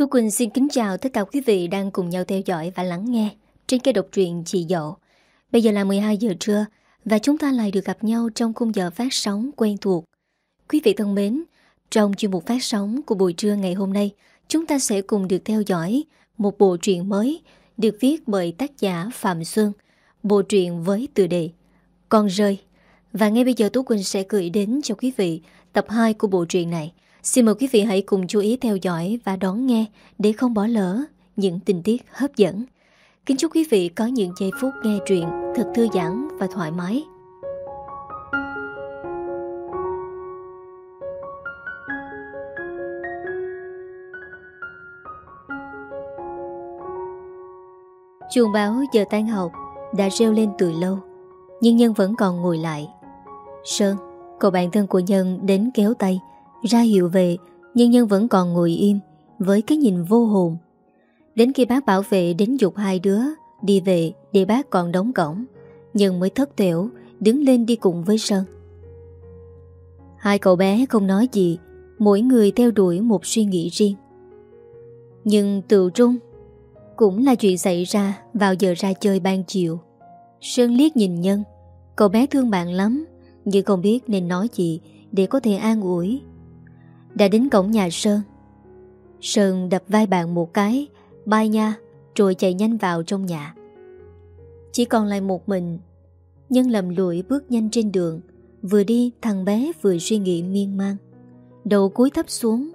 Thu Quỳnh xin kính chào tất cả quý vị đang cùng nhau theo dõi và lắng nghe trên kênh độc truyện Chị Dậu. Bây giờ là 12 giờ trưa và chúng ta lại được gặp nhau trong khung giờ phát sóng quen thuộc. Quý vị thân mến, trong chuyên mục phát sóng của buổi trưa ngày hôm nay, chúng ta sẽ cùng được theo dõi một bộ truyện mới được viết bởi tác giả Phạm Xuân, bộ truyện với tựa đề Con rơi. Và ngay bây giờ Tú Quỳnh sẽ gửi đến cho quý vị tập 2 của bộ truyện này. Xin mời quý vị hãy cùng chú ý theo dõi và đón nghe để không bỏ lỡ những tình tiết hấp dẫn. Kính chúc quý vị có những giây phút nghe truyện thật thư giãn và thoải mái. Chuông báo giờ tan học đã reo lên từ lâu, nhưng Nhân vẫn còn ngồi lại. Sơn, cậu bạn thân của Nhân đến kéo tay, ra hiệu về, Nhưng Nhân vẫn còn ngồi im Với cái nhìn vô hồn. Đến khi bác bảo vệ đến dục hai đứa Đi về để bác còn đóng cổng, Nhân mới thất tiểu Đứng lên đi cùng với Sơn. Hai cậu bé không nói gì, Mỗi người theo đuổi một suy nghĩ riêng. Nhưng tự trung, Cũng là chuyện xảy ra Vào giờ ra chơi ban chiều. Sơn liếc nhìn Nhân, Cậu bé thương bạn lắm, Nhưng không biết nên nói gì Để có thể an ủi đã đến cổng nhà Sơn. Sơn đập vai bạn một cái Bay nha, Rồi chạy nhanh vào trong nhà. Chỉ còn lại một mình Nhân lầm lụi bước nhanh trên đường, Vừa đi thằng bé vừa suy nghĩ miên man. Đầu cúi thấp xuống,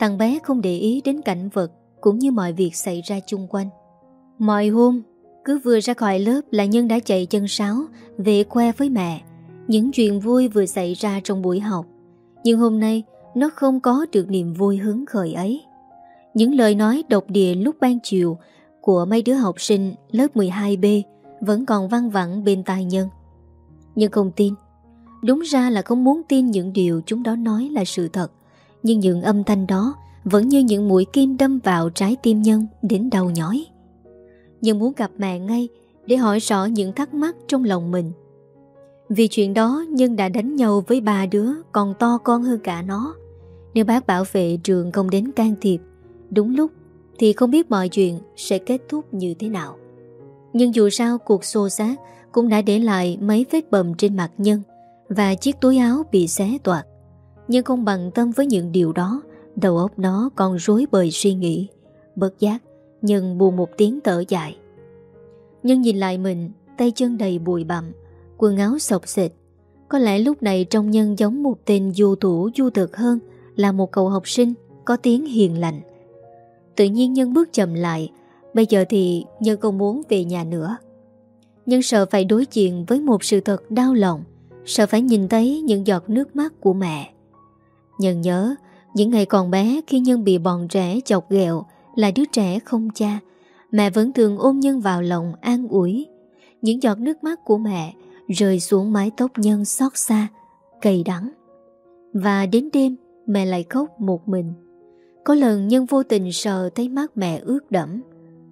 Thằng bé không để ý đến cảnh vật Cũng như mọi việc xảy ra chung quanh. Mọi hôm, Cứ vừa ra khỏi lớp là Nhân đã chạy chân sáo Về khoe với mẹ, Những chuyện vui vừa xảy ra trong buổi học. Nhưng hôm nay nó không có được niềm vui hứng khởi ấy. Những lời nói độc địa lúc ban chiều của mấy đứa học sinh lớp 12B vẫn còn văng vẳng bên tai nhân. Nhưng không tin. Đúng ra là không muốn tin những điều chúng đó nói là sự thật. Nhưng những âm thanh đó vẫn như những mũi kim đâm vào trái tim nhân đến đau nhói. Nhưng muốn gặp mẹ ngay để hỏi rõ những thắc mắc trong lòng mình. Vì chuyện đó Nhân đã đánh nhau với ba đứa còn to con hơn cả nó. Nếu bác bảo vệ trường không đến can thiệp, Đúng lúc Thì không biết mọi chuyện sẽ kết thúc như thế nào. Nhưng dù sao, cuộc xô xát Cũng đã để lại mấy vết bầm trên mặt nhân Và chiếc túi áo bị xé toạc. Nhưng không bằng tâm với những điều đó, Đầu óc nó còn rối bời suy nghĩ. Bất giác, Nhân buồn một tiếng tở dài. Nhân nhìn lại mình, Tay chân đầy bụi bặm, Quần áo sọc xịt Có lẽ lúc này trong nhân giống một tên du thủ du thực hơn là một cậu học sinh có tiếng hiền lành. Tự nhiên Nhân bước chậm lại, bây giờ thì Nhân không muốn về nhà nữa. Nhân sợ phải đối diện với một sự thật đau lòng, sợ phải nhìn thấy những giọt nước mắt của mẹ. Nhân nhớ, những ngày còn bé khi Nhân bị bọn trẻ chọc ghẹo là đứa trẻ không cha, mẹ vẫn thường ôm Nhân vào lòng an ủi. Những giọt nước mắt của mẹ rơi xuống mái tóc Nhân xót xa, cay đắng. Và đến đêm, mẹ lại khóc một mình. Có lần Nhân vô tình sờ thấy mắt mẹ ướt đẫm.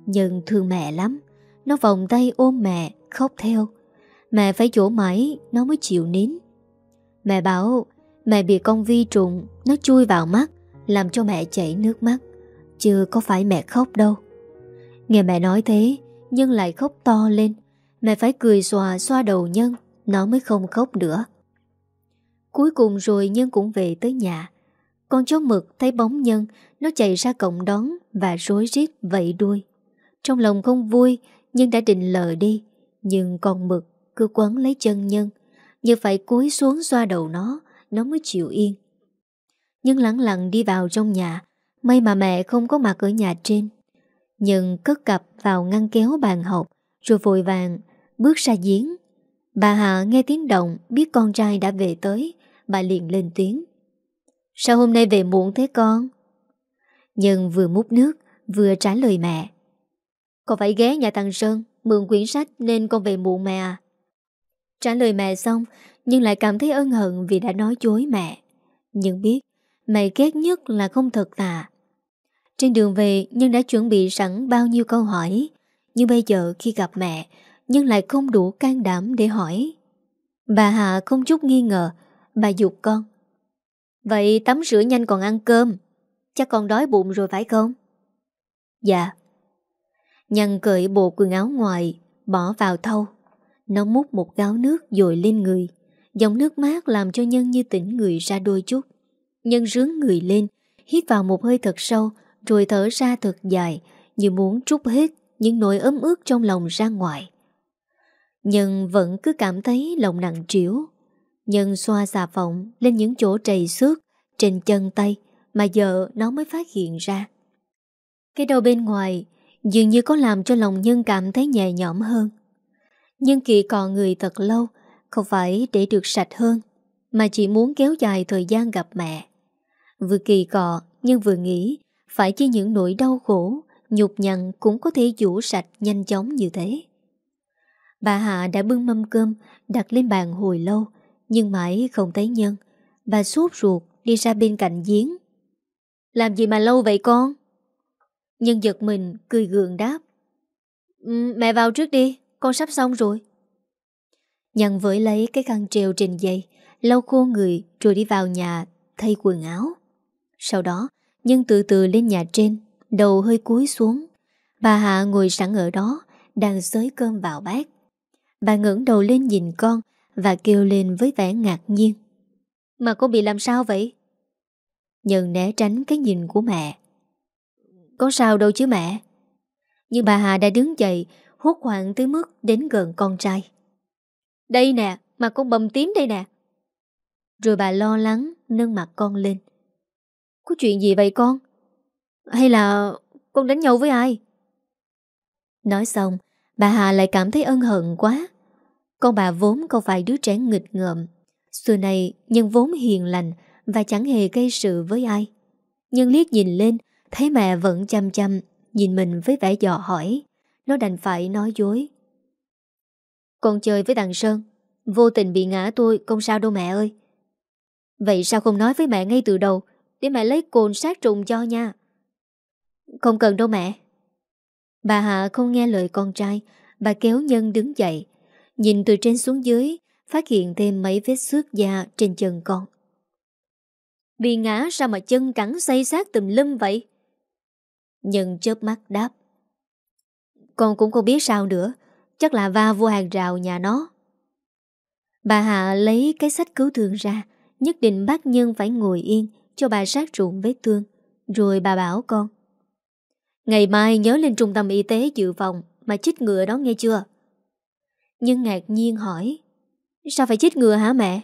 Nhân thương mẹ lắm. Nó vòng tay ôm mẹ, khóc theo. Mẹ phải dỗ mãi, nó mới chịu nín. Mẹ bảo mẹ bị con vi trùng, nó chui vào mắt, làm cho mẹ chảy nước mắt. Chưa có phải mẹ khóc đâu. Nghe mẹ nói thế, Nhân lại khóc to lên. Mẹ phải cười xòa xoa đầu Nhân, nó mới không khóc nữa. Cuối cùng rồi Nhân cũng về tới nhà. Con chó mực thấy bóng nhân, Nó chạy ra cổng đón Và rối rít vẫy đuôi. Trong lòng không vui, Nhưng đã định lờ đi, Nhưng con mực cứ quấn lấy chân nhân, Như phải cúi xuống xoa đầu nó Nó mới chịu yên. Nhưng lặng lặng đi vào trong nhà, May mà mẹ không có mặt ở nhà trên. Nhân cất cặp vào ngăn kéo bàn học, Rồi vội vàng Bước ra giếng. Bà Hạ nghe tiếng động, Biết con trai đã về tới, Bà liền lên tiếng. Sao hôm nay về muộn thế con? Nhân vừa múc nước, Vừa trả lời mẹ. Con phải ghé nhà thằng Sơn, Mượn quyển sách nên con về muộn mẹ à. Trả lời mẹ xong, Nhưng lại cảm thấy ân hận vì đã nói dối mẹ. Nhưng biết, Mẹ ghét nhất là không thật thà Trên đường về Nhân đã chuẩn bị sẵn bao nhiêu câu hỏi. Nhưng bây giờ khi gặp mẹ Nhân lại không đủ can đảm để hỏi. Bà Hạ không chút nghi ngờ, Bà dục con Vậy tắm rửa nhanh còn ăn cơm. Chắc con đói bụng rồi phải không? Dạ. Nhân cởi bộ quần áo ngoài, Bỏ vào thau. Nó múc một gáo nước dội lên người. Dòng nước mát làm cho Nhân như tỉnh người ra đôi chút. Nhân rướng người lên, Hít vào một hơi thật sâu, Rồi thở ra thật dài, Như muốn trút hết những nỗi ấm ướt trong lòng ra ngoài. Nhân vẫn cứ cảm thấy lòng nặng trĩu. Nhân xoa xà phòng lên những chỗ trầy xước trên chân tay mà giờ nó mới phát hiện ra. Cái đầu bên ngoài dường như có làm cho lòng Nhân cảm thấy nhẹ nhõm hơn. Nhưng kỳ còn người thật lâu, không phải để được sạch hơn, mà chỉ muốn kéo dài thời gian gặp mẹ. Vừa kỳ cọ nhưng vừa nghĩ, phải chi những nỗi đau khổ, nhục nhằn cũng có thể vũ sạch nhanh chóng như thế. Bà Hạ đã bưng mâm cơm đặt lên bàn hồi lâu nhưng mãi không thấy nhân. Bà suốt ruột đi ra bên cạnh giếng. Làm gì mà lâu vậy con? Nhân giật mình cười gượng đáp. Ừ, mẹ vào trước đi, con sắp xong rồi. Nhân với lấy cái khăn treo trên dây, lau khô người rồi đi vào nhà thay quần áo. Sau đó, Nhân từ từ lên nhà trên, đầu hơi cúi xuống. Bà Hạ ngồi sẵn ở đó, đang xới cơm vào bát. Bà ngẩng đầu lên nhìn con và kêu lên với vẻ ngạc nhiên. Mà con bị làm sao vậy? Nhân né tránh cái nhìn của mẹ. Có sao đâu chứ mẹ. Nhưng bà Hà đã đứng dậy, hốt hoảng tới mức đến gần con trai. Đây nè, mặt con bầm tím đây nè. Rồi bà lo lắng nâng mặt con lên. Có chuyện gì vậy con? Hay là con đánh nhau với ai? Nói xong, bà Hà lại cảm thấy ân hận quá. Con bà vốn không phải đứa trẻ nghịch ngợm. Xưa này nhân vốn hiền lành Và chẳng hề gây sự với ai. Nhân liếc nhìn lên, Thấy mẹ vẫn chăm chăm, Nhìn mình với vẻ dò hỏi. Nó đành phải nói dối. Con chơi với thằng Sơn. Vô tình bị ngã tôi, Không sao đâu mẹ ơi. Vậy sao không nói với mẹ ngay từ đầu, Để mẹ lấy cồn sát trùng cho nha? Không cần đâu mẹ. Bà Hạ không nghe lời con trai, Bà kéo Nhân đứng dậy Nhìn từ trên xuống dưới, Phát hiện thêm mấy vết xước da trên chân con. Bị ngã sao mà chân cẳng say sát tùm lum vậy? Nhân chớp mắt đáp. Con cũng không biết sao nữa, Chắc là va vô hàng rào nhà nó. Bà Hạ lấy cái sách cứu thương ra, Nhất định bác Nhân phải ngồi yên Cho bà sát trụng vết thương, Rồi bà bảo con. Ngày mai nhớ lên trung tâm y tế dự phòng Mà chích ngựa đó nghe chưa? Nhưng ngạc nhiên hỏi, Sao phải chích ngừa hả mẹ?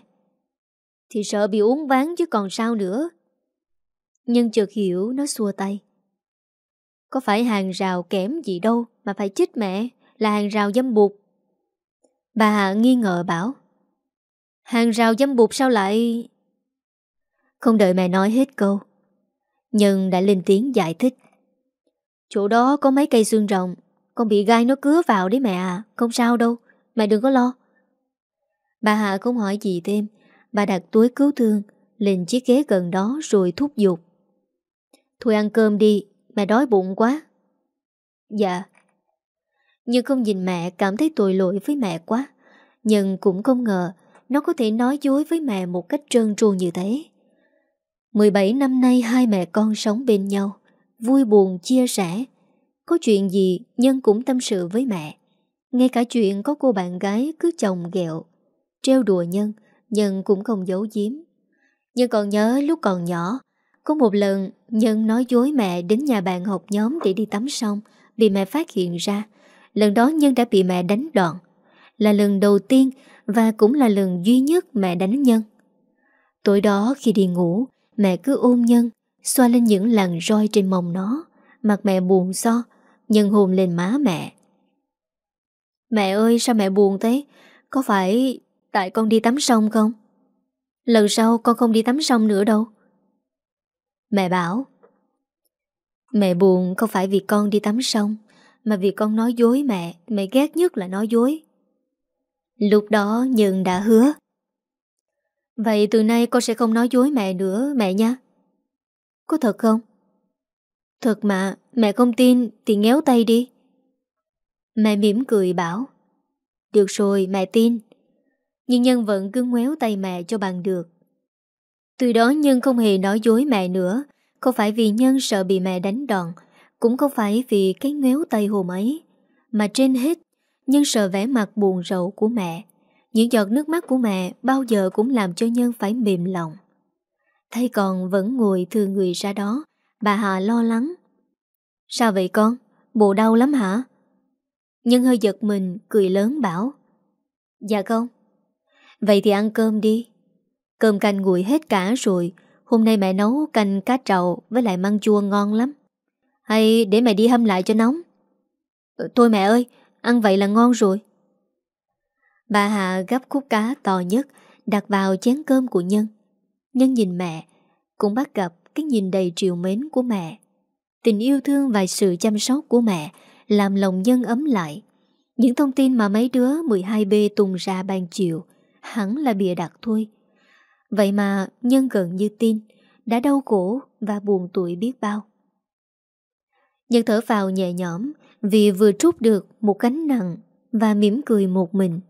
Thì sợ bị uống ván chứ còn sao nữa. Nhân chợt hiểu nó xua tay. Có phải hàng rào kém gì đâu Mà phải chích mẹ, Là hàng rào dâm bụt Bà Hạ nghi ngờ bảo, Hàng rào dâm bụt sao lại? Không đợi mẹ nói hết câu, Nhân đã lên tiếng giải thích, Chỗ đó có mấy cây xương rồng, Con bị gai nó cứa vào đấy mẹ à Không sao đâu. Mẹ đừng có lo. Bà Hạ không hỏi gì thêm. Bà đặt túi cứu thương Lên chiếc ghế gần đó rồi thúc giục. Thôi ăn cơm đi, Mẹ đói bụng quá. Dạ. Nhưng không nhìn mẹ, cảm thấy tội lỗi với mẹ quá. Nhưng cũng không ngờ Nó có thể nói dối với mẹ một cách trơn tru như thế. 17 năm nay hai mẹ con sống bên nhau, Vui buồn, chia sẻ. Có chuyện gì Nhân cũng tâm sự với mẹ ngay cả chuyện có cô bạn gái cứ chồng ghẹo Treo đùa Nhân Nhân cũng không giấu giếm. Nhân còn nhớ lúc còn nhỏ Có một lần Nhân nói dối mẹ đến nhà bạn học nhóm để đi tắm sông, Bị mẹ phát hiện ra. Lần đó Nhân đã bị mẹ đánh đòn Là lần đầu tiên Và cũng là lần duy nhất mẹ đánh Nhân. Tối đó khi đi ngủ Mẹ cứ ôm Nhân Xoa lên những làn roi trên mông nó. Mặt mẹ buồn so Nhân hôn lên má mẹ. Mẹ ơi, sao mẹ buồn thế? Có phải tại con đi tắm sông không? Lần sau con không đi tắm sông nữa đâu. Mẹ bảo, Mẹ buồn không phải vì con đi tắm sông, Mà vì con nói dối mẹ. Mẹ ghét nhất là nói dối. Lúc đó Nhân đã hứa, Vậy từ nay con sẽ không nói dối mẹ nữa, mẹ nha. Có thật không? Thật mà, Mẹ không tin thì ngéo tay đi. Mẹ mỉm cười bảo, Được rồi, mẹ tin Nhưng Nhân vẫn cứ ngoéo tay mẹ cho bằng được Từ đó Nhân không hề nói dối mẹ nữa Không phải vì Nhân sợ bị mẹ đánh đòn, Cũng không phải vì cái ngéo tay hôm ấy, Mà trên hết, Nhân sợ vẻ mặt buồn rầu của mẹ, Những giọt nước mắt của mẹ Bao giờ cũng làm cho Nhân phải mềm lòng Thấy còn vẫn ngồi thừa người ra đó, Bà Hà lo lắng, Sao vậy con? Bộ đau lắm hả? Nhân hơi giật mình, Cười lớn bảo Dạ không Vậy thì ăn cơm đi. Cơm canh nguội hết cả rồi, Hôm nay mẹ nấu canh cá trầu Với lại măng chua ngon lắm. Hay để mẹ đi hâm lại cho nóng. Ờ, thôi mẹ ơi, Ăn vậy là ngon rồi. Bà Hà gấp khúc cá to nhất, Đặt vào chén cơm của Nhân. Nhân nhìn mẹ, Cũng bắt gặp cái nhìn đầy triều mến của mẹ, Tình yêu thương và sự chăm sóc của mẹ làm lòng Nhân ấm lại. Những thông tin mà mấy đứa 12B tung ra ban chiều, Hẳn là bịa đặt thôi. Vậy mà Nhân gần như tin, Đã đau khổ và buồn tuổi biết bao. Nhân thở vào nhẹ nhõm Vì vừa trút được một cánh nặng Và mỉm cười một mình.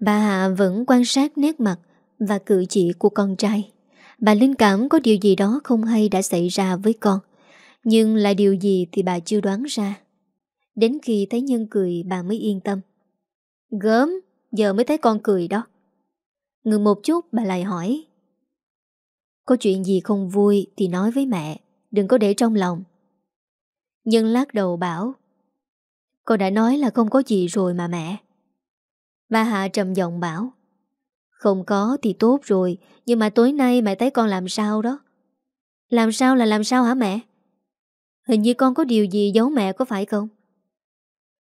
Bà Hạ vẫn quan sát nét mặt Và cử chỉ của con trai. Bà linh cảm có điều gì đó không hay đã xảy ra với con, Nhưng là điều gì thì bà chưa đoán ra. Đến khi thấy Nhân cười bà mới yên tâm. Gớm, giờ mới thấy con cười đó. Ngừng một chút bà lại hỏi. Có chuyện gì không vui thì nói với mẹ Đừng có để trong lòng. Nhân lát đầu bảo. Con đã nói là không có gì rồi mà mẹ. Bà Hạ trầm giọng bảo. Không có thì tốt rồi Nhưng mà tối nay mẹ thấy con làm sao đó? Làm sao là làm sao hả mẹ? Hình như con có điều gì giấu mẹ có phải không?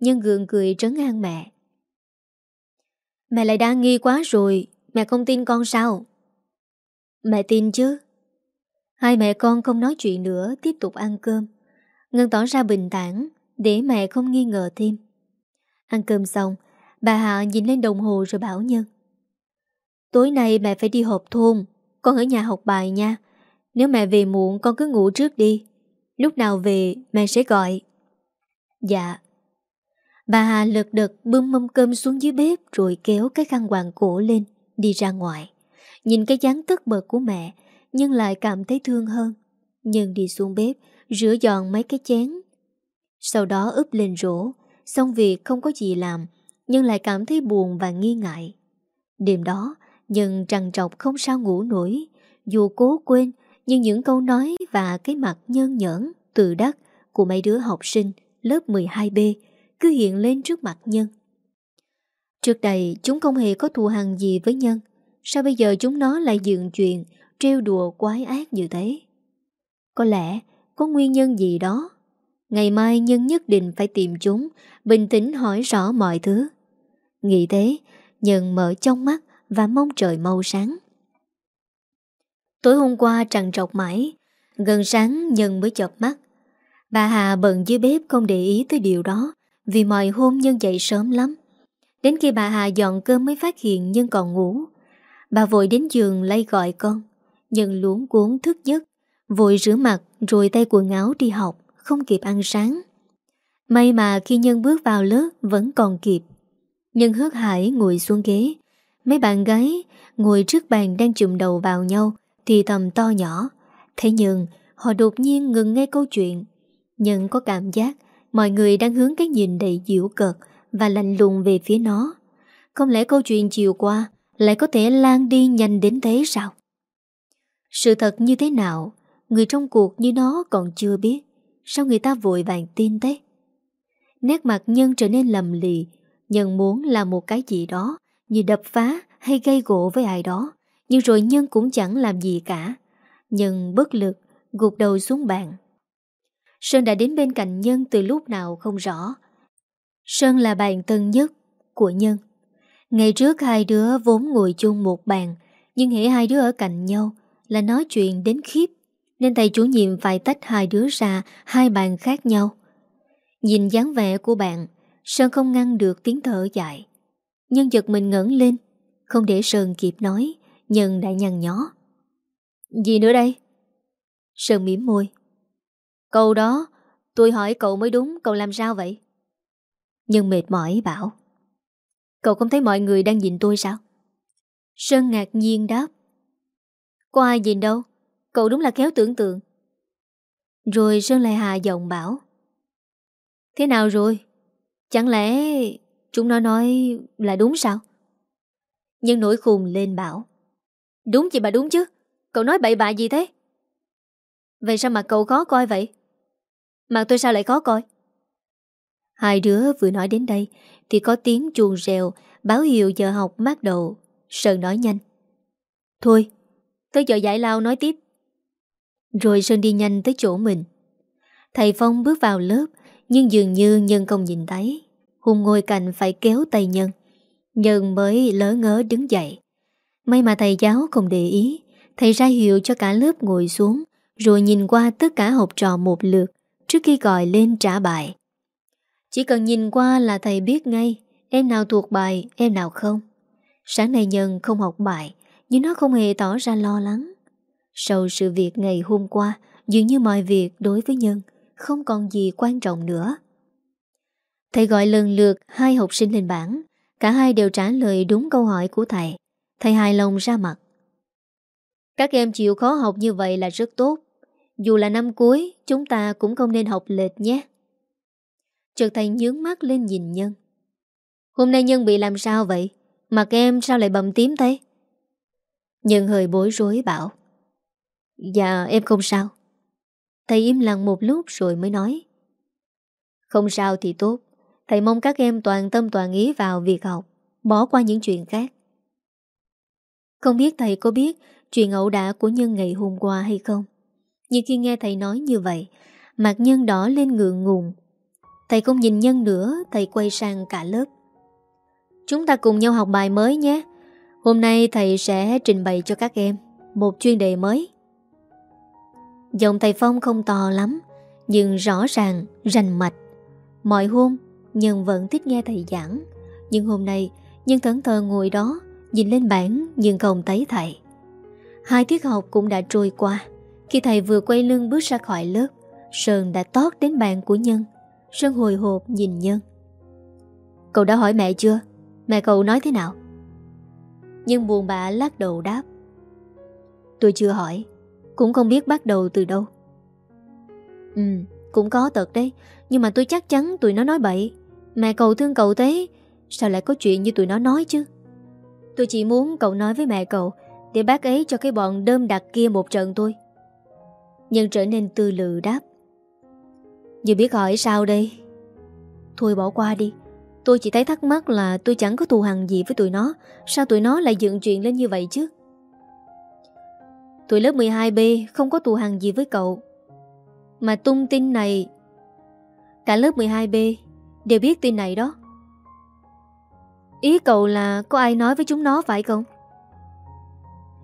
Nhân gượng cười trấn an mẹ. Mẹ lại đang nghi quá rồi, Mẹ không tin con sao? Mẹ tin chứ. Hai mẹ con không nói chuyện nữa, Tiếp tục ăn cơm. Ngân tỏ ra bình tản Để mẹ không nghi ngờ thêm. Ăn cơm xong, Bà Hạ nhìn lên đồng hồ rồi bảo Nhân. Tối nay mẹ phải đi họp thôn, Con ở nhà học bài nha. Nếu mẹ về muộn, con cứ ngủ trước đi. Lúc nào về, mẹ sẽ gọi. Dạ. Bà Hà lật đật bưng mâm cơm xuống dưới bếp Rồi kéo cái khăn hoàng cổ lên, Đi ra ngoài. Nhìn cái dáng tức bật của mẹ, Nhưng lại cảm thấy thương hơn. Nhưng đi xuống bếp, Rửa dọn mấy cái chén. Sau đó úp lên rổ, Xong việc không có gì làm, Nhưng lại cảm thấy buồn và nghi ngại. Đêm đó, Nhân trằn trọc không sao ngủ nổi. Dù cố quên, Nhưng những câu nói và cái mặt nhơn nhẫn Từ đắc của mấy đứa học sinh Lớp 12B cứ hiện lên trước mặt Nhân. Trước đây, chúng không hề có thù hằn gì với Nhân. Sao bây giờ chúng nó lại dựng chuyện, Trêu đùa, quái ác như thế? Có lẽ có nguyên nhân gì đó. Ngày mai Nhân nhất định phải tìm chúng, Bình tĩnh hỏi rõ mọi thứ. Nghĩ thế, Nhân mở trong mắt Và mong trời mau sáng. Tối hôm qua trằn trọc mãi, Gần sáng Nhân mới chợp mắt. Bà Hà bận dưới bếp không để ý tới điều đó. Vì mọi hôm Nhân dậy sớm lắm. Đến khi bà Hà dọn cơm mới phát hiện Nhân còn ngủ. Bà vội đến giường lay gọi con. Nhân luống cuốn thức giấc, Vội rửa mặt, rồi tay quần áo đi học, Không kịp ăn sáng. May mà khi Nhân bước vào lớp Vẫn còn kịp. Nhân hớt hải ngồi xuống ghế. Mấy bạn gái ngồi trước bàn đang chùm đầu vào nhau Thì thầm to nhỏ. Thế nhưng, họ đột nhiên ngừng ngay câu chuyện. Nhân có cảm giác Mọi người đang hướng cái nhìn đầy dịu cợt và lạnh lùng về phía nó. Không lẽ câu chuyện chiều qua lại có thể lan đi nhanh đến thế sao? Sự thật như thế nào, người trong cuộc như nó còn chưa biết. Sao người ta vội vàng tin thế? Nét mặt Nhân trở nên lầm lì, Nhân muốn làm một cái gì đó, như đập phá hay gây gỗ với ai đó. Nhưng rồi Nhân cũng chẳng làm gì cả. Nhân bất lực, gục đầu xuống bàn. Sơn đã đến bên cạnh Nhân từ lúc nào không rõ. Sơn là bạn thân nhất của Nhân. Ngày trước hai đứa vốn ngồi chung một bàn, nhưng hễ hai đứa ở cạnh nhau là nói chuyện đến khiếp, nên thầy chủ nhiệm phải tách hai đứa ra hai bàn khác nhau. Nhìn dáng vẻ của bạn, Sơn không ngăn được tiếng thở dài. Nhân giật mình ngẩn lên, không để Sơn kịp nói, Nhân đã nhăn nhó. Gì nữa đây? Sơn mỉm môi. Câu đó, tôi hỏi cậu mới đúng, cậu làm sao vậy? Nhưng mệt mỏi bảo Cậu không thấy mọi người đang nhìn tôi sao Sơn ngạc nhiên đáp Có ai nhìn đâu Cậu đúng là khéo tưởng tượng Rồi Sơn lại hạ giọng bảo Thế nào rồi? Chẳng lẽ chúng nó nói là đúng sao? Nhưng nổi khùng lên bảo Đúng chị bà đúng chứ Cậu nói bậy bạ gì thế Vậy sao mà cậu khó coi vậy? Mặt tôi sao lại khó coi? Hai đứa vừa nói đến đây Thì có tiếng chuồng rèo Báo hiệu giờ học bắt đầu. Sơn nói nhanh. Thôi, tới giờ giải lao nói tiếp. Rồi Sơn đi nhanh tới chỗ mình. Thầy Phong bước vào lớp, Nhưng dường như Nhân không nhìn thấy. Hùng ngồi cạnh phải kéo tay Nhân. Nhân mới lỡ ngớ đứng dậy. May mà thầy giáo không để ý, Thầy ra hiệu cho cả lớp ngồi xuống rồi nhìn qua tất cả học trò một lượt Trước khi gọi lên trả bài. Chỉ cần nhìn qua là thầy biết ngay Em nào thuộc bài, em nào không. Sáng nay Nhân không học bài Nhưng nó không hề tỏ ra lo lắng. Sau sự việc ngày hôm qua Dường như mọi việc đối với Nhân Không còn gì quan trọng nữa. Thầy gọi lần lượt hai học sinh lên bảng Cả hai đều trả lời đúng câu hỏi của thầy. Thầy hài lòng ra mặt. Các em chịu khó học như vậy là rất tốt. Dù là năm cuối, Chúng ta cũng không nên học lệch nhé. Chợt thầy nhướng mắt lên nhìn Nhân. Hôm nay Nhân bị làm sao vậy? Mặt em sao lại bầm tím thế? Nhân hơi bối rối bảo. Dạ em không sao. Thầy im lặng một lúc rồi mới nói. Không sao thì tốt. Thầy mong các em toàn tâm toàn ý vào việc học, Bỏ qua những chuyện khác. Không biết thầy có biết Chuyện ẩu đả của Nhân ngày hôm qua hay không? Nhưng khi nghe thầy nói như vậy Mặt Nhân đỏ lên ngượng ngùng. Thầy không nhìn Nhân nữa Thầy quay sang cả lớp. Chúng ta cùng nhau học bài mới nhé. Hôm nay thầy sẽ trình bày cho các em Một chuyên đề mới. Giọng thầy Phong không to lắm Nhưng rõ ràng, rành mạch. Mọi hôm Nhân vẫn thích nghe thầy giảng. Nhưng hôm nay Nhân thẫn thờ ngồi đó Nhìn lên bảng nhưng không thấy thầy. Hai tiết học cũng đã trôi qua. Khi thầy vừa quay lưng bước ra khỏi lớp Sơn đã tót đến bàn của Nhân Sơn hồi hộp nhìn Nhân. Cậu đã hỏi mẹ chưa? Mẹ cậu nói thế nào? nhân buồn bã lắc đầu đáp. Tôi chưa hỏi Cũng không biết bắt đầu từ đâu. Ừ, cũng có tật đấy Nhưng mà tôi chắc chắn tụi nó nói bậy. Mẹ cậu thương cậu thế Sao lại có chuyện như tụi nó nói chứ? Tôi chỉ muốn cậu nói với mẹ cậu Để bác ấy cho cái bọn đơm đặc kia một trận thôi. Nhân trở nên tư lự đáp. Như biết hỏi sao đây? Thôi bỏ qua đi. Tôi chỉ thấy thắc mắc là tôi chẳng có thù hằn gì với tụi nó. Sao tụi nó lại dựng chuyện lên như vậy chứ? Tụi lớp 12B không có thù hằn gì với cậu. Mà tung tin này, Cả lớp 12B Đều biết tin này đó. Ý cậu là có ai nói với chúng nó phải không?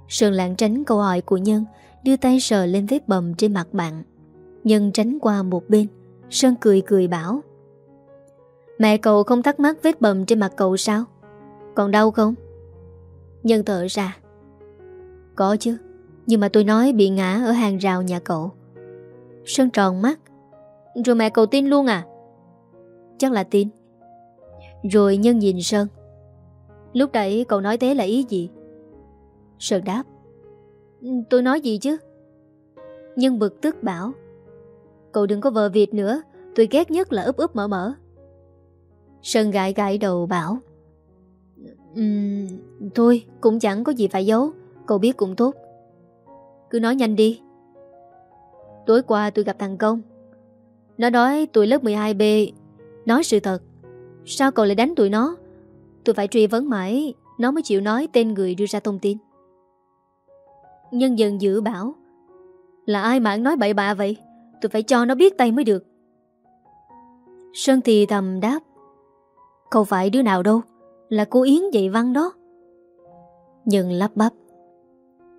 Sơn lạng tránh câu hỏi của Nhân. Đưa tay sờ lên vết bầm trên mặt bạn Nhân tránh qua một bên, Sơn cười cười bảo, Mẹ cậu không thắc mắc vết bầm trên mặt cậu sao? Còn đau không? Nhân thở ra, Có chứ, Nhưng mà tôi nói bị ngã ở hàng rào nhà cậu Sơn tròn mắt, Rồi mẹ cậu tin luôn à? Chắc là tin Rồi Nhân nhìn Sơn, Lúc đấy cậu nói thế là ý gì? Sơn đáp Tôi nói gì chứ? nhưng bực tức bảo Cậu đừng có vợ Việt nữa Tôi ghét nhất là úp úp mở mở. Sơn gãi gãi đầu bảo um, Thôi cũng chẳng có gì phải giấu Cậu biết cũng tốt. Cứ nói nhanh đi. Tối qua tôi gặp thằng Công. Nó nói tuổi lớp 12B Nói sự thật. Sao cậu lại đánh tụi nó? Tôi phải truy vấn mãi Nó mới chịu nói tên người đưa ra thông tin. Nhân dân dự bảo. Là ai mà nói bậy bạ vậy? Tôi phải cho nó biết tay mới được. Sơn thì thầm đáp. Không phải đứa nào đâu, Là cô Yến dạy văn đó. Nhân lắp bắp.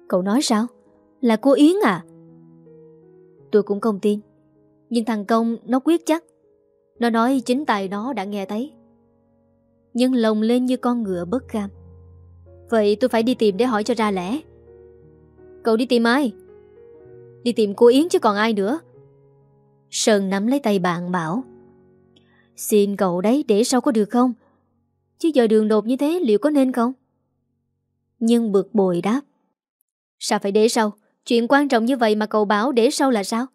Cậu nói sao? Là cô Yến à? Tôi cũng không tin. Nhưng thằng Công, nó quyết chắc. Nó nói chính tài nó đã nghe thấy. Nhưng lồng lên như con ngựa bất cam Vậy tôi phải đi tìm để hỏi cho ra lẽ. Cậu đi tìm ai Đi tìm cô Yến chứ còn ai nữa Sơn nắm lấy tay bạn bảo, Xin cậu đấy để sau có được không Chứ giờ đường đột như thế liệu có nên không Nhưng bực bội đáp, Sao phải để sau Chuyện quan trọng như vậy mà cậu bảo để sau là sao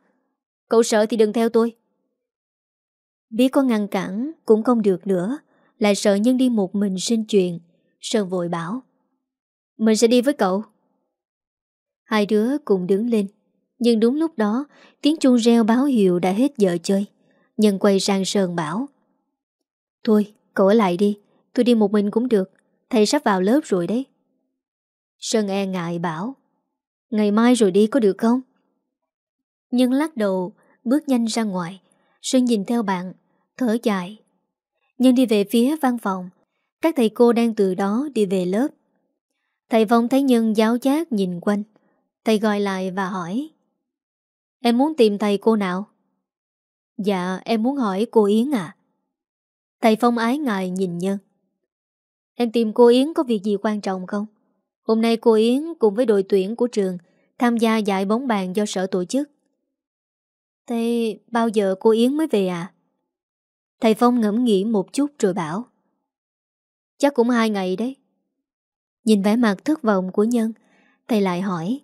Cậu sợ thì đừng theo tôi. Biết có ngăn cản cũng không được nữa. Lại sợ nhân đi một mình sinh chuyện. Sơn vội bảo. Mình sẽ đi với cậu. Hai đứa cùng đứng lên. Nhưng đúng lúc đó, tiếng chuông reo báo hiệu đã hết giờ chơi. Nhân quay sang Sơn bảo. Thôi, cậu ở lại đi. Tôi đi một mình cũng được. Thầy sắp vào lớp rồi đấy. Sơn e ngại bảo. Ngày mai rồi đi có được không? Nhân lắc đầu, bước nhanh ra ngoài. Sơn nhìn theo bạn, thở dài. Nhân đi về phía văn phòng. Các thầy cô đang từ đó đi về lớp. Thầy Phong thấy Nhân giáo giác nhìn quanh. Thầy gọi lại và hỏi. Em muốn tìm thầy cô nào? Dạ, em muốn hỏi cô Yến à. Thầy Phong ái ngại nhìn Nhân. Em tìm cô Yến có việc gì quan trọng không? Hôm nay cô Yến cùng với đội tuyển của trường tham gia giải bóng bàn do sở tổ chức. Thế bao giờ cô Yến mới về à? Thầy Phong ngẫm nghĩ một chút rồi bảo. Chắc cũng hai ngày đấy. Nhìn vẻ mặt thất vọng của Nhân, thầy lại hỏi.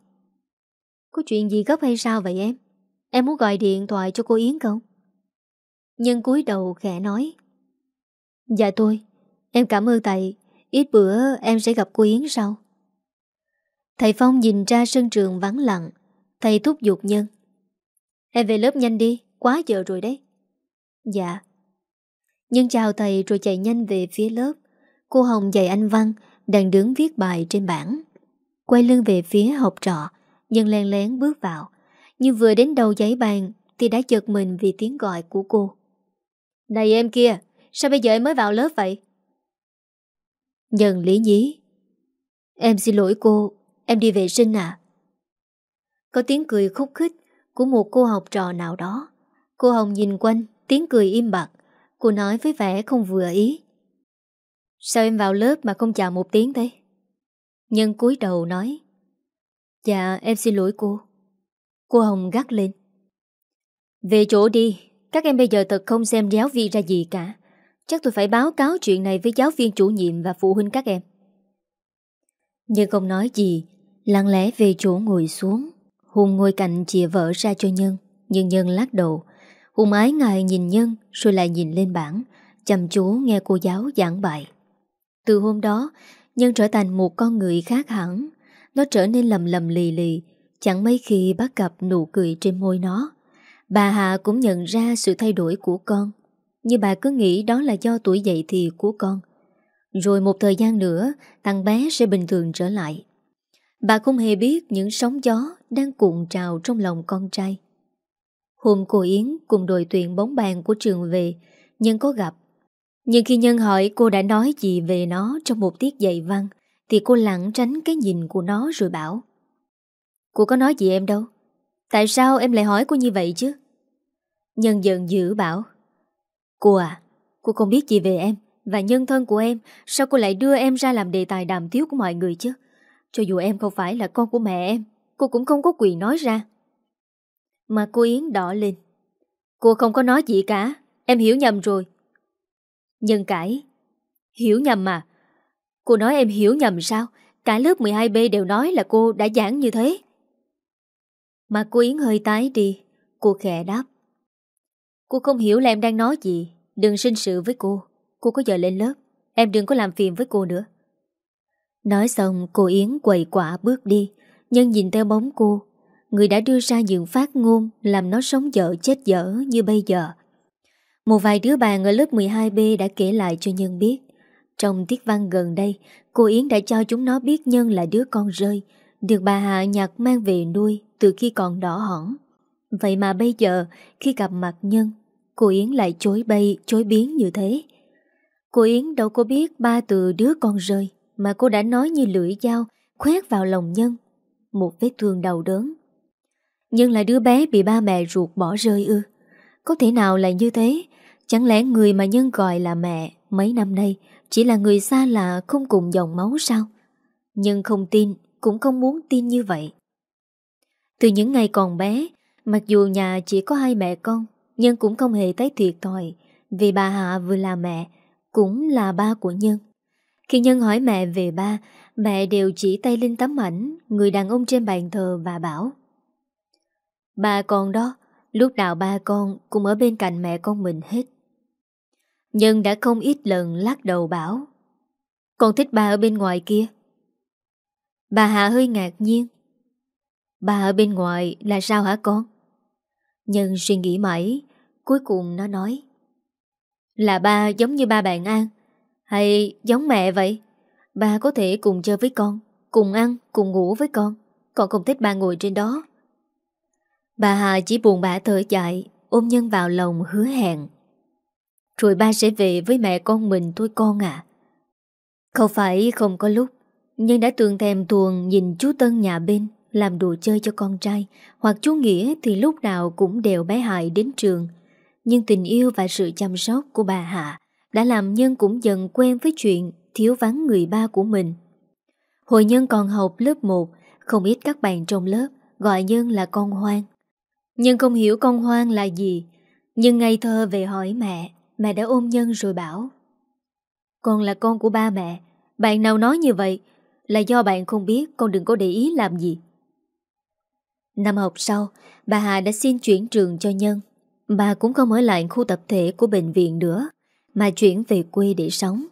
Có chuyện gì gấp hay sao vậy em? Em muốn gọi điện thoại cho cô Yến không? Nhân cúi đầu khẽ nói. Dạ tôi, em cảm ơn thầy. Ít bữa em sẽ gặp cô Yến sau. Thầy Phong nhìn ra sân trường vắng lặng. Thầy thúc giục Nhân. Em về lớp nhanh đi, quá giờ rồi đấy. Dạ. Nhân chào thầy rồi chạy nhanh về phía lớp. Cô Hồng dạy anh Văn, đang đứng viết bài trên bảng. Quay lưng về phía học trò. Nhân len lén bước vào. Nhưng vừa đến đầu giấy bàn thì đã chợt mình vì tiếng gọi của cô. Này em kia, sao bây giờ em mới vào lớp vậy? Nhân lý nhí. Em xin lỗi cô, em đi vệ sinh à? Có tiếng cười khúc khích của một cô học trò nào đó. Cô Hồng nhìn quanh, tiếng cười im bặt. Cô nói với vẻ không vừa ý. Sao em vào lớp mà không chào một tiếng thế? Nhân cúi đầu nói. Dạ, em xin lỗi cô. Cô Hồng gắt lên. Về chỗ đi, các em bây giờ thật không xem giáo viên ra gì cả. Chắc tôi phải báo cáo chuyện này với giáo viên chủ nhiệm và phụ huynh các em. Nhưng không nói gì, lặng lẽ về chỗ ngồi xuống. Hùng ngồi cạnh chìa vợ ra cho Nhân, nhưng Nhân lắc đầu. Hùng ái ngài nhìn Nhân rồi lại nhìn lên bảng, chăm chú nghe cô giáo giảng bài. Từ hôm đó, Nhân trở thành một con người khác hẳn. Nó trở nên lầm lầm lì lì, chẳng mấy khi bắt gặp nụ cười trên môi nó. Bà Hà cũng nhận ra sự thay đổi của con, nhưng bà cứ nghĩ đó là do tuổi dậy thì của con. Rồi một thời gian nữa, thằng bé sẽ bình thường trở lại. Bà không hề biết những sóng gió đang cuộn trào trong lòng con trai. Hôm cô Yến cùng đội tuyển bóng bàn của trường về, Nhân có gặp. Nhưng khi Nhân hỏi cô đã nói gì về nó trong một tiết dạy văn, thì cô lặng tránh cái nhìn của nó rồi bảo. Cô có nói gì em đâu? Tại sao em lại hỏi cô như vậy chứ? Nhân giận dữ bảo. Cô à, cô không biết gì về em và nhân thân của em, sao cô lại đưa em ra làm đề tài đàm tiếu của mọi người chứ? Cho dù em không phải là con của mẹ em, cô cũng không có quyền nói ra. Mà cô Yến đỏ lên. Cô không có nói gì cả, em hiểu nhầm rồi. Nhân cãi. Hiểu nhầm mà. Cô nói em hiểu nhầm sao? Cả lớp 12B đều nói là cô đã giảng như thế. Mà cô Yến hơi tái đi, cô khẽ đáp. Cô không hiểu là em đang nói gì, đừng sinh sự với cô. Cô có giờ lên lớp, em đừng có làm phiền với cô nữa. Nói xong cô Yến quầy quả bước đi Nhân nhìn theo bóng cô Người đã đưa ra những phát ngôn Làm nó sống dở chết dở như bây giờ Một vài đứa bạn ở lớp 12B Đã kể lại cho Nhân biết trong tiết văn gần đây Cô Yến đã cho chúng nó biết Nhân là đứa con rơi Được bà Hạ nhặt mang về nuôi Từ khi còn đỏ hỏng Vậy mà bây giờ Khi gặp mặt Nhân Cô Yến lại chối bay, chối biến như thế Cô Yến đâu có biết ba từ đứa con rơi mà cô đã nói như lưỡi dao khoét vào lòng Nhân. Một vết thương đau đớn. Nhân là đứa bé bị ba mẹ ruột bỏ rơi ư. Có thể nào là như thế? Chẳng lẽ người mà Nhân gọi là mẹ mấy năm nay chỉ là người xa lạ không cùng dòng máu sao? nhưng không tin, cũng không muốn tin như vậy. Từ những ngày còn bé, mặc dù nhà chỉ có hai mẹ con, nhưng cũng không hề thấy thiệt thòi vì bà Hạ vừa là mẹ, cũng là ba của Nhân. Khi Nhân hỏi mẹ về ba, mẹ đều chỉ tay lên tấm ảnh người đàn ông trên bàn thờ và bảo Bà con đó, Lúc nào ba con cũng ở bên cạnh mẹ con mình hết. Nhân đã không ít lần lắc đầu bảo Con thích ba ở bên ngoài kia. Bà Hạ hơi ngạc nhiên Ba ở bên ngoài là sao hả con? Nhân suy nghĩ mãi Cuối cùng nó nói Là ba giống như ba bạn An Hay giống mẹ vậy? Ba có thể cùng chơi với con Cùng ăn, cùng ngủ với con Con không thích ba ngồi trên đó. Bà Hà chỉ buồn bã thở dài Ôm Nhân vào lòng hứa hẹn. Rồi ba sẽ về với mẹ con mình thôi con à Không phải không có lúc, Nhưng đã tường thèm tuồng nhìn chú Tân nhà bên, Làm đồ chơi cho con trai, Hoặc chú Nghĩa thì lúc nào cũng đều bé hại đến trường. Nhưng tình yêu và sự chăm sóc của bà Hạ Đã làm Nhân cũng dần quen với chuyện Thiếu vắng người ba của mình. Hồi Nhân còn học lớp 1 Không ít các bạn trong lớp Gọi Nhân là con hoang. Nhưng không hiểu con hoang là gì, Nhưng ngây thơ về hỏi mẹ. Mẹ đã ôm Nhân rồi bảo, Con là con của ba mẹ. Bạn nào nói như vậy Là do bạn không biết, con đừng có để ý làm gì. Năm học sau, Bà Hà đã xin chuyển trường cho Nhân. Bà cũng không ở lại khu tập thể của bệnh viện nữa, Mà chuyển về quê để sống.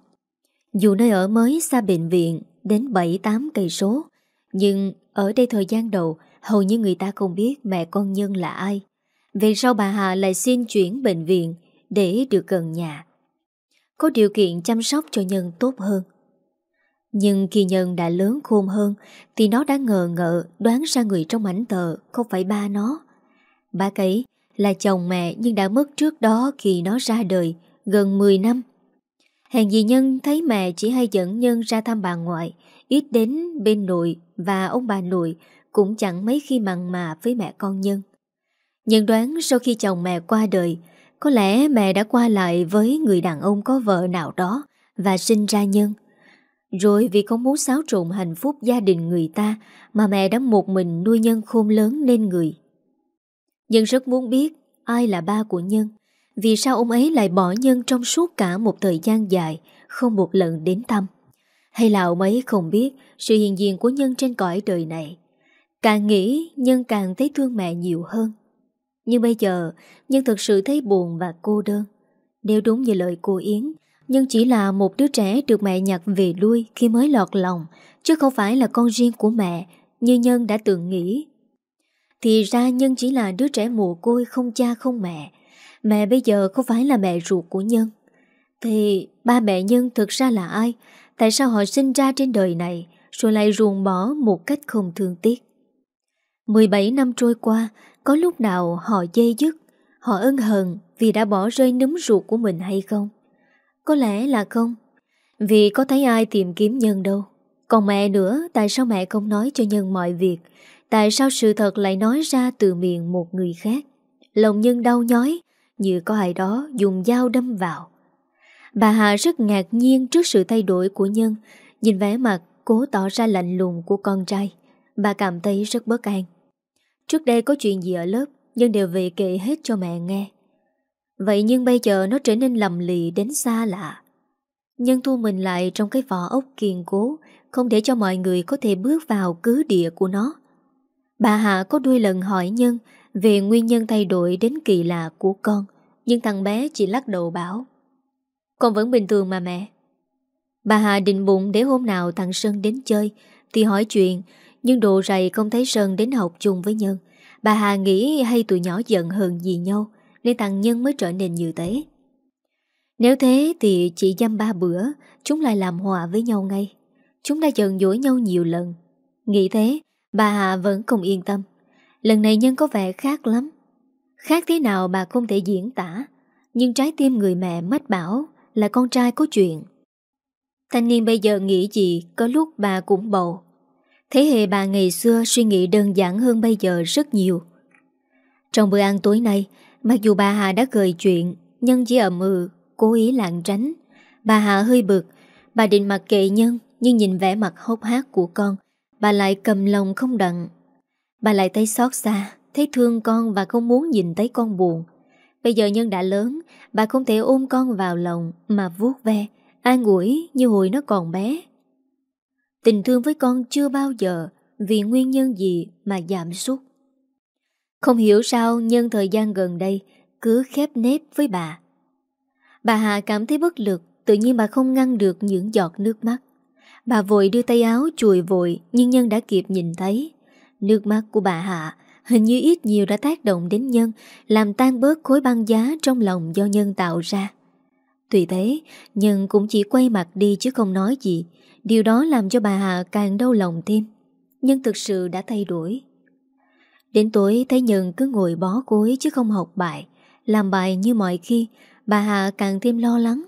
Dù nơi ở mới xa bệnh viện Đến 7-8 cây số, Nhưng ở đây thời gian đầu, Hầu như người ta không biết mẹ con Nhân là ai. Về sau bà Hà lại xin chuyển bệnh viện để được gần nhà. Có điều kiện chăm sóc cho Nhân tốt hơn. Nhưng khi Nhân đã lớn khôn hơn, Thì nó đã ngờ ngợ đoán ra người trong ảnh tờ Không phải ba nó. Ba ấy là chồng mẹ nhưng đã mất trước đó khi nó ra đời Gần 10 năm. Hèn gì Nhân thấy mẹ chỉ hay dẫn Nhân ra thăm bà ngoại, Ít đến bên nội và ông bà nội Cũng chẳng mấy khi mặn mà với mẹ con Nhân. Nhân đoán sau khi chồng mẹ qua đời có lẽ mẹ đã qua lại với người đàn ông có vợ nào đó Và sinh ra Nhân. Rồi vì không muốn xáo trộn hạnh phúc gia đình người ta Mà mẹ đã một mình nuôi Nhân khôn lớn lên người. Nhân rất muốn biết ai là ba của Nhân, vì sao ông ấy lại bỏ Nhân trong suốt cả một thời gian dài, Không một lần đến thăm? Hay là ông ấy không biết Sự hiện diện của Nhân trên cõi đời này? Càng nghĩ, Nhân càng thấy thương mẹ nhiều hơn. Nhưng bây giờ Nhân thật sự thấy buồn và cô đơn. Nếu đúng như lời cô Yến, nhưng chỉ là một đứa trẻ được mẹ nhặt về nuôi Khi mới lọt lòng, Chứ không phải là con riêng của mẹ, Như Nhân đã từng nghĩ. Thì ra Nhân chỉ là đứa trẻ mồ côi Không cha không mẹ. Mẹ bây giờ không phải là mẹ ruột của Nhân. Thì ba mẹ Nhân thực ra là ai? Tại sao họ sinh ra trên đời này, Rồi lại ruồng bỏ một cách không thương tiếc? 17 năm trôi qua có lúc nào họ dây dứt Họ ân hận vì đã bỏ rơi nấm ruột của mình hay không Có lẽ là không Vì có thấy ai tìm kiếm Nhân đâu Còn mẹ nữa Tại sao mẹ không nói cho Nhân mọi việc Tại sao sự thật lại nói ra từ miệng một người khác Lòng Nhân đau nhói như có ai đó dùng dao đâm vào. Bà Hà rất ngạc nhiên trước sự thay đổi của Nhân, nhìn vẻ mặt cố tỏ ra lạnh lùng của con trai. Bà cảm thấy rất bất an. Trước đây có chuyện gì ở lớp, nhưng đều về kể hết cho mẹ nghe. Vậy nhưng bây giờ nó trở nên lầm lì đến xa lạ. Nhân thu mình lại trong cái vỏ ốc kiên cố, không để cho mọi người có thể bước vào cứ địa của nó. Bà Hạ có đôi lần hỏi Nhân về nguyên nhân thay đổi đến kỳ lạ của con, nhưng thằng bé chỉ lắc đầu bảo Con vẫn bình thường mà mẹ Bà Hà định bụng để hôm nào thằng Sơn đến chơi Thì hỏi chuyện nhưng đồ rầy không thấy Sơn đến học chung với Nhân. Bà Hà nghĩ hay tụi nhỏ giận hờn gì nhau, Nên thằng Nhân mới trở nên như thế. Nếu thế thì chỉ dăm ba bữa, Chúng lại làm hòa với nhau ngay. Chúng đã giận dỗi nhau nhiều lần. Nghĩ thế, Bà Hà vẫn không yên tâm. Lần này Nhân có vẻ khác lắm. Khác thế nào bà không thể diễn tả, Nhưng trái tim người mẹ mách bảo Là con trai có chuyện. Thanh niên bây giờ nghĩ gì, Có lúc bà cũng bầu. Thế hệ bà ngày xưa suy nghĩ đơn giản hơn bây giờ rất nhiều. Trong bữa ăn tối nay, Mặc dù bà Hà đã gợi chuyện Nhân chỉ ẩm ừ Cố ý lạng tránh. Bà Hà hơi bực, Bà định mặc kệ Nhân, Nhưng nhìn vẻ mặt hốc hác của con, Bà lại cầm lòng không đặng. Bà lại thấy xót xa, Thấy thương con và không muốn nhìn thấy con buồn. Bây giờ Nhân đã lớn, Bà không thể ôm con vào lòng Mà vuốt ve, An ủi như hồi nó còn bé. Tình thương với con chưa bao giờ Vì nguyên nhân gì mà giảm sút Không hiểu sao nhân thời gian gần đây cứ khép nếp với bà. Bà Hà cảm thấy bất lực, tự nhiên bà không ngăn được những giọt nước mắt. Bà vội đưa tay áo chùi vội nhưng Nhân đã kịp nhìn thấy. Nước mắt của bà Hạ hình như ít nhiều đã tác động đến Nhân, làm tan bớt khối băng giá trong lòng do Nhân tạo ra. Tuy thế, Nhân cũng chỉ quay mặt đi chứ không nói gì. Điều đó làm cho bà Hạ càng đau lòng thêm. nhưng thực sự đã thay đổi. Đến tối thấy Nhân cứ ngồi bó cối chứ không học bài. Làm bài như mọi khi, bà Hạ càng thêm lo lắng.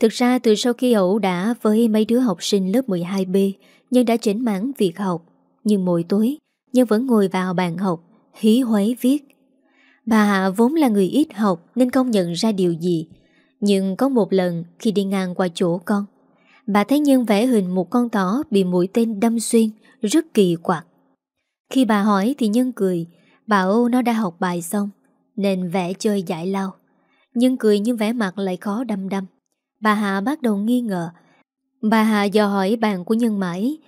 Thực ra từ sau khi ẩu đã với mấy đứa học sinh lớp 12B, Nhân đã chỉnh mãn việc học. Nhưng mỗi tối, Nhân vẫn ngồi vào bàn học, hí huấy viết. Bà Hạ vốn là người ít học nên không nhận ra điều gì. Nhưng có một lần khi đi ngang qua chỗ con, bà thấy Nhân vẽ hình một con thỏ bị mũi tên đâm xuyên, rất kỳ quặc. Khi bà hỏi thì Nhân cười, bảo nó đã học bài xong, nên vẽ chơi giải lao. Nhân cười nhưng vẽ mặt lại khó đâm đâm. Bà Hạ bắt đầu nghi ngờ. Bà Hạ dò hỏi bạn của Nhân mãi,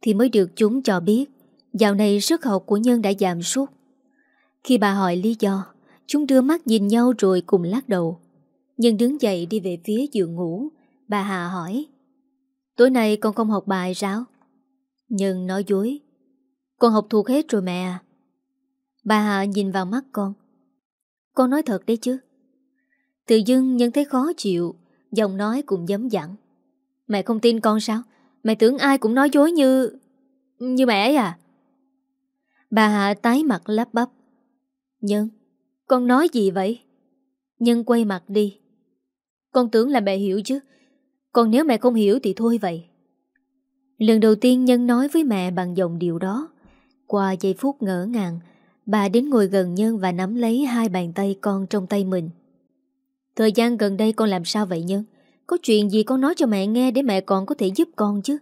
thì mới được chúng cho biết, dạo này sức học của Nhân đã giảm sút. Khi bà hỏi lý do, chúng đưa mắt nhìn nhau rồi cùng lắc đầu. Nhân đứng dậy đi về phía giường ngủ. Bà Hạ hỏi, tối nay con không học bài sao? nhưng nói dối, con học thuộc hết rồi mẹ à. Bà Hạ nhìn vào mắt con. Con nói thật đấy chứ. Tự dưng Nhân thấy khó chịu, Giọng nói cũng dấm dặn Mẹ không tin con sao Mẹ tưởng ai cũng nói dối như Như mẹ à Bà Hạ tái mặt lắp bắp Nhân Con nói gì vậy Nhân quay mặt đi Con tưởng là mẹ hiểu chứ còn nếu mẹ không hiểu thì thôi vậy Lần đầu tiên Nhân nói với mẹ bằng giọng điều đó Qua giây phút ngỡ ngàng Bà đến ngồi gần Nhân và nắm lấy hai bàn tay con trong tay mình Thời gian gần đây con làm sao vậy Nhân? Có chuyện gì con nói cho mẹ nghe để mẹ còn có thể giúp con chứ?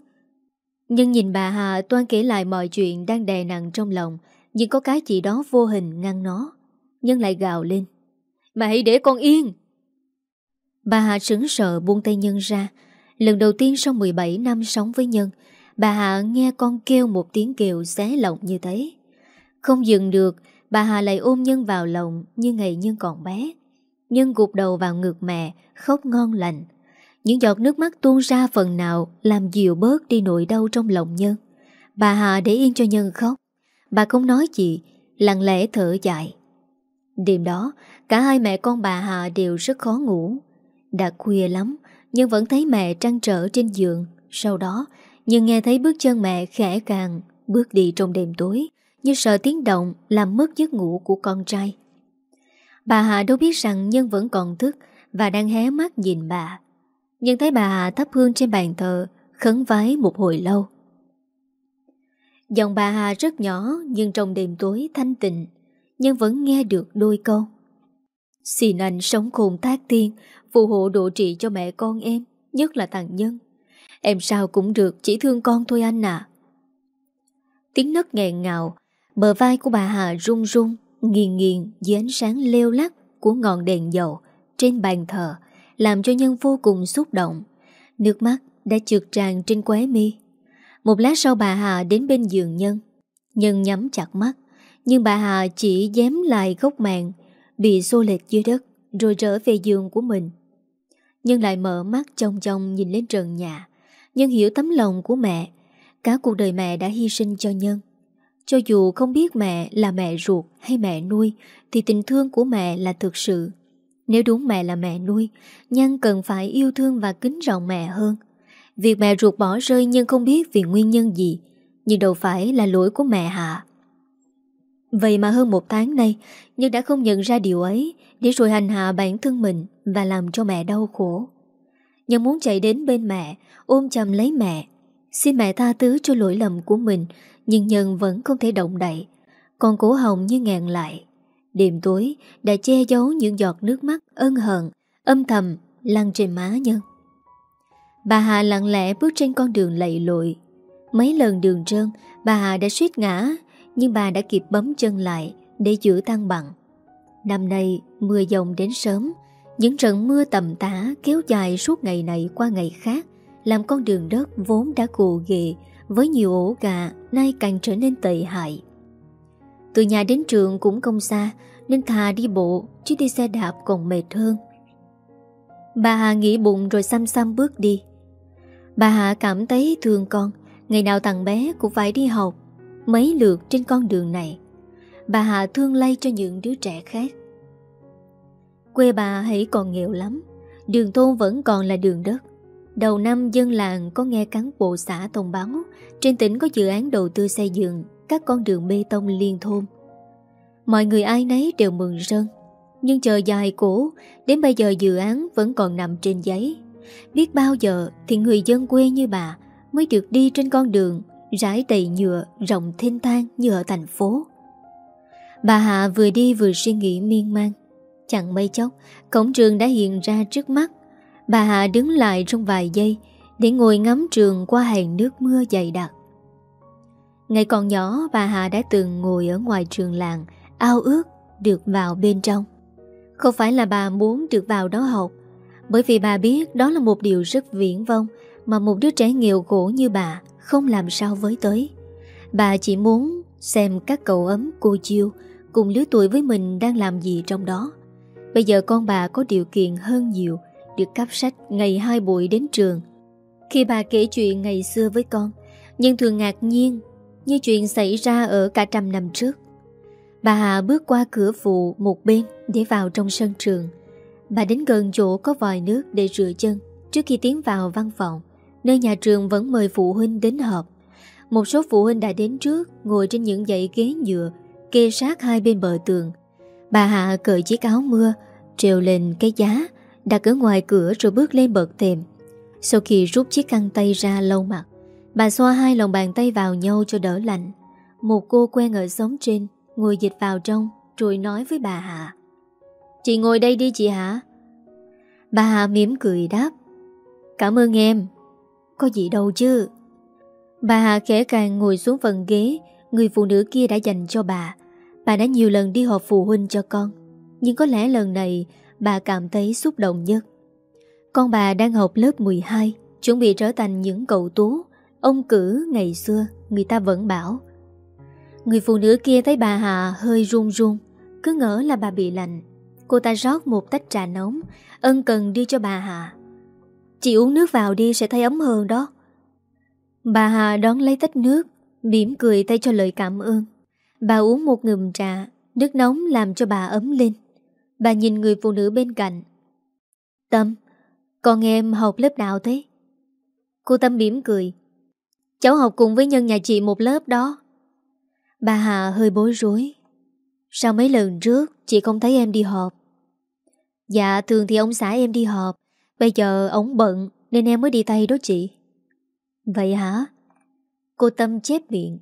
Nhân nhìn bà Hà toan kể lại mọi chuyện đang đè nặng trong lòng, nhưng có cái gì đó vô hình ngăn nó. Nhân lại gào lên. Mẹ hãy để con yên! Bà Hà sững sợ buông tay Nhân ra. Lần đầu tiên sau 17 năm sống với Nhân, bà Hà nghe con kêu một tiếng kêu xé lộng như thế. Không dừng được, bà Hà lại ôm Nhân vào lòng như ngày Nhân còn bé. Nhân gục đầu vào ngực mẹ Khóc ngon lành Những giọt nước mắt tuôn ra phần nào Làm dịu bớt đi nỗi đau trong lòng Nhân Bà Hà để yên cho Nhân khóc Bà không nói gì Lặng lẽ thở dài Đêm đó Cả hai mẹ con bà Hà đều rất khó ngủ đã khuya lắm, Nhưng vẫn thấy mẹ trăn trở trên giường. Sau đó, Nhưng nghe thấy bước chân mẹ khẽ càng, Bước đi trong đêm tối, Như sợ tiếng động Làm mất giấc ngủ của con trai. Bà Hà đâu biết rằng Nhân vẫn còn thức Và đang hé mắt nhìn bà. Nhân thấy bà Hà thắp hương trên bàn thờ, Khấn vái một hồi lâu. Giọng bà Hà rất nhỏ, Nhưng trong đêm tối thanh tịnh Nhân vẫn nghe được đôi câu. Xin anh sống khôn tác tiên Phù hộ độ trị cho mẹ con em Nhất là thằng Nhân Em sao cũng được chỉ thương con thôi anh à Tiếng nấc nghẹn ngào Bờ vai của bà Hà rung rung nghiền nghiền dưới ánh sáng leo lắc của ngọn đèn dầu trên bàn thờ, làm cho Nhân vô cùng xúc động. Nước mắt đã trượt tràn trên quế mi. Một lát sau bà Hà đến bên giường Nhân. Nhân nhắm chặt mắt, nhưng bà Hà chỉ dám lại góc mạng bị xô lệch dưới đất, rồi trở về giường của mình. nhưng lại mở mắt trông trông nhìn lên trần nhà. Nhân hiểu tấm lòng của mẹ. Cả cuộc đời mẹ đã hy sinh cho Nhân. Cho dù không biết mẹ là mẹ ruột hay mẹ nuôi Thì tình thương của mẹ là thực sự Nếu đúng mẹ là mẹ nuôi Nhân cần phải yêu thương và kính trọng mẹ hơn Việc mẹ ruột bỏ rơi nhưng không biết vì nguyên nhân gì Nhưng đâu phải là lỗi của mẹ hả? Vậy mà hơn một tháng nay nhưng đã không nhận ra điều ấy Để rồi hành hạ bản thân mình Và làm cho mẹ đau khổ. Nhân muốn chạy đến bên mẹ, Ôm chầm lấy mẹ, Xin mẹ tha thứ cho lỗi lầm của mình, nhưng Nhân vẫn không thể động đậy. Còn cổ hồng như ngàn lại. Đêm tối, đã che giấu những giọt nước mắt ân hận, Âm thầm lăn trên má Nhân. Bà Hà lặng lẽ bước trên con đường lầy lội. Mấy lần đường trơn, Bà Hà đã suýt ngã, Nhưng bà đã kịp bấm chân lại. Để giữ tăng bằng. Năm nay mưa dòng đến sớm, Những trận mưa tầm tã kéo dài suốt ngày này qua ngày khác, Làm con đường đất vốn đã cụ ghệ với nhiều ổ gà nay càng trở nên tệ hại. Từ nhà đến trường cũng không xa, Nên thà đi bộ, chứ đi xe đạp còn mệt hơn. Bà Hà nghĩ bụng rồi xăm xăm bước đi. Bà Hà cảm thấy thương con, Ngày nào thằng bé cũng phải đi học Mấy lượt trên con đường này. Bà Hà thương lây cho những đứa trẻ khác. Quê bà hãy còn nghèo lắm, Đường thôn vẫn còn là đường đất. Đầu năm dân làng có nghe cán bộ xã thông báo, Trên tỉnh có dự án đầu tư xây dựng Các con đường bê tông liên thôn. Mọi người ai nấy đều mừng rơn, Nhưng chờ dài cổ, Đến bây giờ dự án vẫn còn nằm trên giấy. Biết bao giờ thì người dân quê như bà Mới được đi trên con đường Rải đầy nhựa rộng thênh thang như ở thành phố. Bà Hạ vừa đi vừa suy nghĩ miên man. Chẳng mấy chốc, Cổng trường đã hiện ra trước mắt. Bà Hạ đứng lại trong vài giây Để ngồi ngắm trường qua hàng nước mưa dày đặc. Ngày còn nhỏ, bà Hạ đã từng ngồi ở ngoài trường làng, Ao ước được vào bên trong. Không phải là bà muốn được vào đó học, Bởi vì bà biết đó là một điều rất viễn vông Mà một đứa trẻ nghèo khổ như bà Không làm sao với tới. Bà chỉ muốn xem các cậu ấm cô chiêu Cùng lứa tuổi với mình đang làm gì trong đó. Bây giờ con bà có điều kiện hơn nhiều, Được cấp sách ngày hai buổi đến trường. Khi bà kể chuyện ngày xưa với con, Nhưng thường ngạc nhiên Như chuyện xảy ra ở cả trăm năm trước. Bà Hà bước qua cửa phụ một bên Để vào trong sân trường. Bà đến gần chỗ có vòi nước để rửa chân Trước khi tiến vào văn phòng, Nơi nhà trường vẫn mời phụ huynh đến họp. Một số phụ huynh đã đến trước, Ngồi trên những dãy ghế nhựa Kê sát hai bên bờ tường. Bà Hạ cởi chiếc áo mưa Treo lên cái giá, Đặt ở ngoài cửa rồi bước lên bậc thềm. Sau khi rút chiếc khăn tay ra lau mặt, Bà xoa hai lòng bàn tay vào nhau cho đỡ lạnh. Một cô quen ở sống trên, Ngồi dịch vào trong, Rồi nói với bà Hạ. Chị ngồi đây đi chị hả Bà Hạ mỉm cười đáp. Cảm ơn em. Có gì đâu chứ. Bà Hạ khẽ càng ngồi xuống phần ghế Người phụ nữ kia đã dành cho bà. Bà đã nhiều lần đi họp phụ huynh cho con. Nhưng có lẽ lần này, Bà cảm thấy xúc động nhất. Con bà đang học lớp 12 Chuẩn bị trở thành những cậu tú. Ông cử ngày xưa, Người ta vẫn bảo. Người phụ nữ kia thấy bà Hà hơi run run, Cứ ngỡ là bà bị lạnh. Cô ta rót một tách trà nóng, Ân cần đưa cho bà Hà. Chị uống nước vào đi, sẽ thấy ấm hơn đó. Bà Hà đón lấy tách nước mỉm cười tay cho lời cảm ơn. Bà uống một ngụm trà, Nước nóng làm cho bà ấm lên. Bà nhìn người phụ nữ bên cạnh. Tâm, Con em học lớp nào thế? Cô Tâm mỉm cười. Cháu học cùng với nhân nhà chị một lớp đó. Bà Hà hơi bối rối. Sao mấy lần trước, Chị không thấy em đi họp. Dạ thường thì ông xã em đi họp. Bây giờ ông bận Nên em mới đi tay đó chị. Vậy hả? Cô Tâm chép miệng.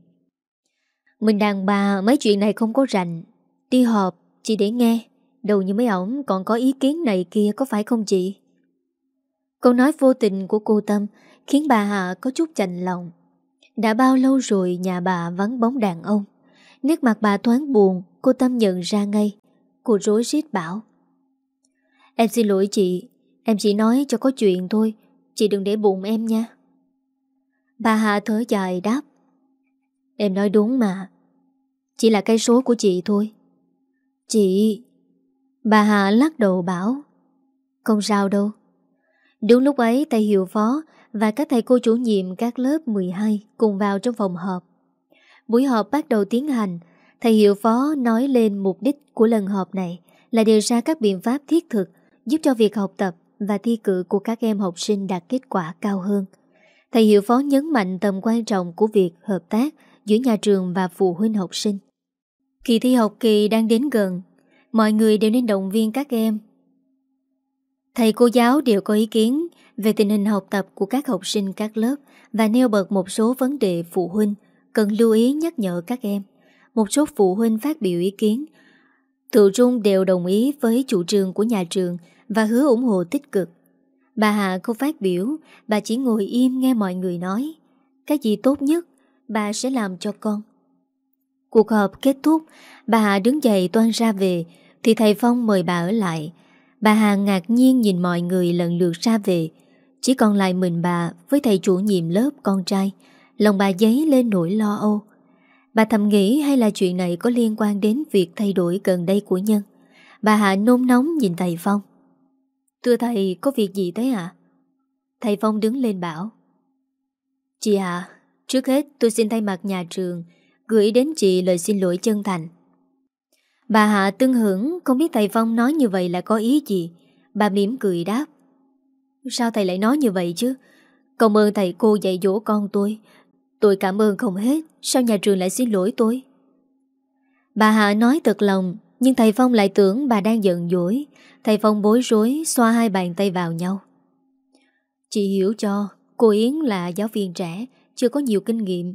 Mình đàn bà, mấy chuyện này không có rành. Đi họp chỉ để nghe. Đầu như mấy ổng, còn có ý kiến này kia Có phải không chị? Câu nói vô tình của cô Tâm Khiến bà Hạ có chút chạnh lòng. Đã bao lâu rồi nhà bà vắng bóng đàn ông? Nét mặt bà thoáng buồn, Cô Tâm nhận ra ngay. Cô rối rít bảo. Em xin lỗi chị, Em chỉ nói cho có chuyện thôi. Chị đừng để bụng em nha. Bà Hà thở dài đáp. Em nói đúng mà. Chỉ là cái số của chị thôi. Chị Bà Hà lắc đầu bảo. Không sao đâu. Đúng lúc ấy, thầy hiệu phó Và các thầy cô chủ nhiệm các lớp 12 Cùng vào trong phòng họp. Buổi họp bắt đầu tiến hành, Thầy hiệu phó nói lên mục đích của lần họp này Là đề ra các biện pháp thiết thực Giúp cho việc học tập và thi cử của các em học sinh đạt kết quả cao hơn. Thầy hiệu phó nhấn mạnh tầm quan trọng của việc hợp tác giữa nhà trường và phụ huynh học sinh. Kỳ thi học kỳ đang đến gần, mọi người đều nên động viên các em. Thầy cô giáo đều có ý kiến về tình hình học tập của các học sinh các lớp và nêu bật một số vấn đề phụ huynh cần lưu ý nhắc nhở các em. Một số phụ huynh phát biểu ý kiến. Tự trung đều đồng ý với chủ trương của nhà trường và hứa ủng hộ tích cực. Bà Hạ không phát biểu, bà chỉ ngồi im nghe mọi người nói. Cái gì tốt nhất, bà sẽ làm cho con. Cuộc họp kết thúc, bà Hạ đứng dậy toan ra về, thì thầy Phong mời bà ở lại. Bà Hà ngạc nhiên nhìn mọi người lần lượt ra về. Chỉ còn lại mình bà với thầy chủ nhiệm lớp con trai. Lòng bà giấy lên nỗi lo âu. Bà thầm nghĩ hay là chuyện này có liên quan đến việc thay đổi gần đây của Nhân. Bà Hạ nôn nóng nhìn thầy Phong. Thưa thầy, có việc gì thế ạ? À? Thầy Phong đứng lên bảo. Chị à trước hết tôi xin thay mặt nhà trường gửi đến chị lời xin lỗi chân thành. Bà Hạ tương hưởng không biết thầy Phong nói như vậy là có ý gì. Bà mỉm cười đáp. Sao thầy lại nói như vậy chứ? Cảm ơn thầy cô dạy dỗ con tôi. Tôi cảm ơn không hết. Sao nhà trường lại xin lỗi tôi? Bà Hạ nói thật lòng nhưng thầy Phong lại tưởng bà đang giận dỗi. Thầy Phong bối rối, Xoa hai bàn tay vào nhau. Chị hiểu cho, Cô Yến là giáo viên trẻ, Chưa có nhiều kinh nghiệm.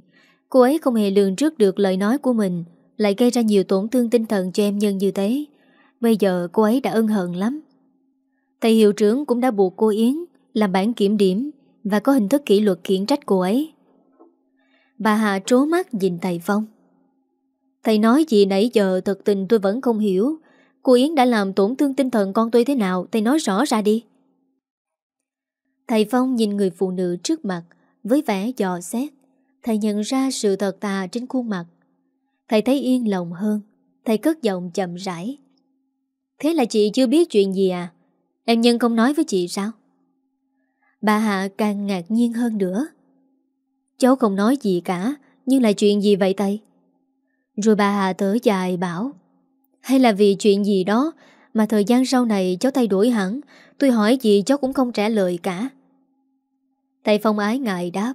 Cô ấy không hề lường trước được lời nói của mình, Lại gây ra nhiều tổn thương tinh thần cho em nhân như thế. Bây giờ cô ấy đã ân hận lắm. Thầy hiệu trưởng cũng đã buộc cô Yến Làm bản kiểm điểm Và có hình thức kỷ luật khiển trách cô ấy. Bà Hà trố mắt nhìn thầy Phong. Thầy nói gì nãy giờ thật tình tôi vẫn không hiểu. Cô Yến đã làm tổn thương tinh thần con tôi thế nào? Thầy nói rõ ra đi. Thầy Phong nhìn người phụ nữ trước mặt Với vẻ dò xét. Thầy nhận ra sự thật tà trên khuôn mặt. Thầy thấy yên lòng hơn. Thầy cất giọng chậm rãi. Thế là chị chưa biết chuyện gì à? Em nhân không nói với chị sao? Bà Hạ càng ngạc nhiên hơn nữa. Cháu không nói gì cả, Nhưng là chuyện gì vậy thầy? Rồi bà Hà thở dài bảo, Hay là vì chuyện gì đó Mà thời gian sau này cháu thay đổi hẳn? Tôi hỏi gì cháu cũng không trả lời cả. Thầy Phong ái ngại đáp,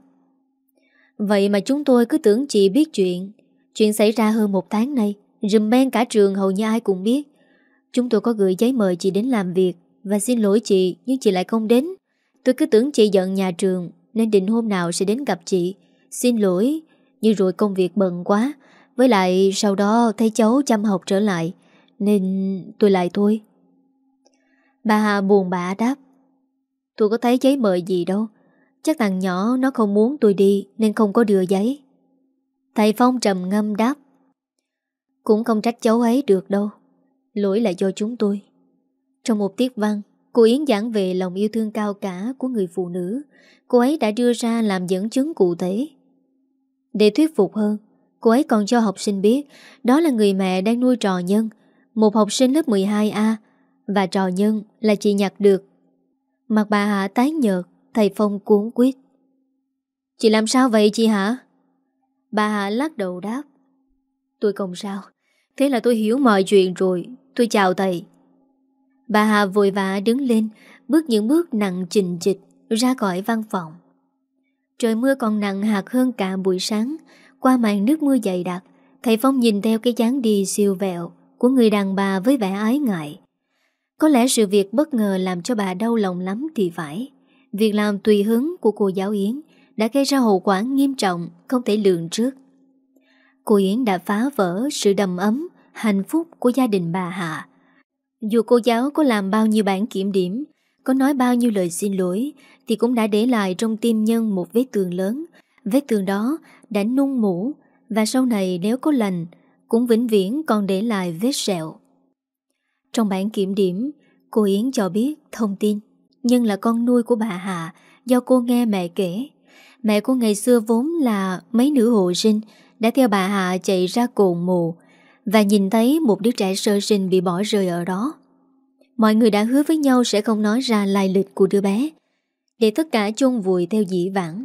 Vậy mà chúng tôi cứ tưởng chị biết chuyện. Chuyện xảy ra hơn một tháng nay, Rùm men cả trường hầu như ai cũng biết. Chúng tôi có gửi giấy mời chị đến làm việc Và xin lỗi chị, Nhưng chị lại không đến. Tôi cứ tưởng chị giận nhà trường, Nên định hôm nào sẽ đến gặp chị. Xin lỗi, Nhưng rồi công việc bận quá với lại sau đó thấy cháu chăm học trở lại, Nên tôi lại thôi. Bà Hà buồn bã đáp, Tôi có thấy giấy mời gì đâu. Chắc thằng nhỏ nó không muốn tôi đi Nên không có đưa giấy. Thầy Phong trầm ngâm đáp, Cũng không trách cháu ấy được đâu. Lỗi là do chúng tôi. Trong một tiết văn, Cô Yến giảng về lòng yêu thương cao cả của người phụ nữ, Cô ấy đã đưa ra làm dẫn chứng cụ thể. Để thuyết phục hơn Cô ấy còn cho học sinh biết, Đó là người mẹ đang nuôi trò nhân, Một học sinh lớp 12A Và trò nhân là chị nhặt được. Mặt bà Hạ tái nhợt, Thầy Phong cuốn quyết Chị làm sao vậy chị hả Bà Hạ lắc đầu đáp. Tôi không sao, Thế là tôi hiểu mọi chuyện rồi, Tôi chào thầy. Bà hạ vội vã đứng lên, Bước những bước nặng trình trịch Ra khỏi văn phòng. Trời mưa còn nặng hạt hơn cả buổi sáng qua màn nước mưa dày đặc, Thầy Phong nhìn theo cái dáng đi siêu vẹo Của người đàn bà với vẻ ái ngại. Có lẽ sự việc bất ngờ Làm cho bà đau lòng lắm thì phải. Việc làm tùy hứng của cô giáo Yến Đã gây ra hậu quả nghiêm trọng, Không thể lường trước. Cô Yến đã phá vỡ sự đầm ấm, Hạnh phúc của gia đình bà Hạ. Dù cô giáo có làm bao nhiêu bản kiểm điểm, Có nói bao nhiêu lời xin lỗi, Thì cũng đã để lại trong tim nhân một vết tường lớn. Vết tường đó đã nung mũ và sau này nếu có lành cũng vĩnh viễn còn để lại vết sẹo. Trong bản kiểm điểm, cô Yến cho biết thông tin nhưng là con nuôi của bà Hà do cô nghe mẹ kể. Mẹ cô ngày xưa vốn là mấy nữ hộ sinh đã theo bà Hà chạy ra cồn mù và nhìn thấy một đứa trẻ sơ sinh bị bỏ rơi ở đó. Mọi người đã hứa với nhau sẽ không nói ra lai lịch của đứa bé để tất cả chôn vùi theo dĩ vãng.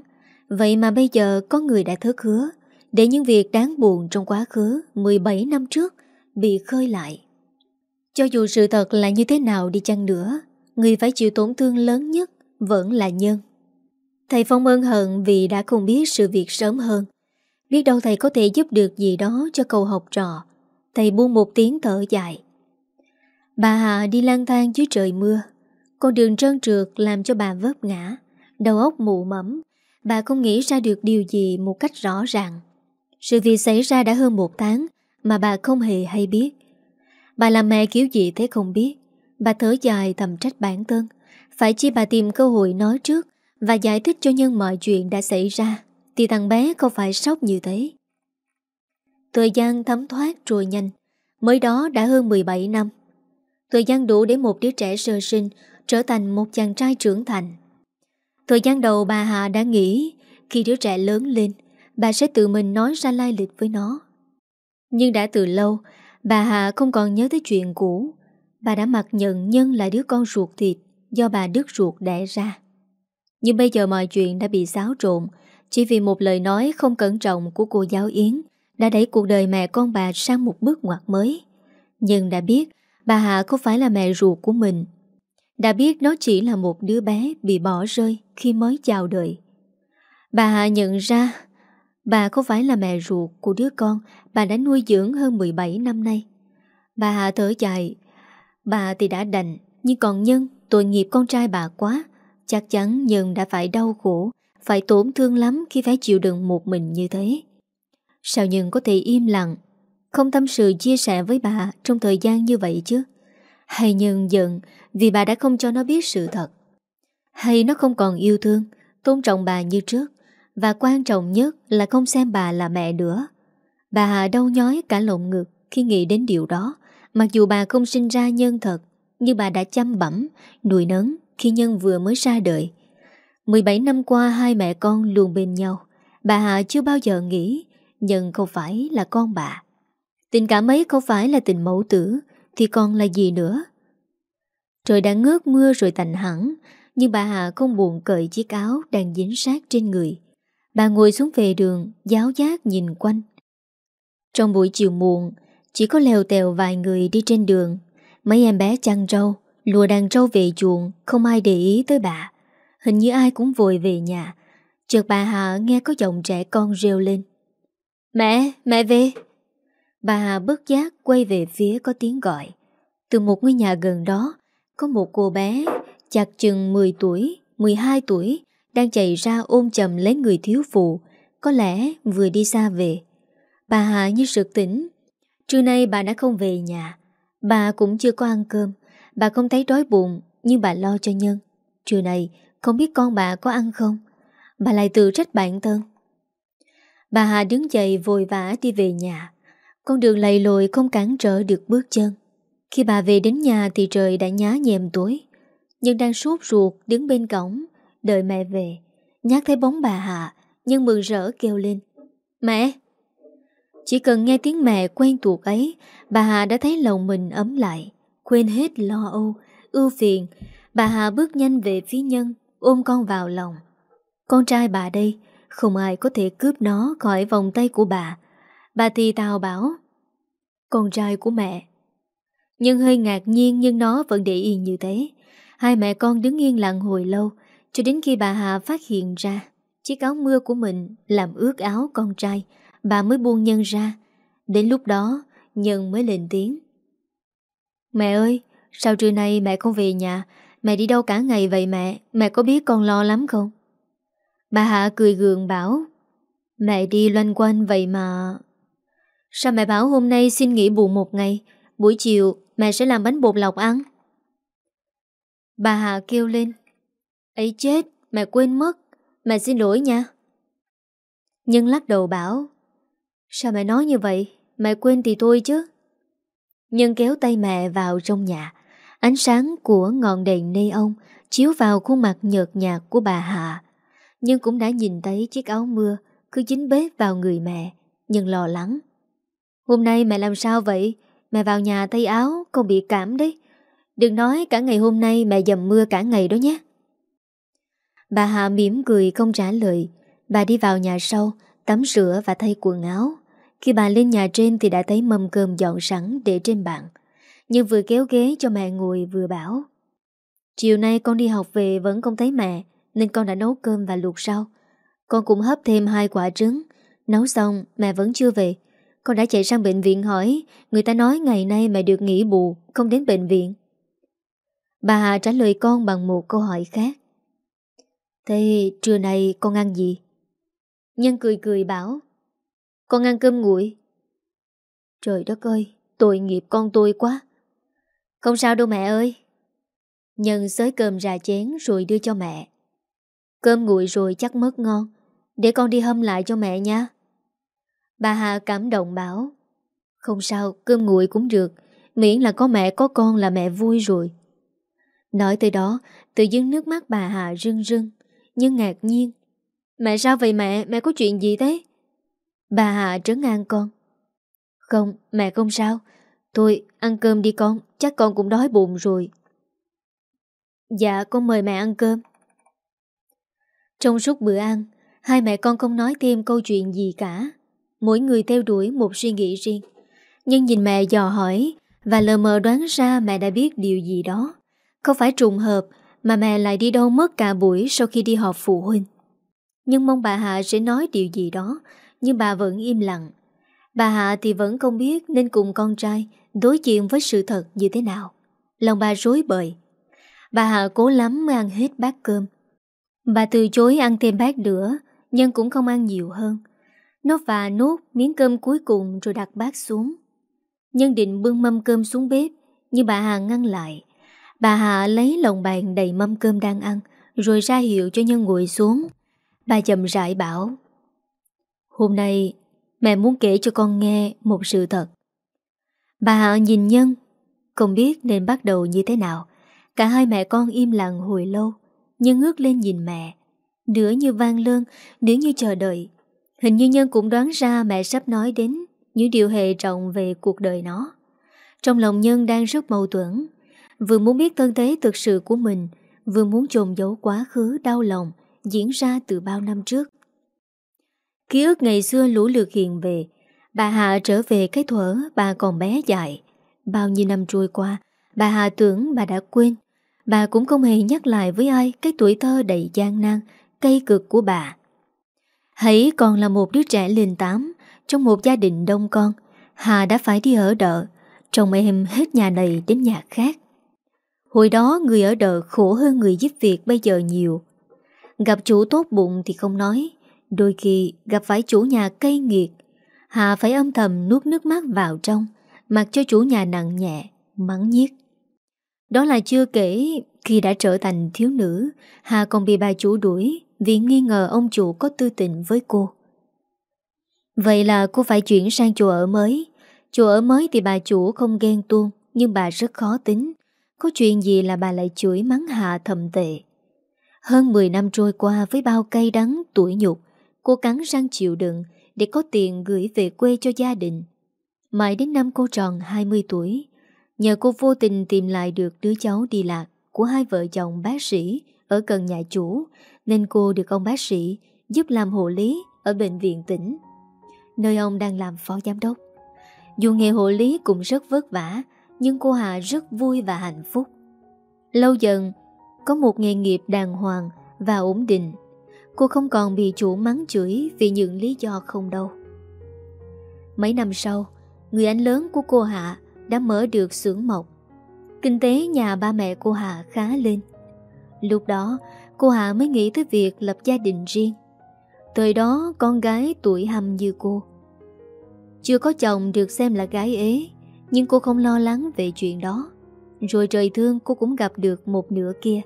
Vậy mà bây giờ có người đã thớ hứa để những việc đáng buồn trong quá khứ 17 năm trước bị khơi lại. Cho dù sự thật là như thế nào đi chăng nữa, người phải chịu tổn thương lớn nhất vẫn là nhân. Thầy Phong ơn hận vì đã không biết sự việc sớm hơn. Biết đâu thầy có thể giúp được gì đó cho cậu học trò. Thầy buông một tiếng thở dài. Bà Hà đi lang thang dưới trời mưa. Con đường trơn trượt làm cho bà vấp ngã. Đầu óc mụ mẫm Bà không nghĩ ra được điều gì một cách rõ ràng. Sự việc xảy ra đã hơn một tháng Mà bà không hề hay biết. Bà làm mẹ kiểu gì thế không biết. Bà thở dài thầm trách bản thân. Phải chi bà tìm cơ hội nói trước Và giải thích cho nhân mọi chuyện đã xảy ra. Thì thằng bé không phải sốc như thế. Thời gian thấm thoát trôi nhanh. Mới đó đã hơn 17 năm. Thời gian đủ để một đứa trẻ sơ sinh Trở thành một chàng trai trưởng thành. Thời gian đầu bà Hà đã nghĩ khi đứa trẻ lớn lên, bà sẽ tự mình nói ra lai lịch với nó, Nhưng đã từ lâu Bà Hà không còn nhớ tới chuyện cũ. Bà đã mặc nhận Nhân là đứa con ruột thịt Do bà đứt ruột đẻ ra. Nhưng bây giờ mọi chuyện đã bị xáo trộn. Chỉ vì một lời nói không cẩn trọng Của cô giáo Yến Đã đẩy cuộc đời mẹ con bà sang một bước ngoặt mới. Nhưng đã biết Bà Hà không phải là mẹ ruột của mình. Đã biết nó chỉ là một đứa bé Bị bỏ rơi khi mới chào đời Bà nhận ra Bà không phải là mẹ ruột của đứa con bà đã nuôi dưỡng hơn 17 năm nay. Bà thở dài. Bà thì đã đành, nhưng còn Nhân, tội nghiệp con trai bà quá. Chắc chắn Nhân đã phải đau khổ, phải tổn thương lắm khi phải chịu đựng một mình như thế. Sao Nhân có thể im lặng, không tâm sự chia sẻ với bà trong thời gian như vậy chứ? Hay Nhân giận vì bà đã không cho nó biết sự thật? Hay nó không còn yêu thương, tôn trọng bà như trước? Và quan trọng nhất là không xem bà là mẹ nữa Bà Hà đau nhói cả lồng ngực khi nghĩ đến điều đó Mặc dù bà không sinh ra nhân thật Nhưng bà đã chăm bẩm, nuôi nấng khi nhân vừa mới ra đời 17 năm qua hai mẹ con luôn bên nhau Bà Hà chưa bao giờ nghĩ Nhân không phải là con bà Tình cảm ấy không phải là tình mẫu tử thì còn là gì nữa? Trời đã ngớt mưa rồi tạnh hẳn Nhưng bà Hà không buồn cởi chiếc áo Đang dính sát trên người. Bà ngồi xuống về đường Giáo giác nhìn quanh. Trong buổi chiều muộn Chỉ có lèo tèo vài người đi trên đường. Mấy em bé chăn trâu Lùa đàn trâu về chuồng Không ai để ý tới bà. Hình như ai cũng vội về nhà. Chợt bà Hà nghe có giọng trẻ con rêu lên. Mẹ, mẹ về. Bà Hà bất giác quay về phía có tiếng gọi Từ một ngôi nhà gần đó Có một cô bé Chặt chừng 10 tuổi 12 tuổi đang chạy ra ôm chầm lấy người thiếu phụ, có lẽ vừa đi xa về. Bà Hà như sực tỉnh. Trưa nay bà đã không về nhà. Bà cũng chưa có ăn cơm. Bà không thấy đói bụng, nhưng bà lo cho Nhân. Trưa nay, không biết con bà có ăn không? Bà lại tự trách bản thân. Bà Hà đứng dậy vội vã đi về nhà. Con đường lầy lội không cản trở được bước chân. Khi bà về đến nhà thì trời đã nhá nhèm tối. Nhưng đang sốt ruột đứng bên cổng, Đợi mẹ về. Nhắc thấy bóng bà Hạ, Nhưng mừng rỡ kêu lên. Mẹ! Chỉ cần nghe tiếng mẹ quen thuộc ấy, Bà Hạ đã thấy lòng mình ấm lại, Quên hết lo âu, Ưu phiền. Bà Hạ bước nhanh về phía nhân, Ôm con vào lòng. Con trai bà đây, Không ai có thể cướp nó khỏi vòng tay của bà. Bà thì tào bảo, Con trai của mẹ. Nhưng hơi ngạc nhiên nhưng nó vẫn để yên như thế. Hai mẹ con đứng yên lặng hồi lâu, cho đến khi bà Hà phát hiện ra Chiếc áo mưa của mình làm ướt áo con trai, Bà mới buông Nhân ra. Đến lúc đó, Nhân mới lên tiếng. Mẹ ơi, Sao trưa nay mẹ không về nhà? Mẹ đi đâu cả ngày vậy mẹ? Mẹ có biết con lo lắm không? Bà Hạ cười gượng bảo, Mẹ đi loanh quanh vậy mà Sao mẹ bảo hôm nay xin nghỉ bù một ngày Buổi chiều mẹ sẽ làm bánh bột lọc ăn Bà Hạ kêu lên ấy chết, mẹ quên mất. Mẹ xin lỗi nha. Nhân lắc đầu bảo Sao mẹ nói như vậy? Mẹ quên thì thôi chứ. Nhân kéo tay mẹ vào trong nhà. Ánh sáng của ngọn đèn neon chiếu vào khuôn mặt nhợt nhạt của bà Hạ. Nhưng cũng đã nhìn thấy chiếc áo mưa cứ dính bếp vào người mẹ. Nhưng lo lắng. Hôm nay mẹ làm sao vậy? Mẹ vào nhà tay áo, con bị cảm đấy. Đừng nói cả ngày hôm nay mẹ dầm mưa cả ngày đó nhé. Bà Hạ mỉm cười không trả lời Bà đi vào nhà sau Tắm rửa và thay quần áo Khi bà lên nhà trên thì đã thấy mâm cơm dọn sẵn để trên bàn Nhưng vừa kéo ghế cho mẹ ngồi vừa bảo Chiều nay con đi học về vẫn không thấy mẹ Nên con đã nấu cơm và luộc rau Con cũng hấp thêm hai quả trứng Nấu xong mẹ vẫn chưa về con đã chạy sang bệnh viện hỏi, Người ta nói ngày nay mẹ được nghỉ bù, Không đến bệnh viện. Bà Hà trả lời con bằng một câu hỏi khác. Thế trưa nay con ăn gì? Nhân cười cười bảo, Con ăn cơm nguội. Trời đất ơi, Tội nghiệp con tôi quá. Không sao đâu mẹ ơi. Nhân xới cơm ra chén rồi đưa cho mẹ. Cơm nguội rồi chắc mất ngon, Để con đi hâm lại cho mẹ nha. Bà Hà cảm động bảo Không sao cơm nguội cũng được Miễn là có mẹ có con là mẹ vui rồi Nói tới đó Tự dưng nước mắt bà Hà rưng rưng nhưng ngạc nhiên. Mẹ sao vậy mẹ? Mẹ có chuyện gì thế? Bà hà trấn an con. Không, mẹ không sao. Thôi, ăn cơm đi con, chắc con cũng đói bụng rồi. Dạ, con mời mẹ ăn cơm. Trong suốt bữa ăn, hai mẹ con không nói thêm câu chuyện gì cả. Mỗi người theo đuổi một suy nghĩ riêng. Nhưng nhìn mẹ dò hỏi và lờ mờ đoán ra mẹ đã biết điều gì đó. Không phải trùng hợp mà mẹ lại đi đâu mất cả buổi sau khi đi họp phụ huynh. Nhưng mong bà Hạ sẽ nói điều gì đó, nhưng bà vẫn im lặng. Bà Hạ thì vẫn không biết nên cùng con trai đối diện với sự thật như thế nào. Lòng bà rối bời. Bà Hạ cố lắm mới ăn hết bát cơm. Bà từ chối ăn thêm bát nữa, nhưng cũng không ăn nhiều hơn. Nó và nốt miếng cơm cuối cùng rồi đặt bát xuống. Nhân định bưng mâm cơm xuống bếp, nhưng bà Hà ngăn lại. Bà Hà lấy lồng bàn đầy mâm cơm đang ăn, rồi ra hiệu cho Nhân ngồi xuống. Bà chậm rãi bảo, Hôm nay mẹ muốn kể cho con nghe một sự thật. Bà Hạ nhìn Nhân, không biết nên bắt đầu như thế nào. Cả hai mẹ con im lặng hồi lâu, Nhân ngước lên nhìn mẹ. Nửa như vang lơn, nửa như chờ đợi. Hình như Nhân cũng đoán ra mẹ sắp nói đến những điều hệ trọng về cuộc đời nó. Trong lòng Nhân đang rất mâu thuẫn. Vừa muốn biết thân thế thực sự của mình, vừa muốn trồn giấu quá khứ đau lòng diễn ra từ bao năm trước. Ký ức ngày xưa lũ lượt hiện về, bà Hạ trở về cái thuở bà còn bé dại. Bao nhiêu năm trôi qua, bà Hạ tưởng bà đã quên. Bà cũng không hề nhắc lại với ai cái tuổi thơ đầy gian nan, cây cực của bà. Hãy còn là một đứa trẻ lên tám, trong một gia đình đông con, Hà đã phải đi ở đợ, chồng em hết nhà này đến nhà khác. Hồi đó người ở đợ khổ hơn người giúp việc bây giờ nhiều. Gặp chủ tốt bụng thì không nói, đôi khi gặp phải chủ nhà cây nghiệt. Hà phải âm thầm nuốt nước mắt vào trong, mặc cho chủ nhà nặng nhẹ, mắng nhiếc. Đó là chưa kể khi đã trở thành thiếu nữ, Hà còn bị bà chủ đuổi vì nghi ngờ ông chủ có tư tình với cô. Vậy là cô phải chuyển sang chỗ ở mới. Chỗ ở mới thì bà chủ không ghen tuông, nhưng bà rất khó tính. Có chuyện gì là bà lại chửi mắng hạ thầm tệ. Hơn 10 năm trôi qua với bao cay đắng, tuổi nhục, cô cắn răng chịu đựng để có tiền gửi về quê cho gia đình. Mãi đến năm cô tròn 20 tuổi, nhờ cô vô tình tìm lại được đứa cháu đi lạc của hai vợ chồng bác sĩ ở gần nhà chủ, nên cô được ông bác sĩ giúp làm hộ lý ở bệnh viện tỉnh nơi ông đang làm phó giám đốc. Dù nghề hộ lý cũng rất vất vả, nhưng cô Hà rất vui và hạnh phúc. Lâu dần, có một nghề nghiệp đàng hoàng và ổn định. Cô không còn bị chủ mắng chửi vì những lý do không đâu. Mấy năm sau, người anh lớn của cô Hạ đã mở được xưởng mộc. Kinh tế nhà ba mẹ cô Hạ khá lên. Lúc đó, cô Hạ mới nghĩ tới việc lập gia đình riêng. Thời đó, con gái tuổi hầm như cô. Chưa có chồng được xem là gái ế, Nhưng cô không lo lắng về chuyện đó. Rồi trời thương, cô cũng gặp được một nửa kia.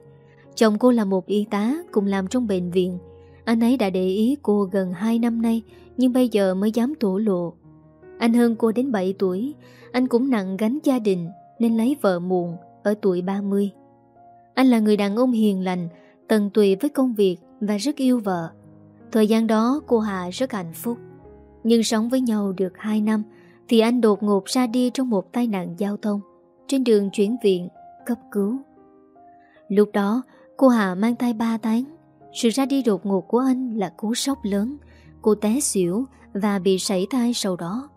Chồng cô là một y tá, cùng làm trong bệnh viện. Anh ấy đã để ý cô gần 2 năm nay, Nhưng bây giờ mới dám thổ lộ. Anh hơn cô đến 7 tuổi. Anh cũng nặng gánh gia đình, Nên lấy vợ muộn Ở tuổi 30 Anh là người đàn ông hiền lành Tận tụy với công việc Và rất yêu vợ. Thời gian đó, cô Hà rất hạnh phúc. Nhưng sống với nhau được 2 năm, Thì anh đột ngột ra đi trong một tai nạn giao thông, Trên đường chuyển viện, Cấp cứu. Lúc đó, cô Hà mang thai 3 tháng. Sự ra đi đột ngột của anh là cú sốc lớn, Cô té xỉu Và bị sảy thai sau đó.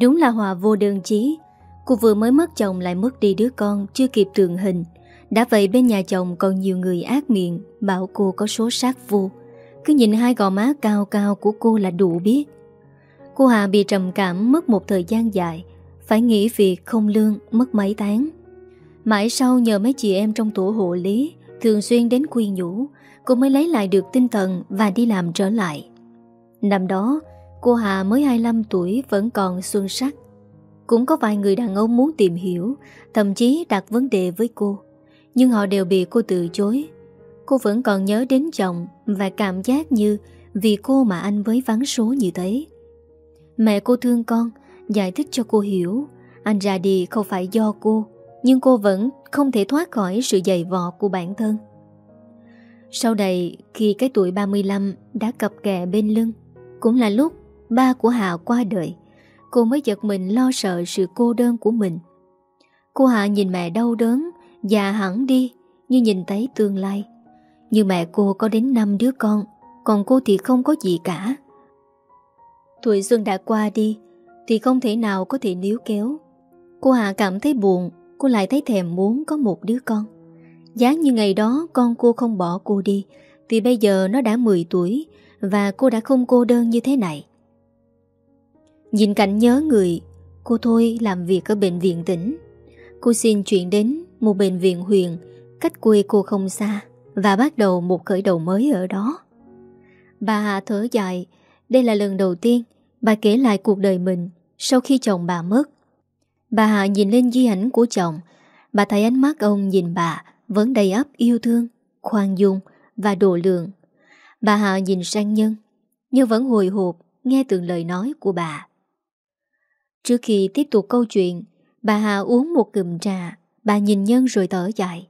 Đúng là Hòa vô đơn chí, Cô vừa mới mất chồng lại mất đi đứa con Chưa kịp tường hình. Đã vậy bên nhà chồng còn nhiều người ác miệng, Bảo cô có số sát vô. Cứ nhìn hai gò má cao cao của cô là đủ biết. Cô Hà bị trầm cảm mất một thời gian dài, Phải nghỉ việc không lương, mất mấy tháng. Mãi sau nhờ mấy chị em trong tổ hộ lý, Thường xuyên đến quy nhủ Cô mới lấy lại được tinh thần và đi làm trở lại. Năm đó, Cô Hà mới 25 tuổi vẫn còn xuân sắc. Cũng có vài người đàn ông muốn tìm hiểu, Thậm chí đặt vấn đề với cô. Nhưng họ đều bị cô từ chối. Cô vẫn còn nhớ đến chồng Và cảm giác như Vì cô mà anh mới vắng số như thế. Mẹ cô thương con, Giải thích cho cô hiểu. Anh ra đi không phải do cô, Nhưng cô vẫn không thể thoát khỏi sự dày vò của bản thân. Sau đây, Khi cái tuổi 35 Đã cập kè bên lưng, Cũng là lúc ba của Hạ qua đời, Cô mới giật mình lo sợ sự cô đơn của mình. Cô Hạ nhìn mẹ đau đớn Già hẳn đi, Như nhìn thấy tương lai. Như mẹ cô có đến 5 đứa con, Còn cô thì không có gì cả. Tuổi xuân đã qua đi, Thì không thể nào có thể níu kéo. Cô Hạ cảm thấy buồn, Cô lại thấy thèm muốn có một đứa con. Giá như ngày đó con cô không bỏ cô đi, Thì bây giờ nó đã 10 tuổi Và cô đã không cô đơn như thế này. Nhìn cảnh nhớ người, Cô thôi làm việc ở bệnh viện tỉnh. Cô xin chuyển đến một bệnh viện huyền Cách quê cô không xa, Và bắt đầu một khởi đầu mới ở đó. Bà Hà thở dài, Đây là lần đầu tiên Bà kể lại cuộc đời mình Sau khi chồng bà mất. Bà Hà nhìn lên di ảnh của chồng, Bà thấy ánh mắt ông nhìn bà Vẫn đầy ấp yêu thương, Khoan dung và độ lượng. Bà Hà nhìn sang Nhân, Nhưng vẫn hồi hộp nghe từng lời nói của bà. Trước khi tiếp tục câu chuyện, Bà Hà uống một cụm trà Bà nhìn Nhân rồi thở dài.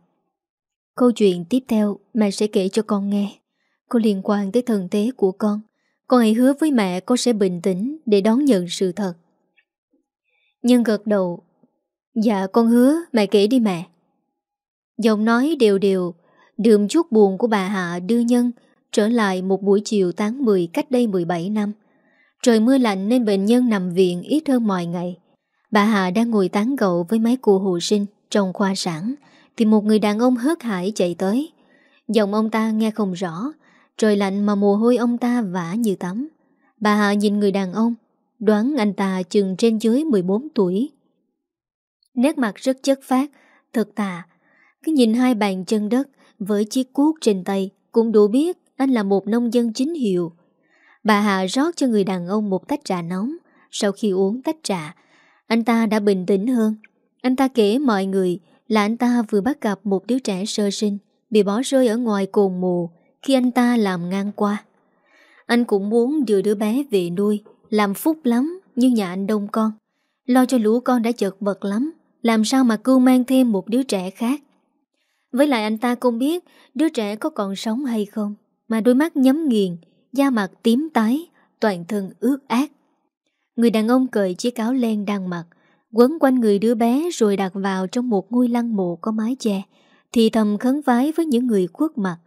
Câu chuyện tiếp theo mẹ sẽ kể cho con nghe. Có liên quan tới thần tế của con. Con hãy hứa với mẹ con sẽ bình tĩnh Để đón nhận sự thật. Nhân gật đầu. Dạ con hứa, mẹ kể đi mẹ. Giọng nói đều đều, Đượm chút buồn của bà Hạ đưa Nhân Trở lại một buổi chiều tháng 10 cách đây 17 năm. Trời mưa lạnh nên bệnh nhân nằm viện ít hơn mọi ngày. Bà Hà đang ngồi tán gậu với mấy cô hồ sinh trong khoa sản thì một người đàn ông hớt hải chạy tới. Giọng ông ta nghe không rõ, trời lạnh mà mồ hôi ông ta vã như tắm. Bà hạ nhìn người đàn ông, đoán anh ta chừng trên dưới 14 tuổi. Nét mặt rất chất phát, thật tà. Cứ nhìn hai bàn chân đất với chiếc cuốc trên tay cũng đủ biết anh là một nông dân chính hiệu. Bà hạ rót cho người đàn ông một tách trà nóng. Sau khi uống tách trà, anh ta đã bình tĩnh hơn. Anh ta kể mọi người là anh ta vừa bắt gặp một đứa trẻ sơ sinh bị bỏ rơi ở ngoài cồn mù khi anh ta làm ngang qua. Anh cũng muốn đưa đứa bé về nuôi, làm phúc lắm, nhưng nhà anh đông con. Lo cho lũ con đã chật vật lắm, làm sao mà cưu mang thêm một đứa trẻ khác. Với lại anh ta không biết đứa trẻ có còn sống hay không, mà đôi mắt nhắm nghiền, da mặt tím tái, toàn thân ướt át. Người đàn ông cởi chiếc áo len đang mặc, quấn quanh người đứa bé rồi đặt vào trong một ngôi lăng mộ có mái che, thì thầm khấn vái với những người khuất mặt,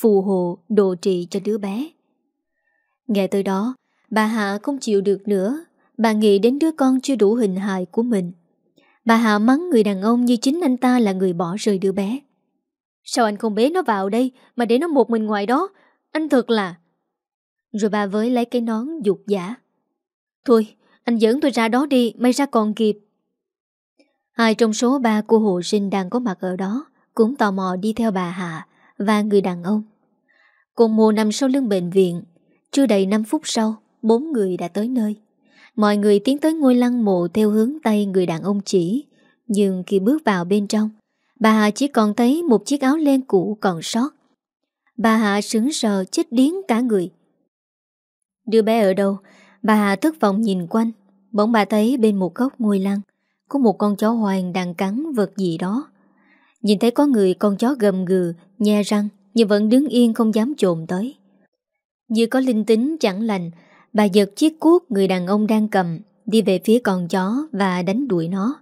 phù hộ độ trị cho đứa bé. Nghe tới đó, bà Hạ không chịu được nữa, bà nghĩ đến đứa con chưa đủ hình hài của mình. Bà Hạ mắng người đàn ông như chính anh ta là người bỏ rơi đứa bé. Sao anh không bế nó vào đây mà để nó một mình ngoài đó? Anh thật là... Rồi bà với lấy cái nón dục giả Thôi anh dẫn tôi ra đó đi May ra còn kịp Hai trong số ba cô hộ sinh đang có mặt ở đó Cũng tò mò đi theo bà Hạ Và người đàn ông. Cùng mùa nằm sau lưng bệnh viện, Chưa đầy 5 phút sau, Bốn người đã tới nơi. Mọi người tiến tới ngôi lăng mộ Theo hướng tay người đàn ông chỉ, Nhưng khi bước vào bên trong, Bà Hạ chỉ còn thấy một chiếc áo len cũ còn sót. Bà Hạ sững sờ chết điếng cả người. Đứa bé ở đâu? Bà Hà thất vọng nhìn quanh, Bỗng bà thấy bên một góc ngôi lăng. Có một con chó hoang đang cắn vật gì đó. Nhìn thấy có người con chó gầm gừ Nhe răng Nhưng vẫn đứng yên không dám trộm tới. Như có linh tính chẳng lành Bà giật chiếc cuốc người đàn ông đang cầm Đi về phía con chó Và đánh đuổi nó.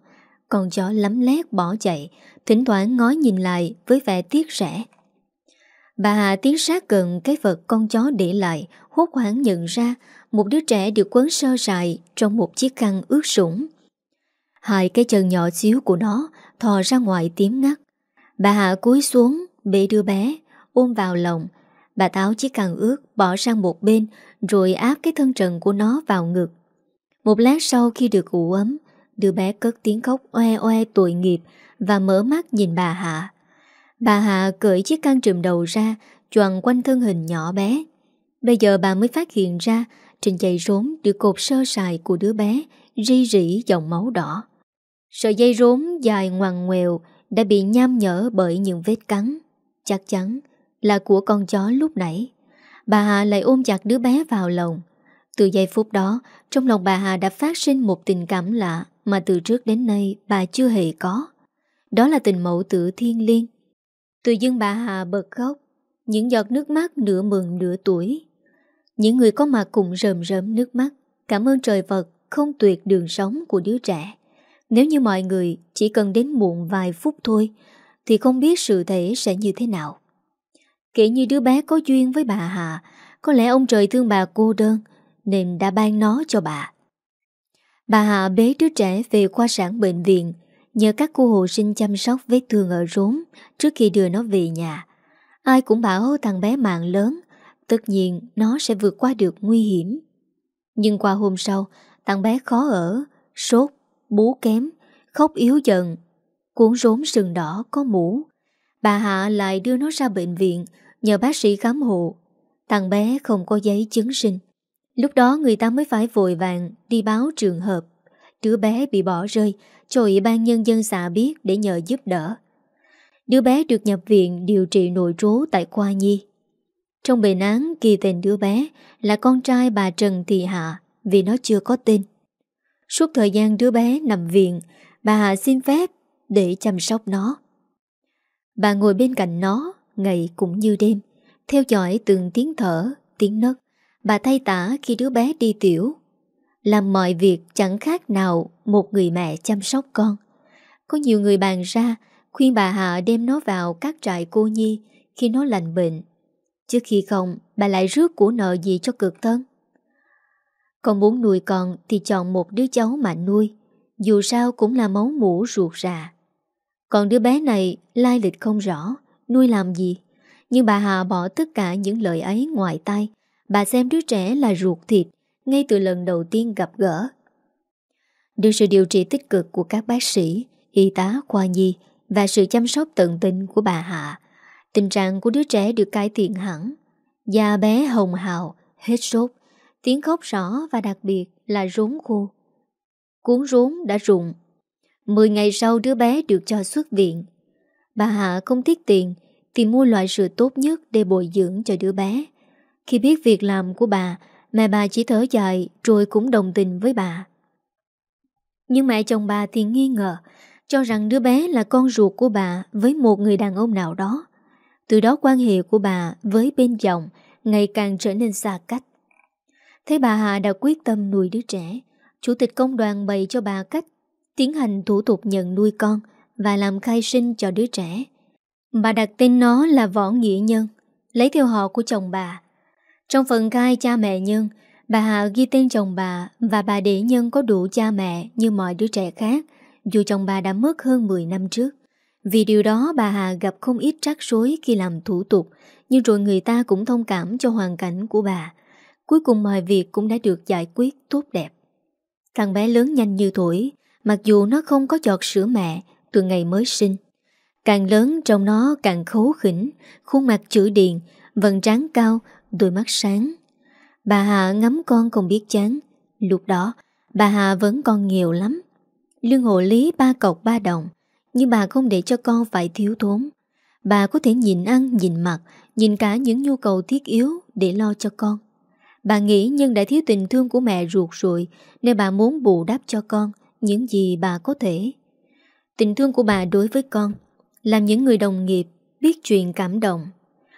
Con chó lắm lét bỏ chạy Thỉnh thoảng ngó nhìn lại với vẻ tiếc rẻ. Bà Hà tiến sát gần cái vật con chó để lại, hốt hoảng nhận ra một đứa trẻ được quấn sơ sài trong một chiếc khăn ướt sũng. Hai cái chân nhỏ xíu của nó thò ra ngoài tím ngắt. Bà hạ cúi xuống, bế đứa bé, ôm vào lòng. Bà tháo chiếc càng ướt bỏ sang một bên rồi áp cái thân trần của nó vào ngực. Một lát sau khi được ủ ấm, đứa bé cất tiếng khóc oe oe tội nghiệp và mở mắt nhìn bà Hạ. Bà Hạ cởi chiếc khăn trùm đầu ra Choàn quanh thân hình nhỏ bé Bây giờ bà mới phát hiện ra Trên dây rốn được cột sơ sài của đứa bé Ri rỉ dòng máu đỏ Sợi dây rốn dài ngoằn ngoèo Đã bị nham nhở bởi những vết cắn. Chắc chắn là của con chó lúc nãy. Bà Hà lại ôm chặt đứa bé vào lòng. Từ giây phút đó, Trong lòng bà Hà đã phát sinh một tình cảm lạ Mà từ trước đến nay bà chưa hề có. Đó là tình mẫu tử thiên liêng. Từ dưng bà Hà bật khóc, Những giọt nước mắt nửa mừng nửa tuổi. Những người có mặt cùng rơm rớm nước mắt, Cảm ơn trời Phật không tuyệt đường sống của đứa trẻ. Nếu như mọi người chỉ cần đến muộn vài phút thôi, thì không biết sự thể sẽ như thế nào. Kể như đứa bé có duyên với bà Hà, có lẽ ông trời thương bà cô đơn, nên đã ban nó cho bà. Bà Hà bế đứa trẻ về khoa sản bệnh viện, nhờ các cô hộ sinh chăm sóc vết thương ở rốn trước khi đưa nó về nhà. Ai cũng bảo thằng bé mạng lớn, tất nhiên nó sẽ vượt qua được nguy hiểm. Nhưng qua hôm sau, thằng bé khó ở, sốt, bú kém, khóc yếu dần, cuốn rốn sừng đỏ có mũ. Bà Hạ lại đưa nó ra bệnh viện, nhờ bác sĩ khám hộ. Thằng bé không có giấy chứng sinh. Lúc đó người ta mới phải vội vàng đi báo trường hợp. Đứa bé bị bỏ rơi, cho Ủy ban Nhân dân xã biết để nhờ giúp đỡ. Đứa bé được nhập viện điều trị nội trú tại khoa nhi. Trong bệnh án ghi tên đứa bé là con trai bà Trần Thị Hạ vì nó chưa có tên. Suốt thời gian đứa bé nằm viện, bà Hạ xin phép để chăm sóc nó. Bà ngồi bên cạnh nó, ngày cũng như đêm, theo dõi từng tiếng thở, tiếng nấc. Bà thay tả khi đứa bé đi tiểu. Làm mọi việc chẳng khác nào một người mẹ chăm sóc con. Có nhiều người bàn ra khuyên bà Hạ đem nó vào các trại cô nhi khi nó lành bệnh. Chứ khi không, bà lại rước của nợ gì cho cực thân con muốn nuôi con thì chọn một đứa cháu mà nuôi, dù sao cũng là máu mũ ruột rà. Còn đứa bé này lai lịch không rõ, nuôi làm gì. Nhưng bà Hà bỏ tất cả những lời ấy ngoài tay. Bà xem đứa trẻ là ruột thịt ngay từ lần đầu tiên gặp gỡ. Được sự điều trị tích cực của các bác sĩ, y tá khoa nhi và sự chăm sóc tận tình của bà Hạ, tình trạng của đứa trẻ được cải thiện hẳn. Da bé hồng hào, hết sốt, tiếng khóc rõ và đặc biệt là rốn khô. Cuốn rốn đã rụng. Mười ngày sau đứa bé được cho xuất viện. Bà Hạ không tiếc tiền tìm mua loại sữa tốt nhất để bồi dưỡng cho đứa bé. Khi biết việc làm của bà, mẹ bà chỉ thở dài rồi cũng đồng tình với bà. Nhưng mẹ chồng bà thì nghi ngờ, cho rằng đứa bé là con ruột của bà với một người đàn ông nào đó. Từ đó quan hệ của bà với bên chồng ngày càng trở nên xa cách. Thế bà Hà đã quyết tâm nuôi đứa trẻ. Chủ tịch công đoàn bày cho bà cách tiến hành thủ tục nhận nuôi con và làm khai sinh cho đứa trẻ. Bà đặt tên nó là Võ Nghĩa Nhân, lấy theo họ của chồng bà. Trong phần khai cha mẹ Nhân, bà Hà ghi tên chồng bà và bà để Nhân có đủ cha mẹ như mọi đứa trẻ khác, dù chồng bà đã mất hơn 10 năm trước. Vì điều đó bà Hà gặp không ít trắc rối khi làm thủ tục, nhưng rồi người ta cũng thông cảm cho hoàn cảnh của bà. Cuối cùng mọi việc cũng đã được giải quyết tốt đẹp. Thằng bé lớn nhanh như tuổi, mặc dù nó không có giọt sữa mẹ từ ngày mới sinh. Càng lớn trong nó càng khấu khỉnh, khuôn mặt chữ điền, vần trán cao, đôi mắt sáng. Bà Hà ngắm con không biết chán. Lúc đó, bà Hà vẫn còn nghèo lắm. Lương hộ lý ba cọc ba đồng, nhưng bà không để cho con phải thiếu thốn. Bà có thể nhìn ăn, nhìn mặc, nhìn cả những nhu cầu thiết yếu để lo cho con. Bà nghĩ nhân đã thiếu tình thương của mẹ ruột rồi nên bà muốn bù đắp cho con những gì bà có thể. Tình thương của bà đối với con làm những người đồng nghiệp biết chuyện cảm động.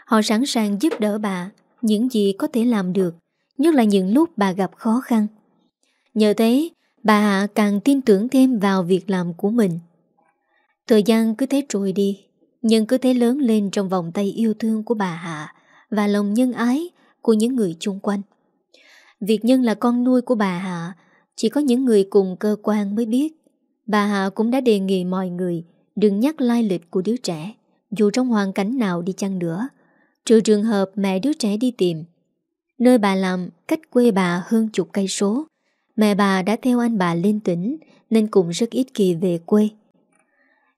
Họ sẵn sàng giúp đỡ bà những gì có thể làm được, nhất là những lúc bà gặp khó khăn. Nhờ thế, bà Hạ càng tin tưởng thêm vào việc làm của mình. Thời gian cứ thế trôi đi, nhưng cứ thế lớn lên trong vòng tay yêu thương của bà Hạ và lòng nhân ái của những người chung quanh. Việc Nhân là con nuôi của bà Hạ, Chỉ có những người cùng cơ quan mới biết. Bà Hạ cũng đã đề nghị mọi người Đừng nhắc lai lịch của đứa trẻ, Dù trong hoàn cảnh nào đi chăng nữa, Trừ trường hợp mẹ đứa trẻ đi tìm. Nơi bà làm, cách quê bà hơn chục cây số. Mẹ bà đã theo anh bà lên tỉnh, Nên cũng rất ít kỳ về quê.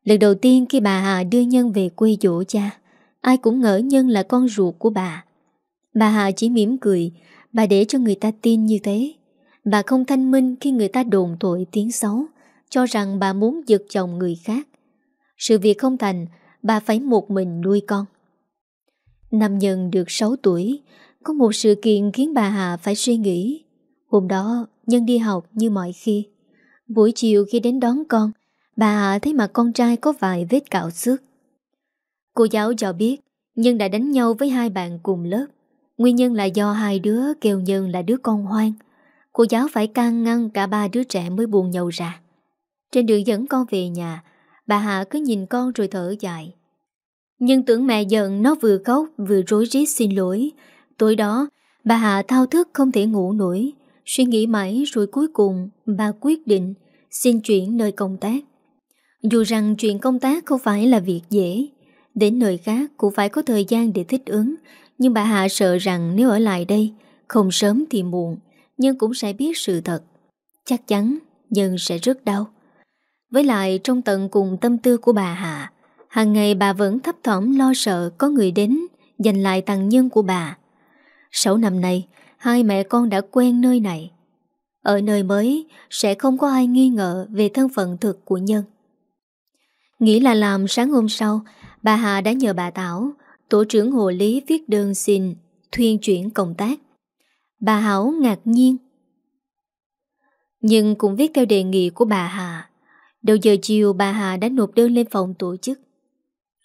Lần đầu tiên khi bà Hà đưa Nhân về quê dỗ cha, Ai cũng ngỡ Nhân là con ruột của bà. Bà Hà chỉ mỉm cười Bà để cho người ta tin như thế. Bà không thanh minh khi người ta đồn tội tiếng xấu, Cho rằng bà muốn giật chồng người khác. Sự việc không thành, Bà phải một mình nuôi con. Năm Nhân được 6 tuổi, Có một sự kiện khiến bà Hà phải suy nghĩ. Hôm đó, Nhân đi học như mọi khi. Buổi chiều khi đến đón con, Bà Hà thấy mặt con trai có vài vết cạo xước. Cô giáo cho biết, Nhân đã đánh nhau với hai bạn cùng lớp. Nguyên nhân là do hai đứa kêu Nhân là đứa con hoang. Cô giáo phải can ngăn cả ba đứa trẻ mới buồn nhậu ra. Trên đường dẫn con về nhà, Bà Hạ cứ nhìn con rồi thở dài. Nhưng tưởng mẹ giận, nó vừa khóc vừa rối rít xin lỗi. Tối đó, bà Hạ thao thức không thể ngủ nổi. Suy nghĩ mãi rồi cuối cùng bà quyết định xin chuyển nơi công tác. Dù rằng chuyện công tác không phải là việc dễ, Đến nơi khác cũng phải có thời gian để thích ứng nhưng bà Hạ sợ rằng nếu ở lại đây, Không sớm thì muộn, Nhưng cũng sẽ biết sự thật. Chắc chắn Nhân sẽ rất đau. Với lại trong tận cùng tâm tư của bà Hạ, hàng ngày bà vẫn thấp thỏm lo sợ Có người đến Giành lại tầng nhân của bà. Sáu năm nay, Hai mẹ con đã quen nơi này. Ở nơi mới, Sẽ không có ai nghi ngờ Về thân phận thực của Nhân. Nghĩ là làm sáng hôm sau, Bà Hà đã nhờ bà Tảo Tổ trưởng hộ lý viết đơn xin Thuyên chuyển công tác Bà Hảo ngạc nhiên Nhưng cũng viết theo đề nghị của bà Hà Đầu giờ chiều bà Hà đã nộp đơn lên phòng tổ chức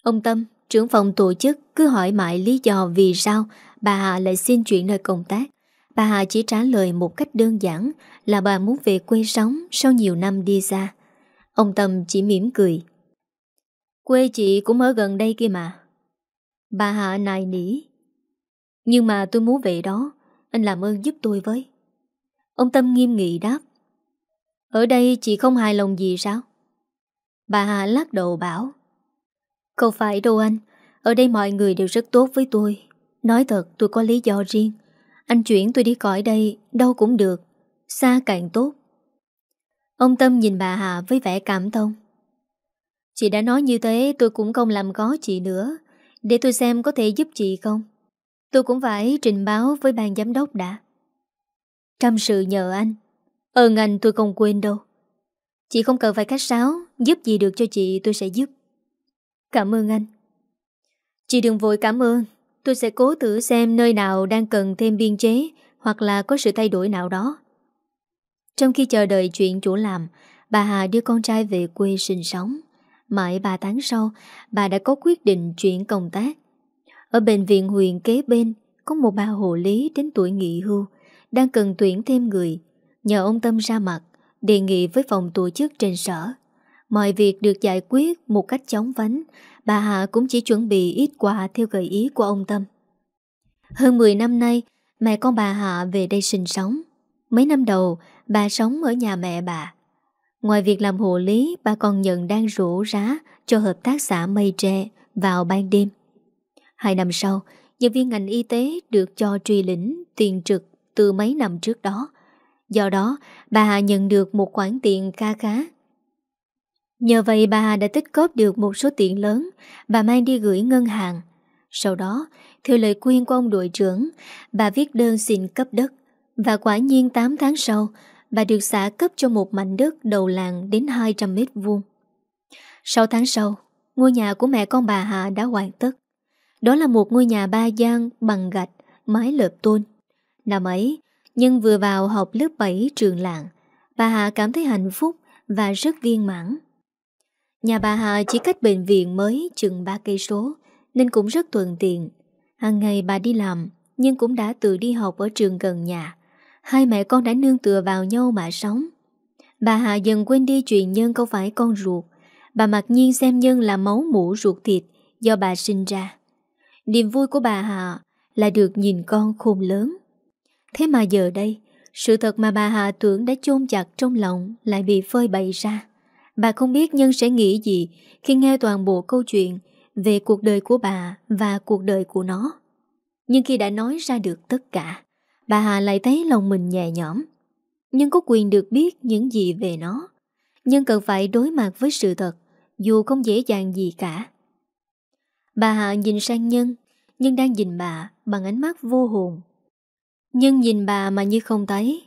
Ông Tâm, trưởng phòng tổ chức cứ hỏi mãi lý do vì sao bà Hà lại xin chuyển nơi công tác. Bà Hà chỉ trả lời một cách đơn giản là bà muốn về quê sống sau nhiều năm đi xa. Ông Tâm chỉ mỉm cười. Quê chị cũng ở gần đây kia mà. Bà Hạ nài nỉ. Nhưng mà tôi muốn về đó, anh làm ơn giúp tôi với. Ông Tâm nghiêm nghị đáp. Ở đây chị không hài lòng gì sao? Bà Hạ lắc đầu bảo. Không phải đâu anh, ở đây mọi người đều rất tốt với tôi. Nói thật tôi có lý do riêng. Anh chuyển tôi đi khỏi đây, đâu cũng được. Xa càng tốt. Ông Tâm nhìn bà Hạ với vẻ cảm thông. Chị đã nói như thế tôi cũng không làm có chị nữa để tôi xem có thể giúp chị không? Tôi cũng phải trình báo với ban giám đốc đã. Trăm sự nhờ anh ờ Ơn anh tôi không quên đâu. Chị không cần phải khách sáo, Giúp gì được cho chị tôi sẽ giúp. Cảm ơn anh. Chị đừng vội cảm ơn. Tôi sẽ cố thử xem nơi nào đang cần thêm biên chế Hoặc là có sự thay đổi nào đó. Trong khi chờ đợi chuyện chủ làm, Bà Hà đưa con trai về quê sinh sống. Mãi 3 tháng sau, bà đã có quyết định chuyển công tác. Ở bệnh viện huyện kế bên, có một bà hộ lý đến tuổi nghỉ hưu, đang cần tuyển thêm người. Nhờ ông Tâm ra mặt, đề nghị với phòng tổ chức trên sở. Mọi việc được giải quyết một cách chóng vánh, bà Hạ cũng chỉ chuẩn bị ít quà theo gợi ý của ông Tâm. Hơn 10 năm nay, mẹ con bà Hạ về đây sinh sống. Mấy năm đầu, bà sống ở nhà mẹ bà. Ngoài việc làm hộ lý, bà còn nhận đang rủ rá cho hợp tác xã mây tre vào ban đêm. Hai năm sau, nhân viên ngành y tế được cho truy lĩnh tiền trực từ mấy năm trước đó. Do đó, bà Hà nhận được một khoản tiền kha khá. Nhờ vậy bà Hà đã tích góp được một số tiền lớn, bà mang đi gửi ngân hàng. Sau đó, theo lời khuyên của ông đội trưởng, bà viết đơn xin cấp đất. Và quả nhiên 8 tháng sau, bà được xã cấp cho một mảnh đất đầu làng đến 200 mét vuông. 6 tháng sau, ngôi nhà của mẹ con bà Hạ đã hoàn tất. Đó là một ngôi nhà ba gian bằng gạch, mái lợp tôn. Năm ấy, Nhân vừa vào học lớp 7 trường làng, bà Hạ cảm thấy hạnh phúc và rất viên mãn. Nhà bà Hạ chỉ cách bệnh viện mới chừng 3 cây số nên cũng rất thuận tiện. Hàng ngày bà đi làm nhưng cũng đã tự đi học ở trường gần nhà. Hai mẹ con đã nương tựa vào nhau mà sống. Bà Hạ dần quên đi chuyện Nhân không phải con ruột. Bà mặc nhiên xem Nhân là máu mũ ruột thịt Do bà sinh ra. Niềm vui của bà Hạ Là được nhìn con khôn lớn. Thế mà giờ đây, Sự thật mà bà Hạ tưởng đã chôn chặt trong lòng Lại bị phơi bày ra. Bà không biết Nhân sẽ nghĩ gì Khi nghe toàn bộ câu chuyện Về cuộc đời của bà Và cuộc đời của nó. Nhưng khi đã nói ra được tất cả Bà Hà lại thấy lòng mình nhẹ nhõm. Nhưng có quyền được biết những gì về nó. Nhưng cần phải đối mặt với sự thật, Dù không dễ dàng gì cả. Bà Hà nhìn sang Nhân Nhưng đang nhìn bà bằng ánh mắt vô hồn. Nhân nhìn bà mà như không thấy.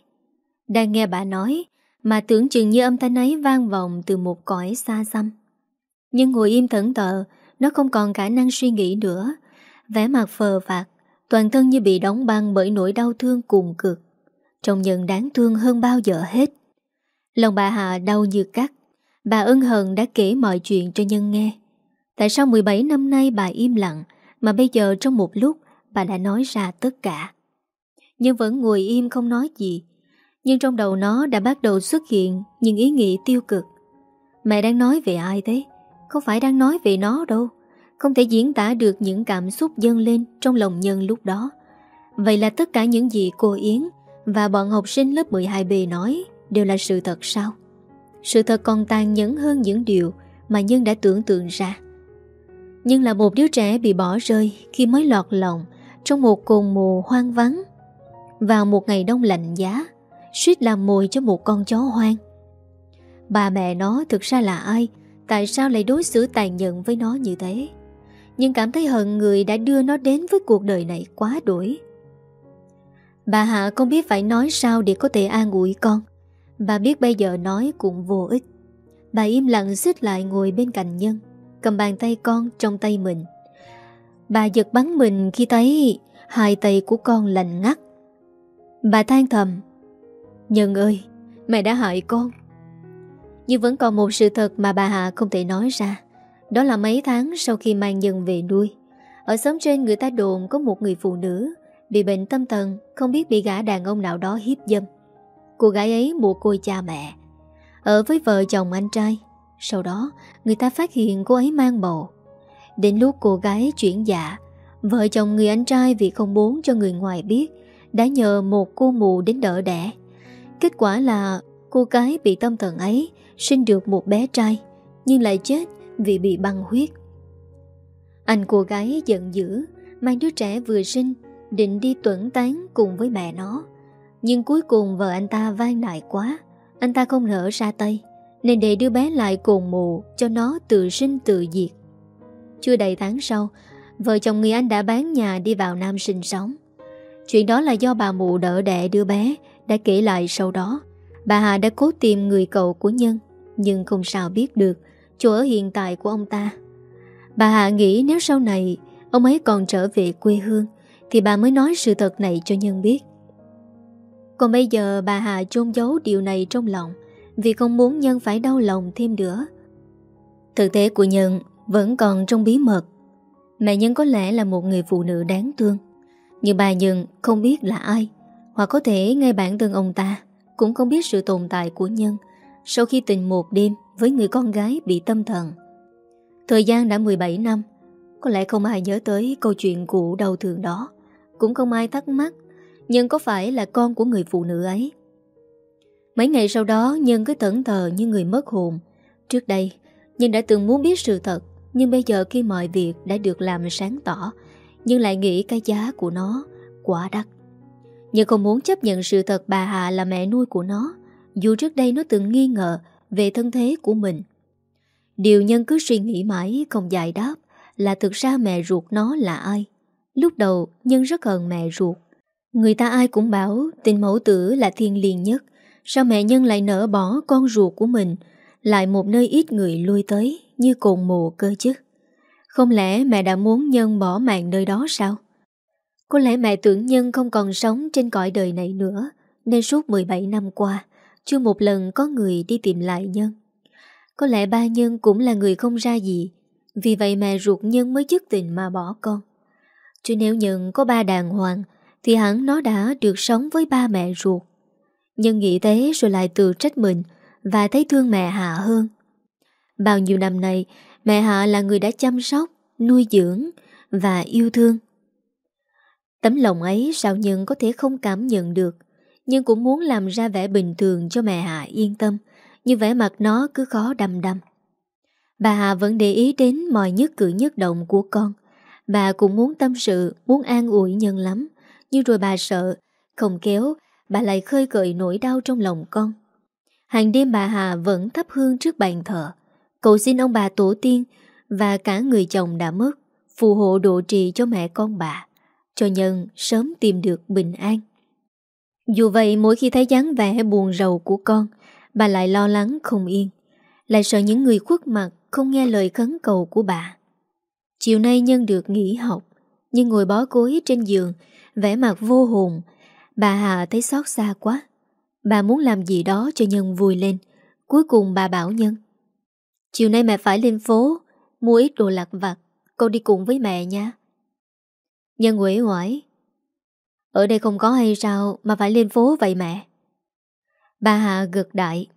Đang nghe bà nói, Mà tưởng chừng như âm thanh ấy vang vọng Từ một cõi xa xăm. Nhưng ngồi im thẫn thờ, Nó không còn khả năng suy nghĩ nữa. Vẻ mặt phờ phạt Toàn thân như bị đóng băng bởi nỗi đau thương cùng cực Trông nhận đáng thương hơn bao giờ hết Lòng bà Hà đau như cắt Bà ân hận đã kể mọi chuyện cho Nhân nghe Tại sao 17 năm nay bà im lặng, Mà bây giờ trong một lúc Bà đã nói ra tất cả Nhưng vẫn ngồi im không nói gì Nhưng trong đầu nó đã bắt đầu xuất hiện những ý nghĩ tiêu cực. Mẹ đang nói về ai thế? Không phải đang nói về nó đâu. Không thể diễn tả được những cảm xúc dâng lên trong lòng nhân lúc đó. Vậy là tất cả những gì cô Yến và bọn học sinh lớp 12B nói đều là sự thật sao? Sự thật còn tàn nhẫn hơn những điều mà Nhân đã tưởng tượng ra. Nhưng là một đứa trẻ bị bỏ rơi khi mới lọt lòng trong một cồn mù hoang vắng. Vào một ngày đông lạnh giá, suýt làm mồi cho một con chó hoang. Bà mẹ nó thực ra là ai? Tại sao lại đối xử tàn nhẫn với nó như thế? Nhưng cảm thấy hận người đã đưa nó đến với cuộc đời này quá đuổi. Bà Hạ không biết phải nói sao để có thể an ủi con. Bà biết bây giờ nói cũng vô ích. Bà im lặng xích lại ngồi bên cạnh nhân, cầm bàn tay con trong tay mình. Bà giật bắn mình khi thấy hai tay của con lạnh ngắt. Bà than thầm. Nhân ơi, mẹ đã hại con. Nhưng vẫn còn một sự thật mà bà Hạ không thể nói ra. Đó là mấy tháng sau khi mang nhân về nuôi. Ở xóm trên người ta đồn có một người phụ nữ bị bệnh tâm thần, không biết bị gã đàn ông nào đó hiếp dâm. Cô gái ấy mồ côi cha mẹ, ở với vợ chồng anh trai. Sau đó, người ta phát hiện cô ấy mang bầu. Đến lúc cô gái chuyển dạ, vợ chồng người anh trai vì không muốn cho người ngoài biết, đã nhờ một cô mù đến đỡ đẻ. Kết quả là cô gái bị tâm thần ấy sinh được một bé trai, nhưng lại chết vì bị băng huyết. Anh cô gái giận dữ, mang đứa trẻ vừa sinh định đi tuẩn tán cùng với mẹ nó. Nhưng cuối cùng vợ anh ta van nại quá, anh ta không nở ra tay, nên để đứa bé lại cồn mù cho nó tự sinh tự diệt. Chưa đầy tháng sau, vợ chồng người anh đã bán nhà đi vào Nam sinh sống. Chuyện đó là do bà mụ đỡ đẻ đứa bé đã kể lại sau đó. Bà Hà đã cố tìm người cậu của Nhân, nhưng không sao biết được chỗ ở hiện tại của ông ta. Bà Hạ nghĩ nếu sau này ông ấy còn trở về quê hương, thì bà mới nói sự thật này cho Nhân biết. Còn bây giờ bà Hạ chôn giấu điều này trong lòng Vì không muốn Nhân phải đau lòng thêm nữa. Thực tế của Nhân vẫn còn trong bí mật. Mẹ Nhân có lẽ là một người phụ nữ đáng thương Nhưng bà Nhân không biết là ai Hoặc có thể ngay bản thân ông ta Cũng không biết sự tồn tại của Nhân Sau khi tình một đêm với người con gái bị tâm thần. Thời gian đã 17 năm, Có lẽ không ai nhớ tới câu chuyện cũ đau thương đó, cũng không ai thắc mắc Nhân có phải là con của người phụ nữ ấy. Mấy ngày sau đó, Nhân cứ tẩn thờ như người mất hồn. Trước đây, Nhân đã từng muốn biết sự thật, Nhưng bây giờ khi mọi việc đã được làm sáng tỏ, Nhưng lại nghĩ cái giá của nó Quá đắt. Nhưng không muốn chấp nhận sự thật bà Hà là mẹ nuôi của nó, Dù trước đây nó từng nghi ngờ về thân thế của mình. Điều nhân cứ suy nghĩ mãi không giải đáp Là thực ra mẹ ruột nó là ai. Lúc đầu, Nhân rất hờn mẹ ruột. Người ta ai cũng bảo tình mẫu tử là thiên liền nhất. Sao mẹ Nhân lại nỡ bỏ con ruột của mình, Lại một nơi ít người lui tới Như cồn mồ cơ chứ? Không lẽ mẹ đã muốn Nhân bỏ mạng nơi đó sao? Có lẽ mẹ tưởng Nhân không còn sống trên cõi đời này nữa, Nên suốt 17 năm qua chưa một lần có người đi tìm lại Nhân. Có lẽ ba Nhân cũng là người không ra gì. Vì vậy mẹ ruột Nhân mới dứt tình mà bỏ con. Chứ nếu nhân có ba đàng hoàng, Thì hẳn nó đã được sống với ba mẹ ruột. Nhân nghĩ thế rồi lại tự trách mình Và thấy thương mẹ Hạ hơn. Bao nhiêu năm nay, Mẹ Hạ là người đã chăm sóc, Nuôi dưỡng Và yêu thương. Tấm lòng ấy sao Nhân có thể không cảm nhận được? Nhưng cũng muốn làm ra vẻ bình thường Cho mẹ hà yên tâm như vẻ mặt nó cứ khó đầm đầm Bà Hà vẫn để ý đến mọi nhất cử nhất động của con Bà cũng muốn tâm sự, muốn an ủi nhân lắm. Nhưng rồi bà sợ, không kéo, bà lại khơi gợi nỗi đau trong lòng con. Hàng đêm bà Hà vẫn thắp hương trước bàn thờ. Cầu xin ông bà tổ tiên và cả người chồng đã mất, phù hộ độ trì cho mẹ con bà, cho nhân sớm tìm được bình an. Dù vậy mỗi khi thấy dáng vẻ buồn rầu của con, bà lại lo lắng không yên, lại sợ những người khuất mặt không nghe lời khấn cầu của bà. Chiều nay Nhân được nghỉ học Nhưng ngồi bó gối trên giường vẻ mặt vô hồn Bà Hà thấy xót xa quá Bà muốn làm gì đó cho Nhân vui lên Cuối cùng bà bảo Nhân Chiều nay mẹ phải lên phố Mua ít đồ lặt vặt Con đi cùng với mẹ nha Nhân quể hoài ở đây không có hay sao Mà phải lên phố vậy mẹ Bà Hà gật đại.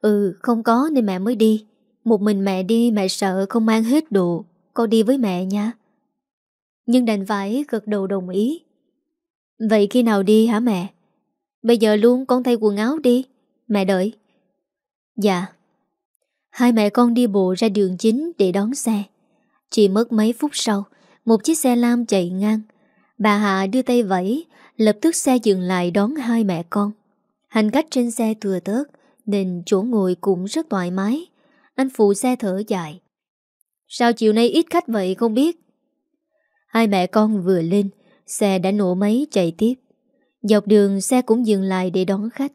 Ừ, không có nên mẹ mới đi. Một mình mẹ đi mẹ sợ không mang hết đồ. Con đi với mẹ nha. Nhưng đành phải gật đầu đồng ý. Vậy khi nào đi hả mẹ? Bây giờ luôn con thay quần áo đi. Mẹ đợi. Dạ. Hai mẹ con đi bộ ra đường chính để đón xe. Chỉ mất mấy phút sau, một chiếc xe lam chạy ngang. Bà Hạ đưa tay vẫy, lập tức xe dừng lại đón hai mẹ con. Hành khách trên xe thừa tớt, nên chỗ ngồi cũng rất thoải mái. Anh phụ xe thở dài. Sao chiều nay ít khách vậy không biết? Hai mẹ con vừa lên, xe đã nổ máy chạy tiếp. Dọc đường xe cũng dừng lại để đón khách.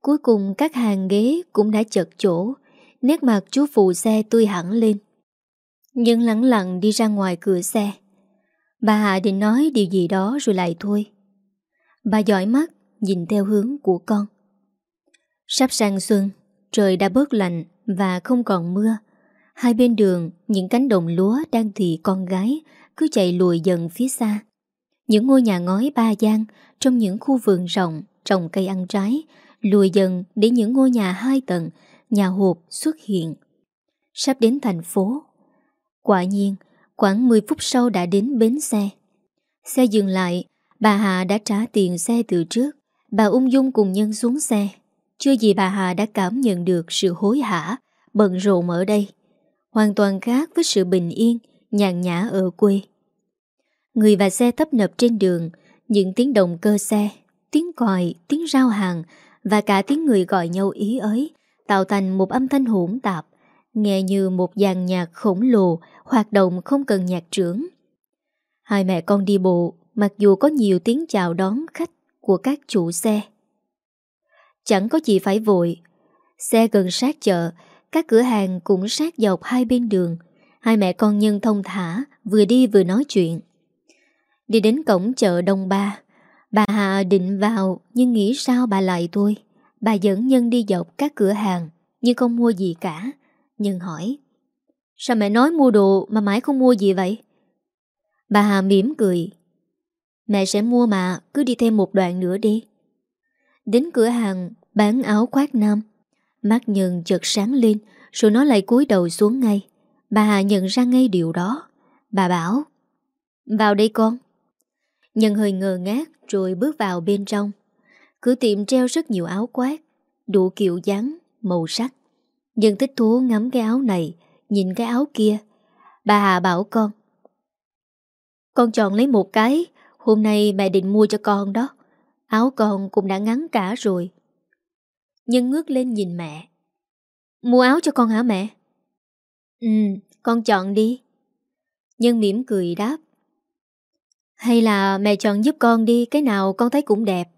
Cuối cùng các hàng ghế cũng đã chật chỗ, nét mặt chú phụ xe tươi hẳn lên. Nhưng lặng lặng đi ra ngoài cửa xe. Bà Hạ định nói điều gì đó rồi lại thôi. Bà dõi mắt, nhìn theo hướng của con. Sắp sang xuân, trời đã bớt lạnh và không còn mưa. Hai bên đường, những cánh đồng lúa đang thì con gái cứ chạy lùi dần phía xa. Những ngôi nhà ngói ba gian trong những khu vườn rộng, trồng cây ăn trái, lùi dần để những ngôi nhà hai tầng, nhà hộp xuất hiện. Sắp đến thành phố. Quả nhiên, khoảng 10 phút sau đã đến bến xe. Xe dừng lại, bà Hà đã trả tiền xe từ trước. Bà ung dung cùng nhân xuống xe. Chưa gì bà Hà đã cảm nhận được sự hối hả, bận rộn ở đây. Hoàn toàn khác với sự bình yên, nhàn nhã ở quê. Người và xe tấp nập trên đường, những tiếng động cơ xe, tiếng còi, tiếng rao hàng và cả tiếng người gọi nhau ý ới tạo thành một âm thanh hỗn tạp, nghe như một dàn nhạc khổng lồ hoạt động không cần nhạc trưởng. Hai mẹ con đi bộ, mặc dù có nhiều tiếng chào đón khách của các chủ xe. Chẳng có gì phải vội, xe gần sát chợ, các cửa hàng cũng sát dọc hai bên đường. Hai mẹ con nhân thông thả, vừa đi vừa nói chuyện. Đi đến cổng chợ Đông Ba, bà Hà định vào nhưng nghĩ sao bà lại thôi. Bà dẫn Nhân đi dọc các cửa hàng Nhưng không mua gì cả nhưng hỏi Sao mẹ nói mua đồ mà mãi không mua gì vậy? Bà Hà mỉm cười Mẹ sẽ mua mà Cứ đi thêm một đoạn nữa đi. Đến cửa hàng bán áo khoác nam Mắt Nhân chợt sáng lên Rồi nó lại cúi đầu xuống ngay. Bà Hà nhận ra ngay điều đó. Bà bảo Vào đây con. Nhân hơi ngờ ngác rồi bước vào bên trong. Cửa tiệm treo rất nhiều áo khoác Đủ kiểu dáng, màu sắc. Nhưng thích thú ngắm cái áo này Nhìn cái áo kia. Bà Hà bảo con Con chọn lấy một cái Hôm nay mẹ định mua cho con đó. Áo con cũng đã ngắn cả rồi. Nhân ngước lên nhìn mẹ Mua áo cho con hả mẹ? Ừ, con chọn đi. Nhân mỉm cười đáp Hay là mẹ chọn giúp con đi Cái nào con thấy cũng đẹp.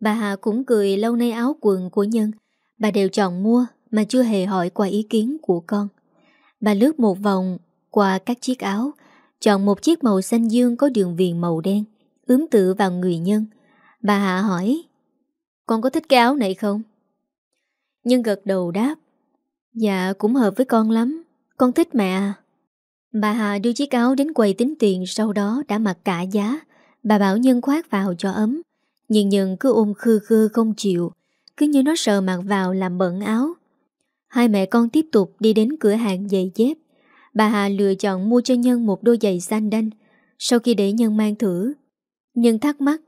Bà Hà cũng cười lâu nay áo quần của Nhân. Bà đều chọn mua. Mà chưa hề hỏi qua ý kiến của con. Bà lướt một vòng Qua các chiếc áo, Chọn một chiếc màu xanh dương có đường viền màu đen, Ướm tự vào người Nhân. Bà Hạ hỏi, Con có thích cái áo này không? Nhân gật đầu đáp Dạ cũng hợp với con lắm, Con thích mẹ à Bà Hà đưa chiếc áo đến quầy tính tiền, Sau đó đã mặc cả giá. Bà bảo Nhân khoác vào cho ấm, nhưng Nhân cứ ôm khư khư không chịu, Cứ như nó sợ mặc vào làm bẩn áo. Hai mẹ con tiếp tục đi đến cửa hàng giày dép. Bà Hà lựa chọn mua cho Nhân một đôi giày xanh đanh. Sau khi để Nhân mang thử Nhân thắc mắc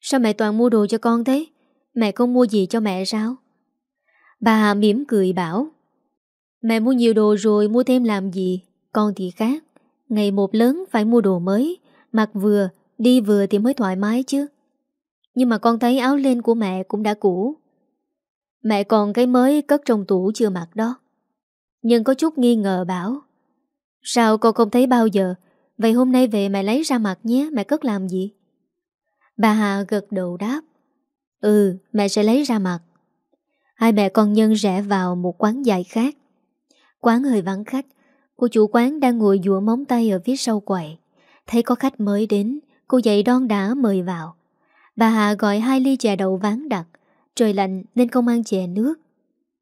Sao mẹ toàn mua đồ cho con thế? Mẹ không mua gì cho mẹ sao? Bà Hà mỉm cười bảo Mẹ mua nhiều đồ rồi mua thêm làm gì? Con thì khác. Ngày một lớn phải mua đồ mới Mặc vừa, đi vừa thì mới thoải mái chứ. Nhưng mà con thấy áo len của mẹ cũng đã cũ. Mẹ còn cái mới cất trong tủ chưa mặc đó. Nhưng có chút nghi ngờ bảo, Sao con không thấy bao giờ? Vậy hôm nay về mẹ lấy ra mặt nhé, Mẹ cất làm gì? Bà Hà gật đầu đáp Ừ mẹ sẽ lấy ra mặt Hai mẹ con nhân rẽ vào một quán dài khác. Quán hơi vắng khách, Cô chủ quán đang ngồi dụa móng tay ở phía sau quầy. Thấy có khách mới đến, Cô dậy đon đã mời vào. Bà Hà gọi hai ly chè đậu ván đặc. Trời lạnh nên không ăn chè nước.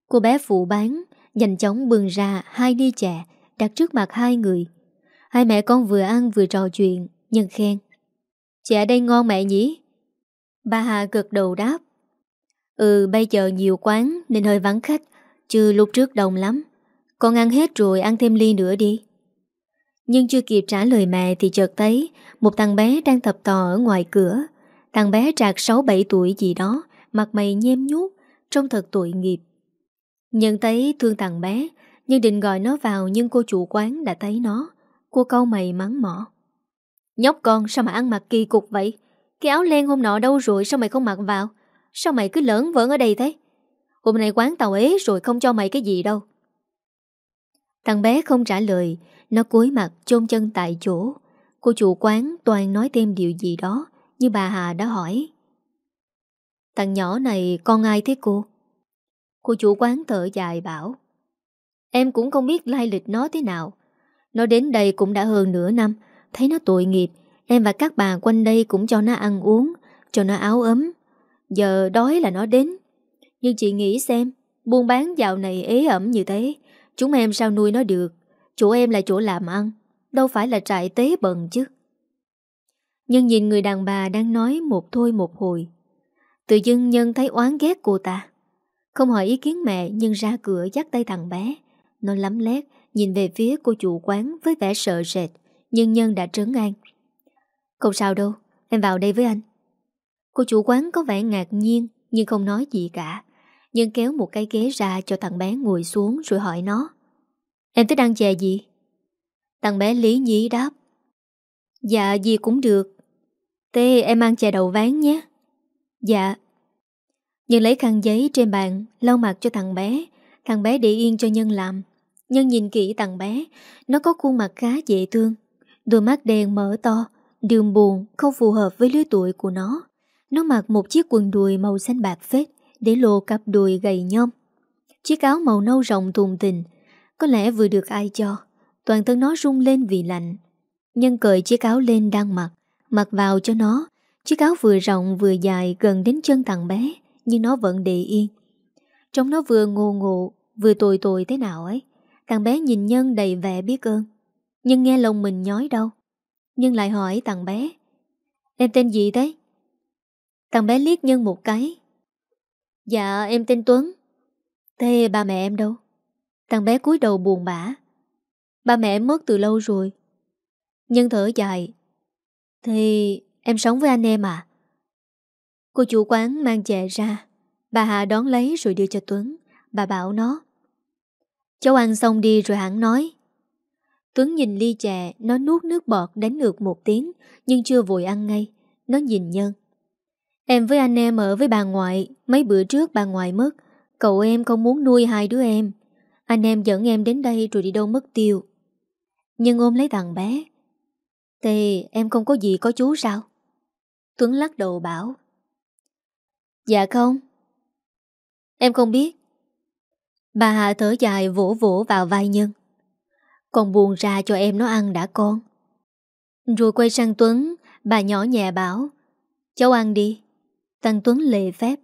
Cô bé phụ bán, Nhanh chóng bừng ra hai ly chè Đặt trước mặt hai người. Hai mẹ con vừa ăn vừa trò chuyện Nhân khen. Chè đây ngon mẹ nhỉ? Bà Hà gật đầu đáp. Ừ bây giờ nhiều quán nên hơi vắng khách, Chứ lúc trước đông lắm. Con ăn hết rồi ăn thêm ly nữa đi. Nhưng chưa kịp trả lời mẹ Thì chợt thấy Một thằng bé đang tập tò ở ngoài cửa. Thằng bé trạc 6-7 tuổi gì đó. Mặt mày nhem nhút Trông thật tội nghiệp. Nhận thấy thương thằng bé, Nhưng định gọi nó vào Nhưng cô chủ quán đã thấy nó. Cô câu mày mắng mỏ. Nhóc con, sao mà ăn mặc kỳ cục vậy? Cái áo len hôm nọ đâu rồi, Sao mày không mặc vào? Sao mày cứ lớn vỡn ở đây thế? Hôm nay quán tàu ế rồi không cho mày cái gì đâu. Thằng bé không trả lời, Nó cúi mặt chôn chân tại chỗ. Cô chủ quán toàn nói thêm điều gì đó, Như bà Hà đã hỏi. Thằng nhỏ này con ai thế cô? Cô chủ quán thở dài bảo, Em cũng không biết lai lịch nó thế nào. Nó đến đây cũng đã hơn nửa năm, Thấy nó tội nghiệp. Em và các bà quanh đây cũng cho nó ăn uống, Cho nó áo ấm. Giờ đói là nó đến. Nhưng chị nghĩ xem, Buôn bán dạo này ế ẩm như thế, Chúng em sao nuôi nó được? Chỗ em là chỗ làm ăn, Đâu phải là trại tế bần chứ. Nhưng nhìn người đàn bà đang nói một thôi một hồi Tự dưng Nhân thấy oán ghét cô ta. Không hỏi ý kiến mẹ, Nhưng ra cửa dắt tay thằng bé. Nó lắm lét, Nhìn về phía cô chủ quán với vẻ sợ sệt, Nhưng Nhân đã trấn an. Không sao đâu, Em vào đây với anh. Cô chủ quán có vẻ ngạc nhiên, Nhưng không nói gì cả. Nhưng kéo một cái ghế ra cho thằng bé ngồi xuống Rồi hỏi nó. Em thích ăn chè gì? Thằng bé lý nhí đáp. Dạ gì cũng được. Thế em ăn chè đậu ván nhé. Dạ. Nhân lấy khăn giấy trên bàn, Lau mặt cho thằng bé. Thằng bé để yên cho Nhân làm. Nhân nhìn kỹ thằng bé. Nó có khuôn mặt khá dễ thương. Đôi mắt đen mở to. Đường buồn không phù hợp với lứa tuổi của nó. Nó mặc một chiếc quần đùi màu xanh bạc phết Để lộ cặp đùi gầy nhom. Chiếc áo màu nâu rộng thùng tình Có lẽ vừa được ai cho. Toàn thân nó rung lên vì lạnh. Nhân cởi chiếc áo lên đang mặc. Mặc vào cho nó. Chiếc áo vừa rộng vừa dài gần đến chân thằng bé, Nhưng nó vẫn để yên. Trong nó vừa ngô ngộ, Vừa tồi tồi thế nào ấy. Thằng bé nhìn Nhân đầy vẻ biết ơn. Nhưng nghe lòng mình nhói đâu Nhưng lại hỏi thằng bé, Em tên gì thế? Thằng bé liếc Nhân một cái. Dạ em tên Tuấn. Thế ba mẹ em đâu? Thằng bé cúi đầu buồn bã. Ba mẹ em mất từ lâu rồi. Nhân thở dài. Thì Em sống với anh em à? Cô chủ quán mang chè ra. Bà Hà đón lấy rồi đưa cho Tuấn. Bà bảo nó, Cháu ăn xong đi rồi hẳn nói. Tuấn nhìn ly chè, Nó nuốt nước bọt đánh ngược một tiếng, Nhưng chưa vội ăn ngay. Nó nhìn Nhân, Em với anh em ở với bà ngoại, Mấy bữa trước bà ngoại mất. Cậu em không muốn nuôi hai đứa em. Anh em dẫn em đến đây rồi đi đâu mất tiêu. Nhưng ôm lấy thằng bé, tê, em không có gì có chú sao? Tuấn lắc đầu bảo Dạ không. Em không biết. Bà Hạ thở dài vỗ vỗ vào vai Nhân. Con buồn ra cho em nó ăn đã con. Rồi quay sang Tuấn, Bà nhỏ nhẹ bảo, Cháu ăn đi. Tăng Tuấn lệ phép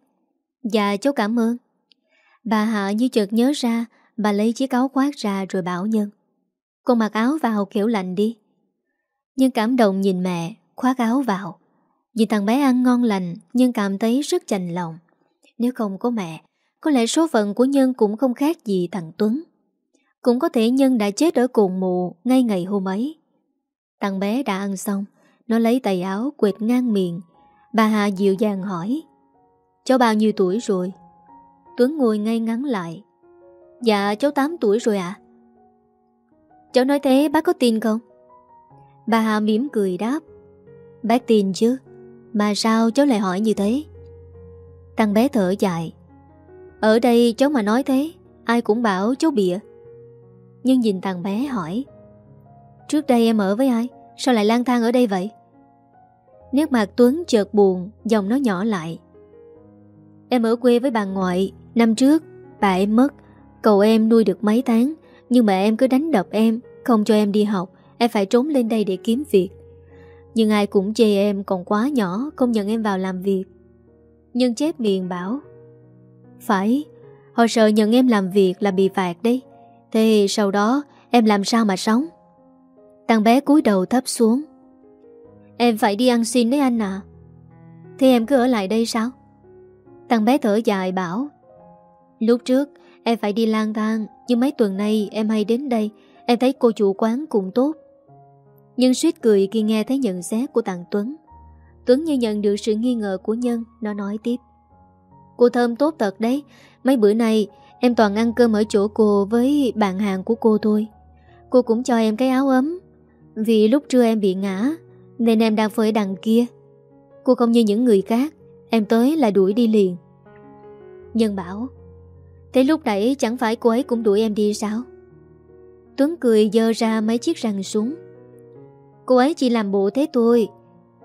Dạ cháu cảm ơn. Bà Hạ như chợt nhớ ra, Bà lấy chiếc áo khoác ra rồi bảo Nhân, Con mặc áo vào kiểu lạnh đi. Nhưng cảm động nhìn mẹ, Khoác áo vào vì thằng bé ăn ngon lành Nhưng cảm thấy rất chành lòng. Nếu không có mẹ, Có lẽ số phận của Nhân cũng không khác gì thằng Tuấn. Cũng có thể Nhân đã chết ở cồn mù Ngay ngày hôm ấy. Thằng bé đã ăn xong, Nó lấy tay áo quệt ngang miệng. Bà Hà dịu dàng hỏi, Cháu bao nhiêu tuổi rồi? Tuấn ngồi ngay ngắn lại Dạ cháu 8 tuổi rồi ạ. Cháu nói thế bác có tin không? Bà Hà mỉm cười đáp, Bác tin chứ? Mà sao cháu lại hỏi như thế? Thằng bé thở dài. Ở đây cháu mà nói thế, Ai cũng bảo cháu bịa. Nhưng nhìn thằng bé hỏi, Trước đây em ở với ai? Sao lại lang thang ở đây vậy? Nét mặt Tuấn chợt buồn Dòng nó nhỏ lại, Em ở quê với bà ngoại, Năm trước bà em mất, Cậu em nuôi được mấy tháng, Nhưng mà em cứ đánh đập em, Không cho em đi học, Em phải trốn lên đây để kiếm việc nhưng ai cũng chê em còn quá nhỏ, Không nhận em vào làm việc. Nhưng chép miệng bảo, Phải, Họ sợ nhận em làm việc là bị phạt đấy. Thế sau đó em làm sao mà sống? Thằng bé cúi đầu thấp xuống. Em phải đi ăn xin đấy anh à Thế em cứ ở lại đây sao? Thằng bé thở dài bảo, Lúc trước em phải đi lang thang, Nhưng mấy tuần nay em hay đến đây, Em thấy cô chủ quán cũng tốt. Nhân suýt cười khi nghe thấy nhận xét của Tàng Tuấn. Tuấn như nhận được sự nghi ngờ của Nhân, Nó nói tiếp. Cô thơm tốt thật đấy, Mấy bữa nay em toàn ăn cơm ở chỗ cô Với bạn hàng của cô thôi. Cô cũng cho em cái áo ấm. Vì lúc trưa em bị ngã, Nên em đang phơi đằng kia. Cô không như những người khác, Em tới là đuổi đi liền. Nhân bảo, Thế lúc nãy chẳng phải cô ấy cũng đuổi em đi sao? Tuấn cười dơ ra mấy chiếc răng xuống Cô ấy chỉ làm bộ thế thôi.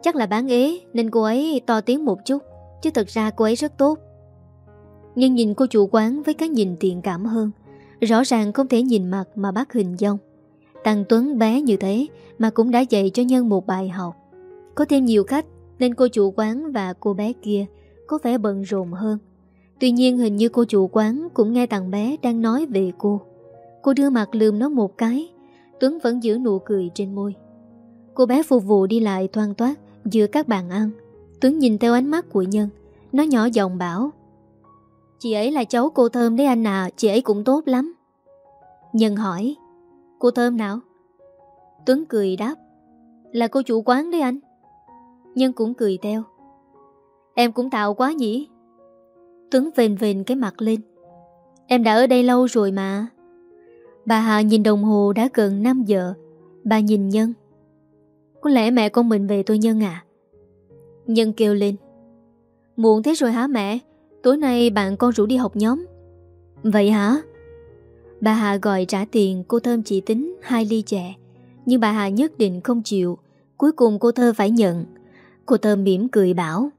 Chắc là bán ế, Nên cô ấy to tiếng một chút, Chứ thật ra cô ấy rất tốt. Nhưng nhìn cô chủ quán với cái nhìn tiện cảm hơn, Rõ ràng không thể nhìn mặt mà bắt hình dông Tăng Tuấn bé như thế Mà cũng đã dạy cho Nhân một bài học. Có thêm nhiều khách Nên cô chủ quán và cô bé kia Có vẻ bận rộn hơn. Tuy nhiên hình như cô chủ quán Cũng nghe thằng bé đang nói về cô. Cô đưa mặt lườm nó một cái, Tuấn vẫn giữ nụ cười trên môi. Cô bé phục vụ đi lại thoang toát Giữa các bàn ăn. Tuấn nhìn theo ánh mắt của Nhân, Nó nhỏ giọng bảo, Chị ấy là cháu cô Thơm đấy anh à Chị ấy cũng tốt lắm. Nhân hỏi, Cô Thơm nào? Tuấn cười đáp, Là cô chủ quán đấy anh. Nhân cũng cười theo, Em cũng tạo quá nhỉ? Tuấn vền vền cái mặt lên, Em đã ở đây lâu rồi mà. Bà Hà nhìn đồng hồ đã gần 5 giờ, Bà nhìn Nhân có lẽ mẹ con mình về tôi Nhân à Nhân kêu lên. Muộn thế rồi hả mẹ? Tối nay bạn con rủ đi học nhóm. Vậy hả? Bà Hà gọi trả tiền, cô Thơm chỉ tính hai ly chè. Nhưng bà Hà nhất định không chịu. Cuối cùng cô Thơ phải nhận. Cô Thơm mỉm cười bảo,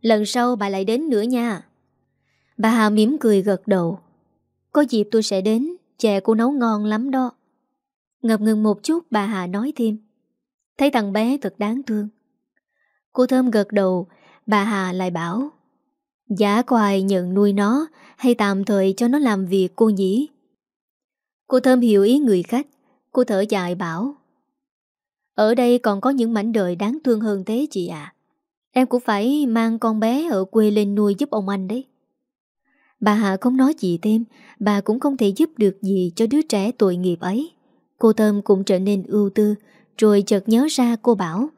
Lần sau bà lại đến nữa nha. Bà Hà mỉm cười gật đầu, Có dịp tôi sẽ đến, Chè cô nấu ngon lắm đó. Ngập ngừng một chút, bà Hà nói thêm Thấy thằng bé thật đáng thương. Cô Thơm gật đầu, Bà Hà lại bảo Giá có ai nhận nuôi nó Hay tạm thời cho nó làm việc cô nhỉ? Cô Thơm hiểu ý người khách, Cô thở dài bảo, Ở đây còn có những mảnh đời đáng thương hơn thế chị ạ. Em cũng phải mang con bé ở quê lên nuôi giúp ông anh đấy. Bà Hạ không nói gì thêm, Bà cũng không thể giúp được gì cho đứa trẻ tội nghiệp ấy. Cô Thơm cũng trở nên ưu tư rồi chợt nhớ ra cô bảo,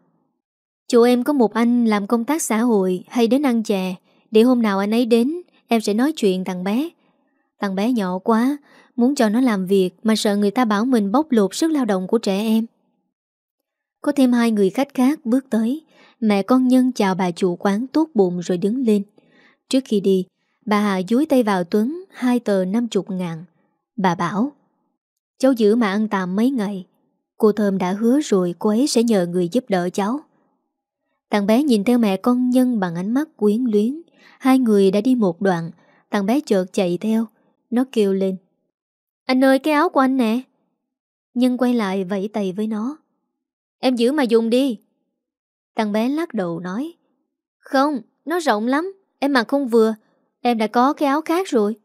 Chỗ em có một anh làm công tác xã hội Hay đến ăn chè, Để hôm nào anh ấy đến, Em sẽ nói chuyện thằng bé. Thằng bé nhỏ quá, Muốn cho nó làm việc Mà sợ người ta bảo mình bóc lột sức lao động của trẻ em. Có thêm hai người khách khác bước tới, Mẹ con Nhân chào bà chủ quán tốt bụng rồi đứng lên. Trước khi đi, Bà Hà dúi tay vào Tuấn Hai tờ 50 ngàn. Bà bảo, Cháu giữ mà ăn tạm mấy ngày Cô Thơm đã hứa rồi cô ấy sẽ nhờ người giúp đỡ cháu. Thằng bé nhìn theo mẹ con Nhân bằng ánh mắt quyến luyến. Hai người đã đi một đoạn Thằng bé chợt chạy theo. Nó kêu lên. Anh ơi cái áo của anh nè. Nhân quay lại vẫy tay với nó. Em giữ mà dùng đi. Thằng bé lắc đầu nói. Không, nó rộng lắm Em mặc không vừa. Em đã có cái áo khác rồi.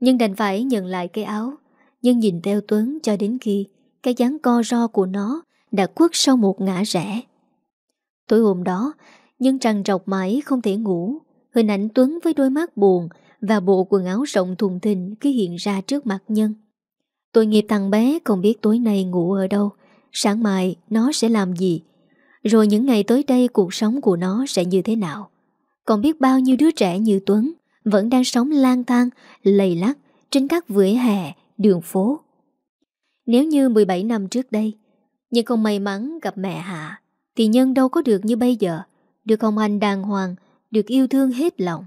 Nhưng đành phải nhận lại cái áo. Nhưng nhìn theo Tuấn cho đến khi cái dáng co ro của nó Đã quất sau một ngã rẽ. Tối hôm đó Nhưng trằn trọc mãi không thể ngủ, Hình ảnh Tuấn với đôi mắt buồn Và bộ quần áo rộng thùng thình cứ hiện ra trước mặt nhân. Tội nghiệp thằng bé không biết tối nay ngủ ở đâu, Sáng mai nó sẽ làm gì, Rồi những ngày tới đây cuộc sống của nó sẽ như thế nào. Còn biết bao nhiêu đứa trẻ như Tuấn Vẫn đang sống lang thang, Lầy lắc trên các vỉa hè, Đường phố. Nếu như 17 năm trước đây, Nhưng không may mắn gặp mẹ Hạ, Thì Nhân đâu có được như bây giờ. Được ông anh đàng hoàng, Được yêu thương hết lòng.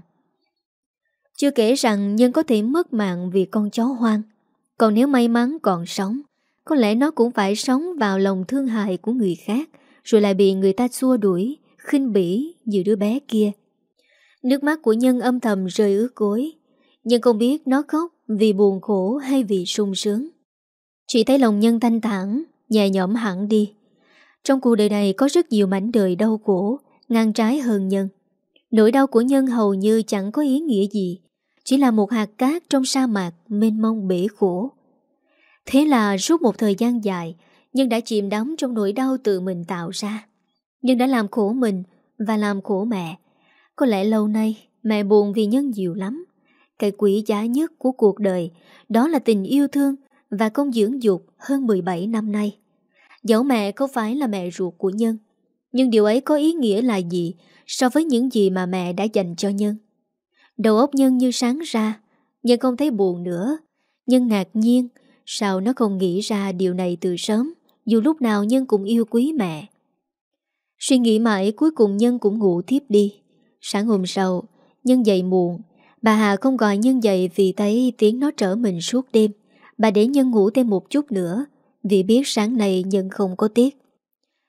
Chưa kể rằng Nhân có thể mất mạng Vì con chó hoang, Còn nếu may mắn còn sống, Có lẽ nó cũng phải sống vào lòng thương hại của người khác, Rồi lại bị người ta xua đuổi, khinh bỉ như đứa bé kia. Nước mắt của Nhân âm thầm rơi ướt gối, Nhưng không biết nó khóc vì buồn khổ hay vì sung sướng chị thấy lòng Nhân thanh thản, Nhẹ nhõm hẳn đi. Trong cuộc đời này có rất nhiều mảnh đời đau khổ, Ngang trái hơn Nhân. Nỗi đau của Nhân hầu như chẳng có ý nghĩa gì, Chỉ là một hạt cát trong sa mạc mênh mông bể khổ. Thế là suốt một thời gian dài, Nhân đã chìm đắm trong nỗi đau tự mình tạo ra. Nhân đã làm khổ mình Và làm khổ mẹ. Có lẽ lâu nay, Mẹ buồn vì Nhân nhiều lắm. Cái quý giá nhất của cuộc đời, Đó là tình yêu thương và công dưỡng dục hơn 17 năm nay. Dẫu mẹ không phải là mẹ ruột của Nhân, Nhưng điều ấy có ý nghĩa là gì So với những gì mà mẹ đã dành cho Nhân? Đầu óc Nhân như sáng ra, Nhân không thấy buồn nữa. Nhân ngạc nhiên, Sao nó không nghĩ ra điều này từ sớm, Dù lúc nào Nhân cũng yêu quý mẹ. Suy nghĩ mãi, cuối cùng Nhân cũng ngủ thiếp đi. Sáng hôm sau, Nhân dậy muộn. Bà Hà không gọi Nhân dậy vì thấy tiếng nó trở mình suốt đêm. Bà để Nhân ngủ thêm một chút nữa, Vì biết sáng nay Nhân không có tiết.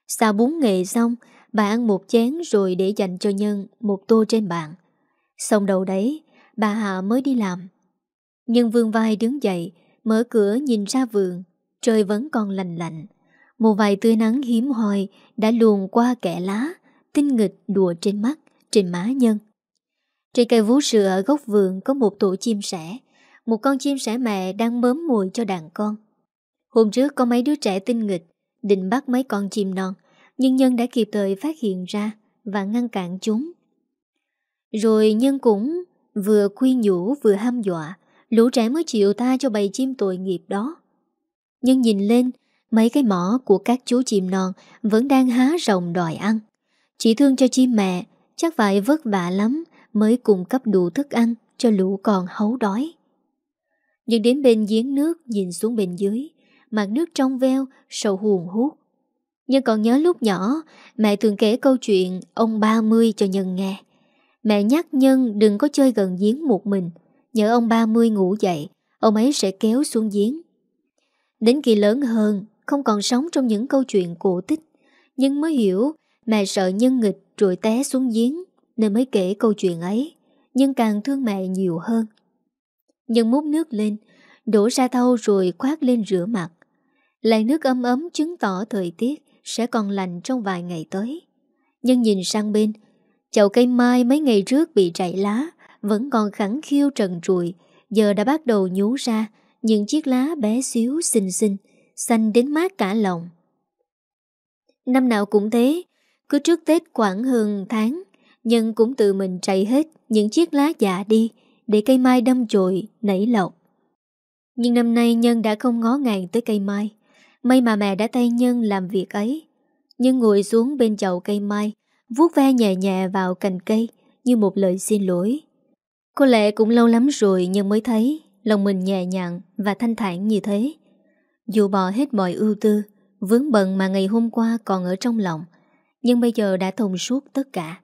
Xào bún nghệ xong, Bà ăn một chén rồi để dành cho Nhân Một tô trên bàn. Xong đầu đấy, Bà hạ mới đi làm. Nhân vương vai đứng dậy, Mở cửa nhìn ra vườn, Trời vẫn còn lành lạnh. Một vài tươi nắng hiếm hoi Đã luồn qua kẻ lá, Tinh nghịch đùa trên mắt, Trên má nhân. Trên cây vú sữa ở góc vườn Có một tổ chim sẻ một con chim sẻ mẹ đang mớm mùi cho đàn con. Hôm trước có mấy đứa trẻ tinh nghịch, Định bắt mấy con chim non, Nhưng Nhân đã kịp thời phát hiện ra Và ngăn cản chúng. Rồi Nhân cũng vừa khuyên nhủ vừa ham dọa, Lũ trẻ mới chịu tha cho bầy chim tội nghiệp đó. Nhưng nhìn lên, Mấy cái mỏ của các chú chim non Vẫn đang há rồng đòi ăn. Chỉ thương cho chim mẹ Chắc phải vất vả lắm Mới cung cấp đủ thức ăn Cho lũ còn hấu đói. Nhưng đến bên giếng nước Nhìn xuống bên dưới Mặt nước trong veo, sầu huồn hút. Nhưng còn nhớ lúc nhỏ, Mẹ thường kể câu chuyện Ông ba mươi cho Nhân nghe. Mẹ nhắc Nhân đừng có chơi gần giếng một mình Nhớ ông 30 ngủ dậy, Ông ấy sẽ kéo xuống giếng. Đến khi lớn hơn, Không còn sống trong những câu chuyện cổ tích, Nhưng mới hiểu Mẹ sợ nhân nghịch rồi té xuống giếng, Nên mới kể câu chuyện ấy, Nhưng càng thương mẹ nhiều hơn. Nhân múc nước lên Đổ ra thau rồi khoát lên rửa mặt Làn nước ấm ấm chứng tỏ thời tiết Sẽ còn lành trong vài ngày tới Nhân nhìn sang bên Chậu cây mai mấy ngày trước bị chảy lá vẫn còn khẳng khiêu trần trụi, giờ đã bắt đầu nhú ra những chiếc lá bé xíu xinh xinh, xanh đến mát cả lòng. Năm nào cũng thế, cứ trước Tết khoảng hơn tháng, Nhân cũng tự mình chạy hết những chiếc lá già đi để cây mai đâm chồi, nảy lộc. Nhưng năm nay Nhân đã không ngó ngàng tới cây mai. May mà mẹ đã tay Nhân làm việc ấy. Nhân ngồi xuống bên chậu cây mai, vuốt ve nhẹ nhẹ vào cành cây như một lời xin lỗi. Có lẽ cũng lâu lắm rồi nhân mới thấy lòng mình nhẹ nhàng và thanh thản như thế. Dù bỏ hết mọi ưu tư, vướng bận mà ngày hôm qua còn ở trong lòng, nhưng bây giờ đã thông suốt tất cả.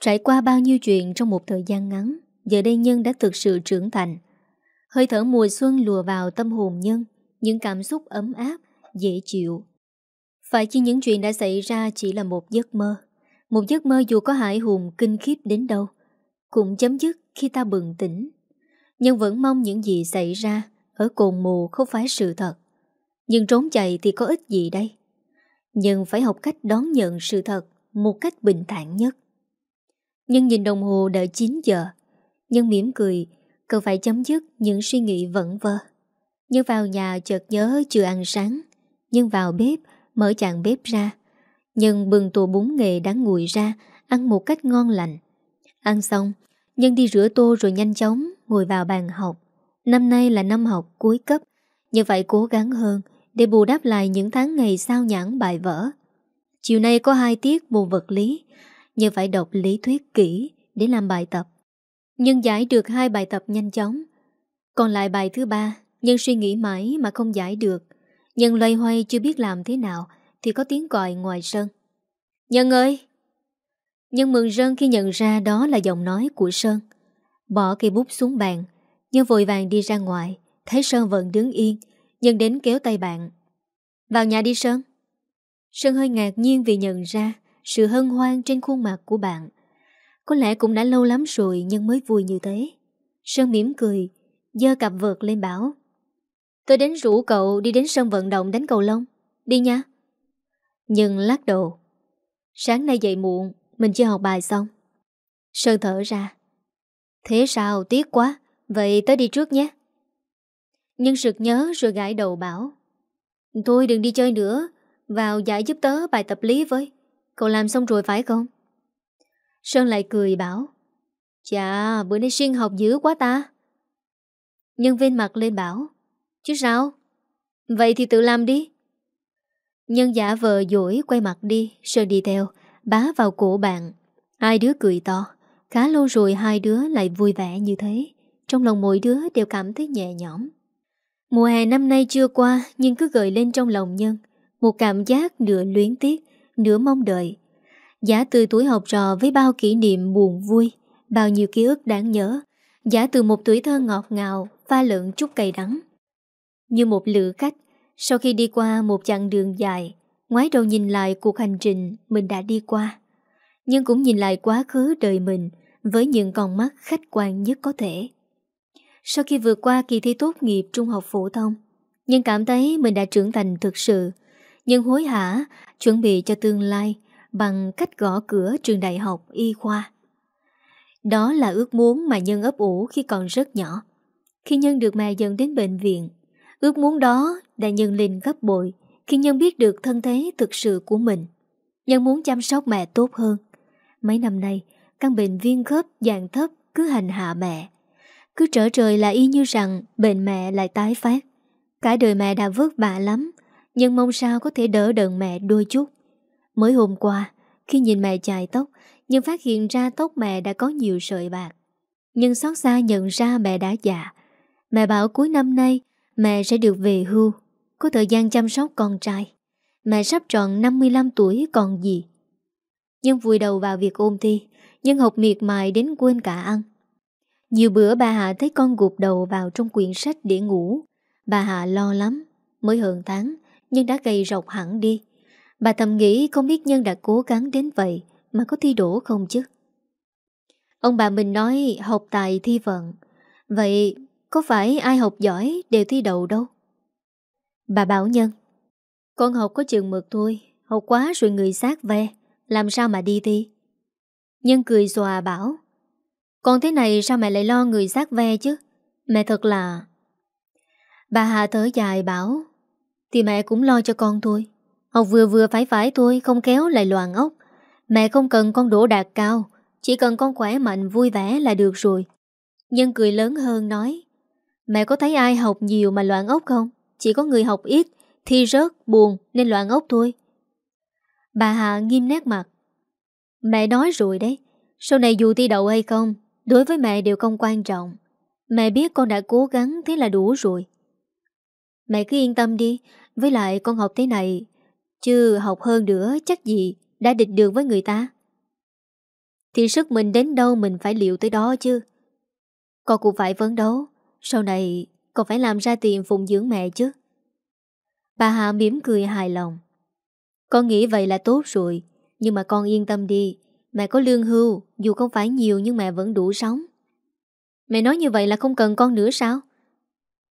Trải qua bao nhiêu chuyện trong một thời gian ngắn, giờ đây Nhân đã thực sự trưởng thành. Hơi thở mùa xuân lùa vào tâm hồn Nhân, những cảm xúc ấm áp, dễ chịu. Phải chứ những chuyện đã xảy ra chỉ là một giấc mơ. Một giấc mơ dù có hải hùng kinh khiếp đến đâu, cũng chấm dứt khi ta bừng tỉnh. Nhưng vẫn mong những gì xảy ra ở cồn mù không phải sự thật. Nhưng trốn chạy thì có ích gì đây? Nhưng phải học cách đón nhận sự thật một cách bình thản nhất. Nhưng nhìn đồng hồ đợi 9 giờ. Nhưng mỉm cười, cần phải chấm dứt những suy nghĩ vẩn vơ. Nhưng vào nhà chợt nhớ chưa ăn sáng. Nhưng vào bếp, mở chàng bếp ra. Nhưng bừng tô bún nghệ đáng nguội ra, ăn một cách ngon lành. Ăn xong, Nhân đi rửa tô rồi nhanh chóng ngồi vào bàn học. Năm nay là năm học cuối cấp, như vậy cố gắng hơn để bù đắp lại những tháng ngày sao nhãn bài vở. Chiều nay có hai tiết môn vật lý, như phải đọc lý thuyết kỹ để làm bài tập. Nhân giải được hai bài tập nhanh chóng. Còn lại bài thứ ba, Nhân suy nghĩ mãi mà không giải được. Nhân loay hoay chưa biết làm thế nào thì có tiếng gọi ngoài sân. Nhân ơi! Nhân mừng rơn khi nhận ra đó là giọng nói của Sơn Bỏ cây bút xuống bàn Nhân vội vàng đi ra ngoài Thấy Sơn vẫn đứng yên Nhân đến kéo tay bạn Vào nhà đi Sơn Sơn hơi ngạc nhiên vì nhận ra Sự hân hoan trên khuôn mặt của bạn có lẽ cũng đã lâu lắm rồi Nhưng mới vui như thế. Sơn mỉm cười Dơ cặp vợt lên bảo, Tôi đến rủ cậu đi đến sân vận động đánh cầu lông. Đi nha. Nhưng lắc đầu, Sáng nay dậy muộn, mình chưa học bài xong. Sơn thở ra, Thế sao? Tiếc quá, Vậy tới đi trước nhé. Nhưng sực nhớ rồi gãi đầu bảo, Thôi đừng đi chơi nữa, Vào giải giúp tớ bài tập lý với. Cậu làm xong rồi phải không? Sơn lại cười bảo Chà, bữa nay xuyên học dữ quá ta. Nhân viên mặt lên bảo. Chứ sao? Vậy thì tự làm đi. Nhân giả vờ dỗi quay mặt đi, Sơn đi theo, bá vào cổ bạn. Hai đứa cười to. Khá lâu rồi hai đứa lại vui vẻ như thế. Trong lòng mỗi đứa đều cảm thấy nhẹ nhõm. Mùa hè năm nay chưa qua nhưng cứ gợi lên trong lòng Nhân. Một cảm giác nửa luyến tiếc, nửa mong đợi. Giả từ tuổi học trò với bao kỷ niệm buồn vui, bao nhiêu ký ức đáng nhớ. Giả từ một tuổi thơ ngọt ngào, pha lượng chút cay đắng. Như một lữ khách, sau khi đi qua một chặng đường dài, ngoái đầu nhìn lại cuộc hành trình mình đã đi qua. Nhưng cũng nhìn lại quá khứ đời mình với những con mắt khách quan nhất có thể. Sau khi vượt qua kỳ thi tốt nghiệp trung học phổ thông, nhưng cảm thấy mình đã trưởng thành thực sự, nhưng hối hả chuẩn bị cho tương lai bằng cách gõ cửa trường đại học y khoa. Đó là ước muốn mà Nhân ấp ủ khi còn rất nhỏ. Khi Nhân được mẹ dẫn đến bệnh viện, ước muốn đó đã nhân lên gấp bội khi Nhân biết được thân thế thực sự của mình. Nhân muốn chăm sóc mẹ tốt hơn. Mấy năm nay, căn bệnh viên khớp dạng thấp cứ hành hạ mẹ. Cứ trở trời là y như rằng bệnh mẹ lại tái phát. Cả đời mẹ đã vất vả lắm, nhưng mong sao có thể đỡ đợn mẹ đôi chút. Mới hôm qua, khi nhìn mẹ chải tóc, nhưng phát hiện ra tóc mẹ đã có nhiều sợi bạc. Nhưng xót xa nhận ra mẹ đã già. Mẹ bảo cuối năm nay mẹ sẽ được về hưu, có thời gian chăm sóc con trai. Mẹ sắp tròn 55 tuổi còn gì. Nhưng vùi đầu vào việc ôm thi, nhưng học miệt mài đến quên cả ăn. Nhiều bữa bà Hạ thấy con gục đầu vào trong quyển sách để ngủ. Bà Hạ lo lắm, mới hơn tháng, nhưng đã gầy rộc hẳn đi. Bà thầm nghĩ không biết Nhân đã cố gắng đến vậy mà có thi đổ không chứ. Ông bà mình nói học tài thi vận. Vậy có phải ai học giỏi đều thi đậu đâu? Bà bảo Nhân, Con học có trường mực thôi, Học quá rồi người sát ve, Làm sao mà đi thi Nhân cười xòa bảo, Con thế này sao mẹ lại lo người sát ve chứ Mẹ thật là Bà Hà thở dài bảo, Thì mẹ cũng lo cho con thôi Học vừa vừa phải phải thôi Không kéo lại loạn ốc. Mẹ không cần con đổ đạt cao Chỉ cần con khỏe mạnh vui vẻ là được rồi. Nhân cười lớn hơn nói Mẹ có thấy ai học nhiều mà loạn ốc không? Chỉ có người học ít Thi rớt, buồn nên loạn ốc thôi. Bà hạ nghiêm nét mặt. Mẹ nói rồi đấy Sau này dù thi đậu hay không Đối với mẹ đều không quan trọng. Mẹ biết con đã cố gắng thế là đủ rồi. Mẹ cứ yên tâm đi Với lại con học thế này Chứ học hơn nữa, chắc gì Đã địch đường với người ta? Thì sức mình đến đâu Mình phải liệu tới đó chứ. Con cũng phải vấn đấu, Sau này con phải làm ra tiền phụng dưỡng mẹ chứ. Bà Hạ mỉm cười hài lòng. Con nghĩ vậy là tốt rồi, Nhưng mà con yên tâm đi, Mẹ có lương hưu, Dù không phải nhiều nhưng mẹ vẫn đủ sống. Mẹ nói như vậy là không cần con nữa sao?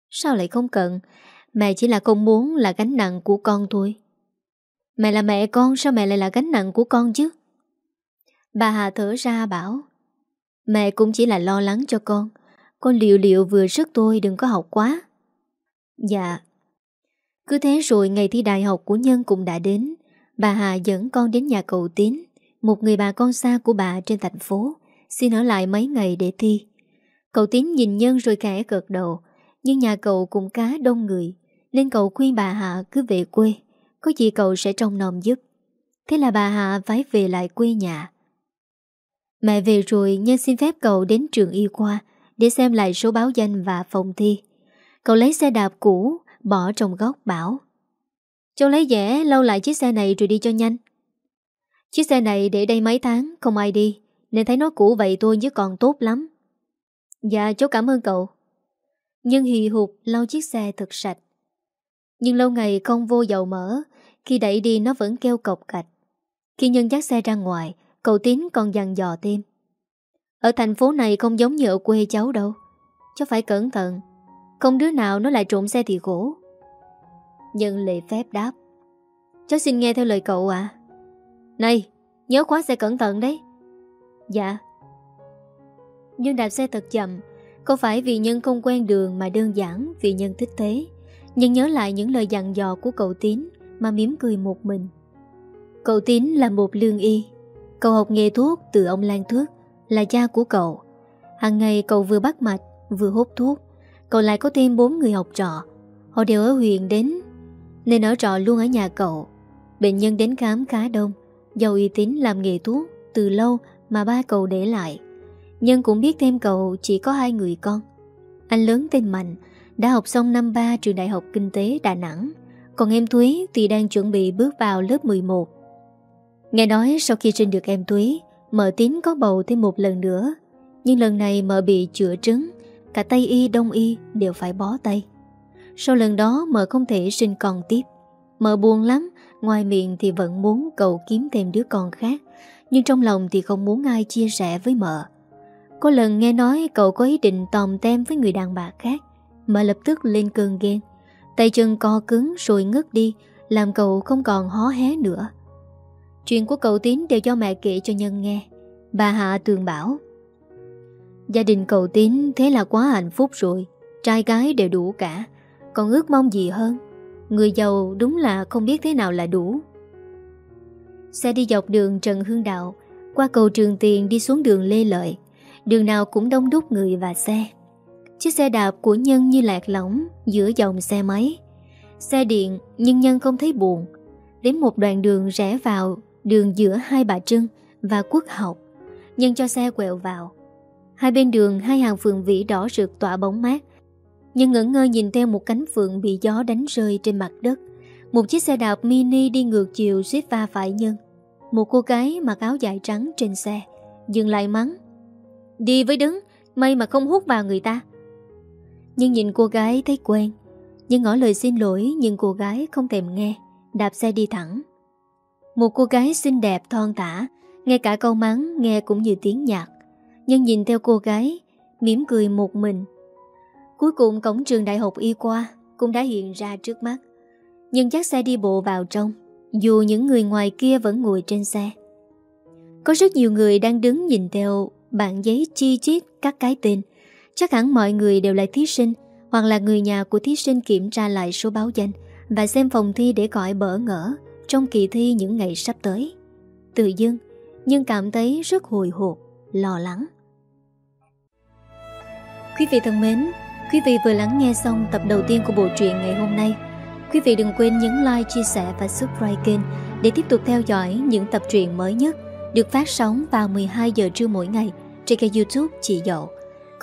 Sao lại không cần? Mẹ chỉ là không muốn là gánh nặng của con thôi. Mẹ là mẹ con, Sao mẹ lại là gánh nặng của con chứ? Bà Hà thở ra bảo, Mẹ cũng chỉ là lo lắng cho con. Con liệu liệu vừa sức tôi đừng có học quá. Dạ. Cứ thế rồi ngày thi đại học của Nhân cũng đã đến. Bà Hà dẫn con đến nhà cậu Tín Một người bà con xa của bà trên thành phố, Xin ở lại mấy ngày để thi. Cậu Tín nhìn Nhân rồi khẽ cợt đầu, Nhưng nhà cậu cũng cá đông người, Nên cậu khuyên bà Hà cứ về quê. Có gì cậu sẽ trông nom giúp. Thế là bà Hạ phải về lại quê nhà. Mẹ về rồi Nhân xin phép cậu đến trường y khoa Để xem lại số báo danh và phòng thi. Cậu lấy xe đạp cũ, Bỏ trong góc bảo. Cháu lấy dễ lau lại chiếc xe này rồi đi cho nhanh. Chiếc xe này để đây mấy tháng, Không ai đi, Nên thấy nó cũ vậy thôi chứ còn tốt lắm. Dạ cháu cảm ơn cậu. Nhưng hì hụt lau chiếc xe thật sạch. Nhưng lâu ngày không vô dầu mỡ khi đẩy đi nó vẫn kêu cọc cạch. Khi nhân dắt xe ra ngoài, Cậu Tín còn dằn dò thêm. Ở thành phố này không giống như ở quê cháu đâu. Cháu phải cẩn thận, Không đứa nào nó lại trộm xe thì gỗ Nhân lệ phép đáp. Cháu xin nghe theo lời cậu ạ. Này, Nhớ khóa xe cẩn thận đấy. Dạ. Nhưng đạp xe thật chậm Không phải vì Nhân không quen đường Mà đơn giản vì Nhân thích thế? Nhưng nhớ lại những lời dặn dò của cậu Tín mà mỉm cười một mình. Cậu Tín là một lương y. Cậu học nghề thuốc từ ông Lan Thước, Là cha của cậu. Hàng ngày cậu vừa bắt mạch, Vừa hút thuốc. Cậu lại có thêm bốn người học trò. Họ đều ở huyện đến, Nên ở trọ luôn ở nhà cậu. Bệnh nhân đến khám khá đông. Giàu uy tín làm nghề thuốc, Từ lâu mà ba cậu để lại. Nhân cũng biết thêm cậu chỉ có hai người con. Anh lớn tên Mạnh, Đã học xong năm ba trường đại học kinh tế Đà Nẵng. Còn em Thúy thì đang chuẩn bị bước vào lớp 11 Nghe nói sau khi sinh được em Thúy, Mợ tín có bầu thêm một lần nữa. Nhưng lần này mợ bị chữa trứng, Cả Tây Y, Đông Y đều phải bó tay. Sau lần đó mợ không thể sinh con tiếp. Mợ buồn lắm, Ngoài miệng thì vẫn muốn cầu kiếm thêm đứa con khác, Nhưng trong lòng thì không muốn ai chia sẻ với mợ. Có lần nghe nói cậu có ý định tòm tem với người đàn bà khác, Mợ lập tức lên cơn ghen. Tay chân co cứng rồi ngất đi, Làm cậu không còn hó hé nữa. Chuyện của cậu Tín đều cho mẹ kể cho Nhân nghe. Bà Hạ tường bảo, Gia đình cậu Tín thế là quá hạnh phúc rồi, Trai gái đều đủ cả, Còn ước mong gì hơn? Người giàu đúng là không biết thế nào là đủ. Xe đi dọc đường Trần Hương Đạo, Qua cầu Trường Tiền đi xuống đường Lê Lợi, Đường nào cũng đông đúc người và xe. Chiếc xe đạp của Nhân như lạc lõng Giữa dòng xe máy. Xe điện, nhưng Nhân không thấy buồn. Đến một đoạn đường rẽ vào, Đường giữa hai bà Trưng Và Quốc học, Nhân cho xe quẹo vào. Hai bên đường, hai hàng phường vĩ đỏ rực tỏa bóng mát. Nhân ngẩn ngơ nhìn theo một cánh phượng bị gió đánh rơi trên mặt đất. Một chiếc xe đạp mini đi ngược chiều suýt va phải nhân. Một cô gái mặc áo dài trắng trên xe, Dừng lại mắng. Đi với đứng, May mà không hút vào người ta. Nhưng nhìn cô gái thấy quen. Nhưng ngỏ lời xin lỗi, Nhưng cô gái không thèm nghe, Đạp xe đi thẳng. Một cô gái xinh đẹp, thon tả, Ngay cả câu mắng nghe cũng như tiếng nhạc. Nhưng nhìn theo cô gái, mỉm cười một mình. Cuối cùng cổng trường đại học y qua Cũng đã hiện ra trước mắt. Nhưng chắc xe đi bộ vào trong, Dù những người ngoài kia vẫn ngồi trên xe. Có rất nhiều người đang đứng nhìn theo Bản giấy chi chít các cái tên. Chắc hẳn mọi người đều là thí sinh Hoặc là người nhà của thí sinh kiểm tra lại số báo danh Và xem phòng thi để gọi bỡ ngỡ Trong kỳ thi những ngày sắp tới. Tự dưng Nhưng cảm thấy rất hồi hộp Lo lắng. Quý vị thân mến Quý vị vừa lắng nghe xong tập đầu tiên của bộ truyện ngày hôm nay. Quý vị đừng quên nhấn like, chia sẻ và subscribe kênh Để tiếp tục theo dõi những tập truyện mới nhất Được phát sóng vào 12 giờ trưa mỗi ngày Trên kênh youtube Chị Dậu.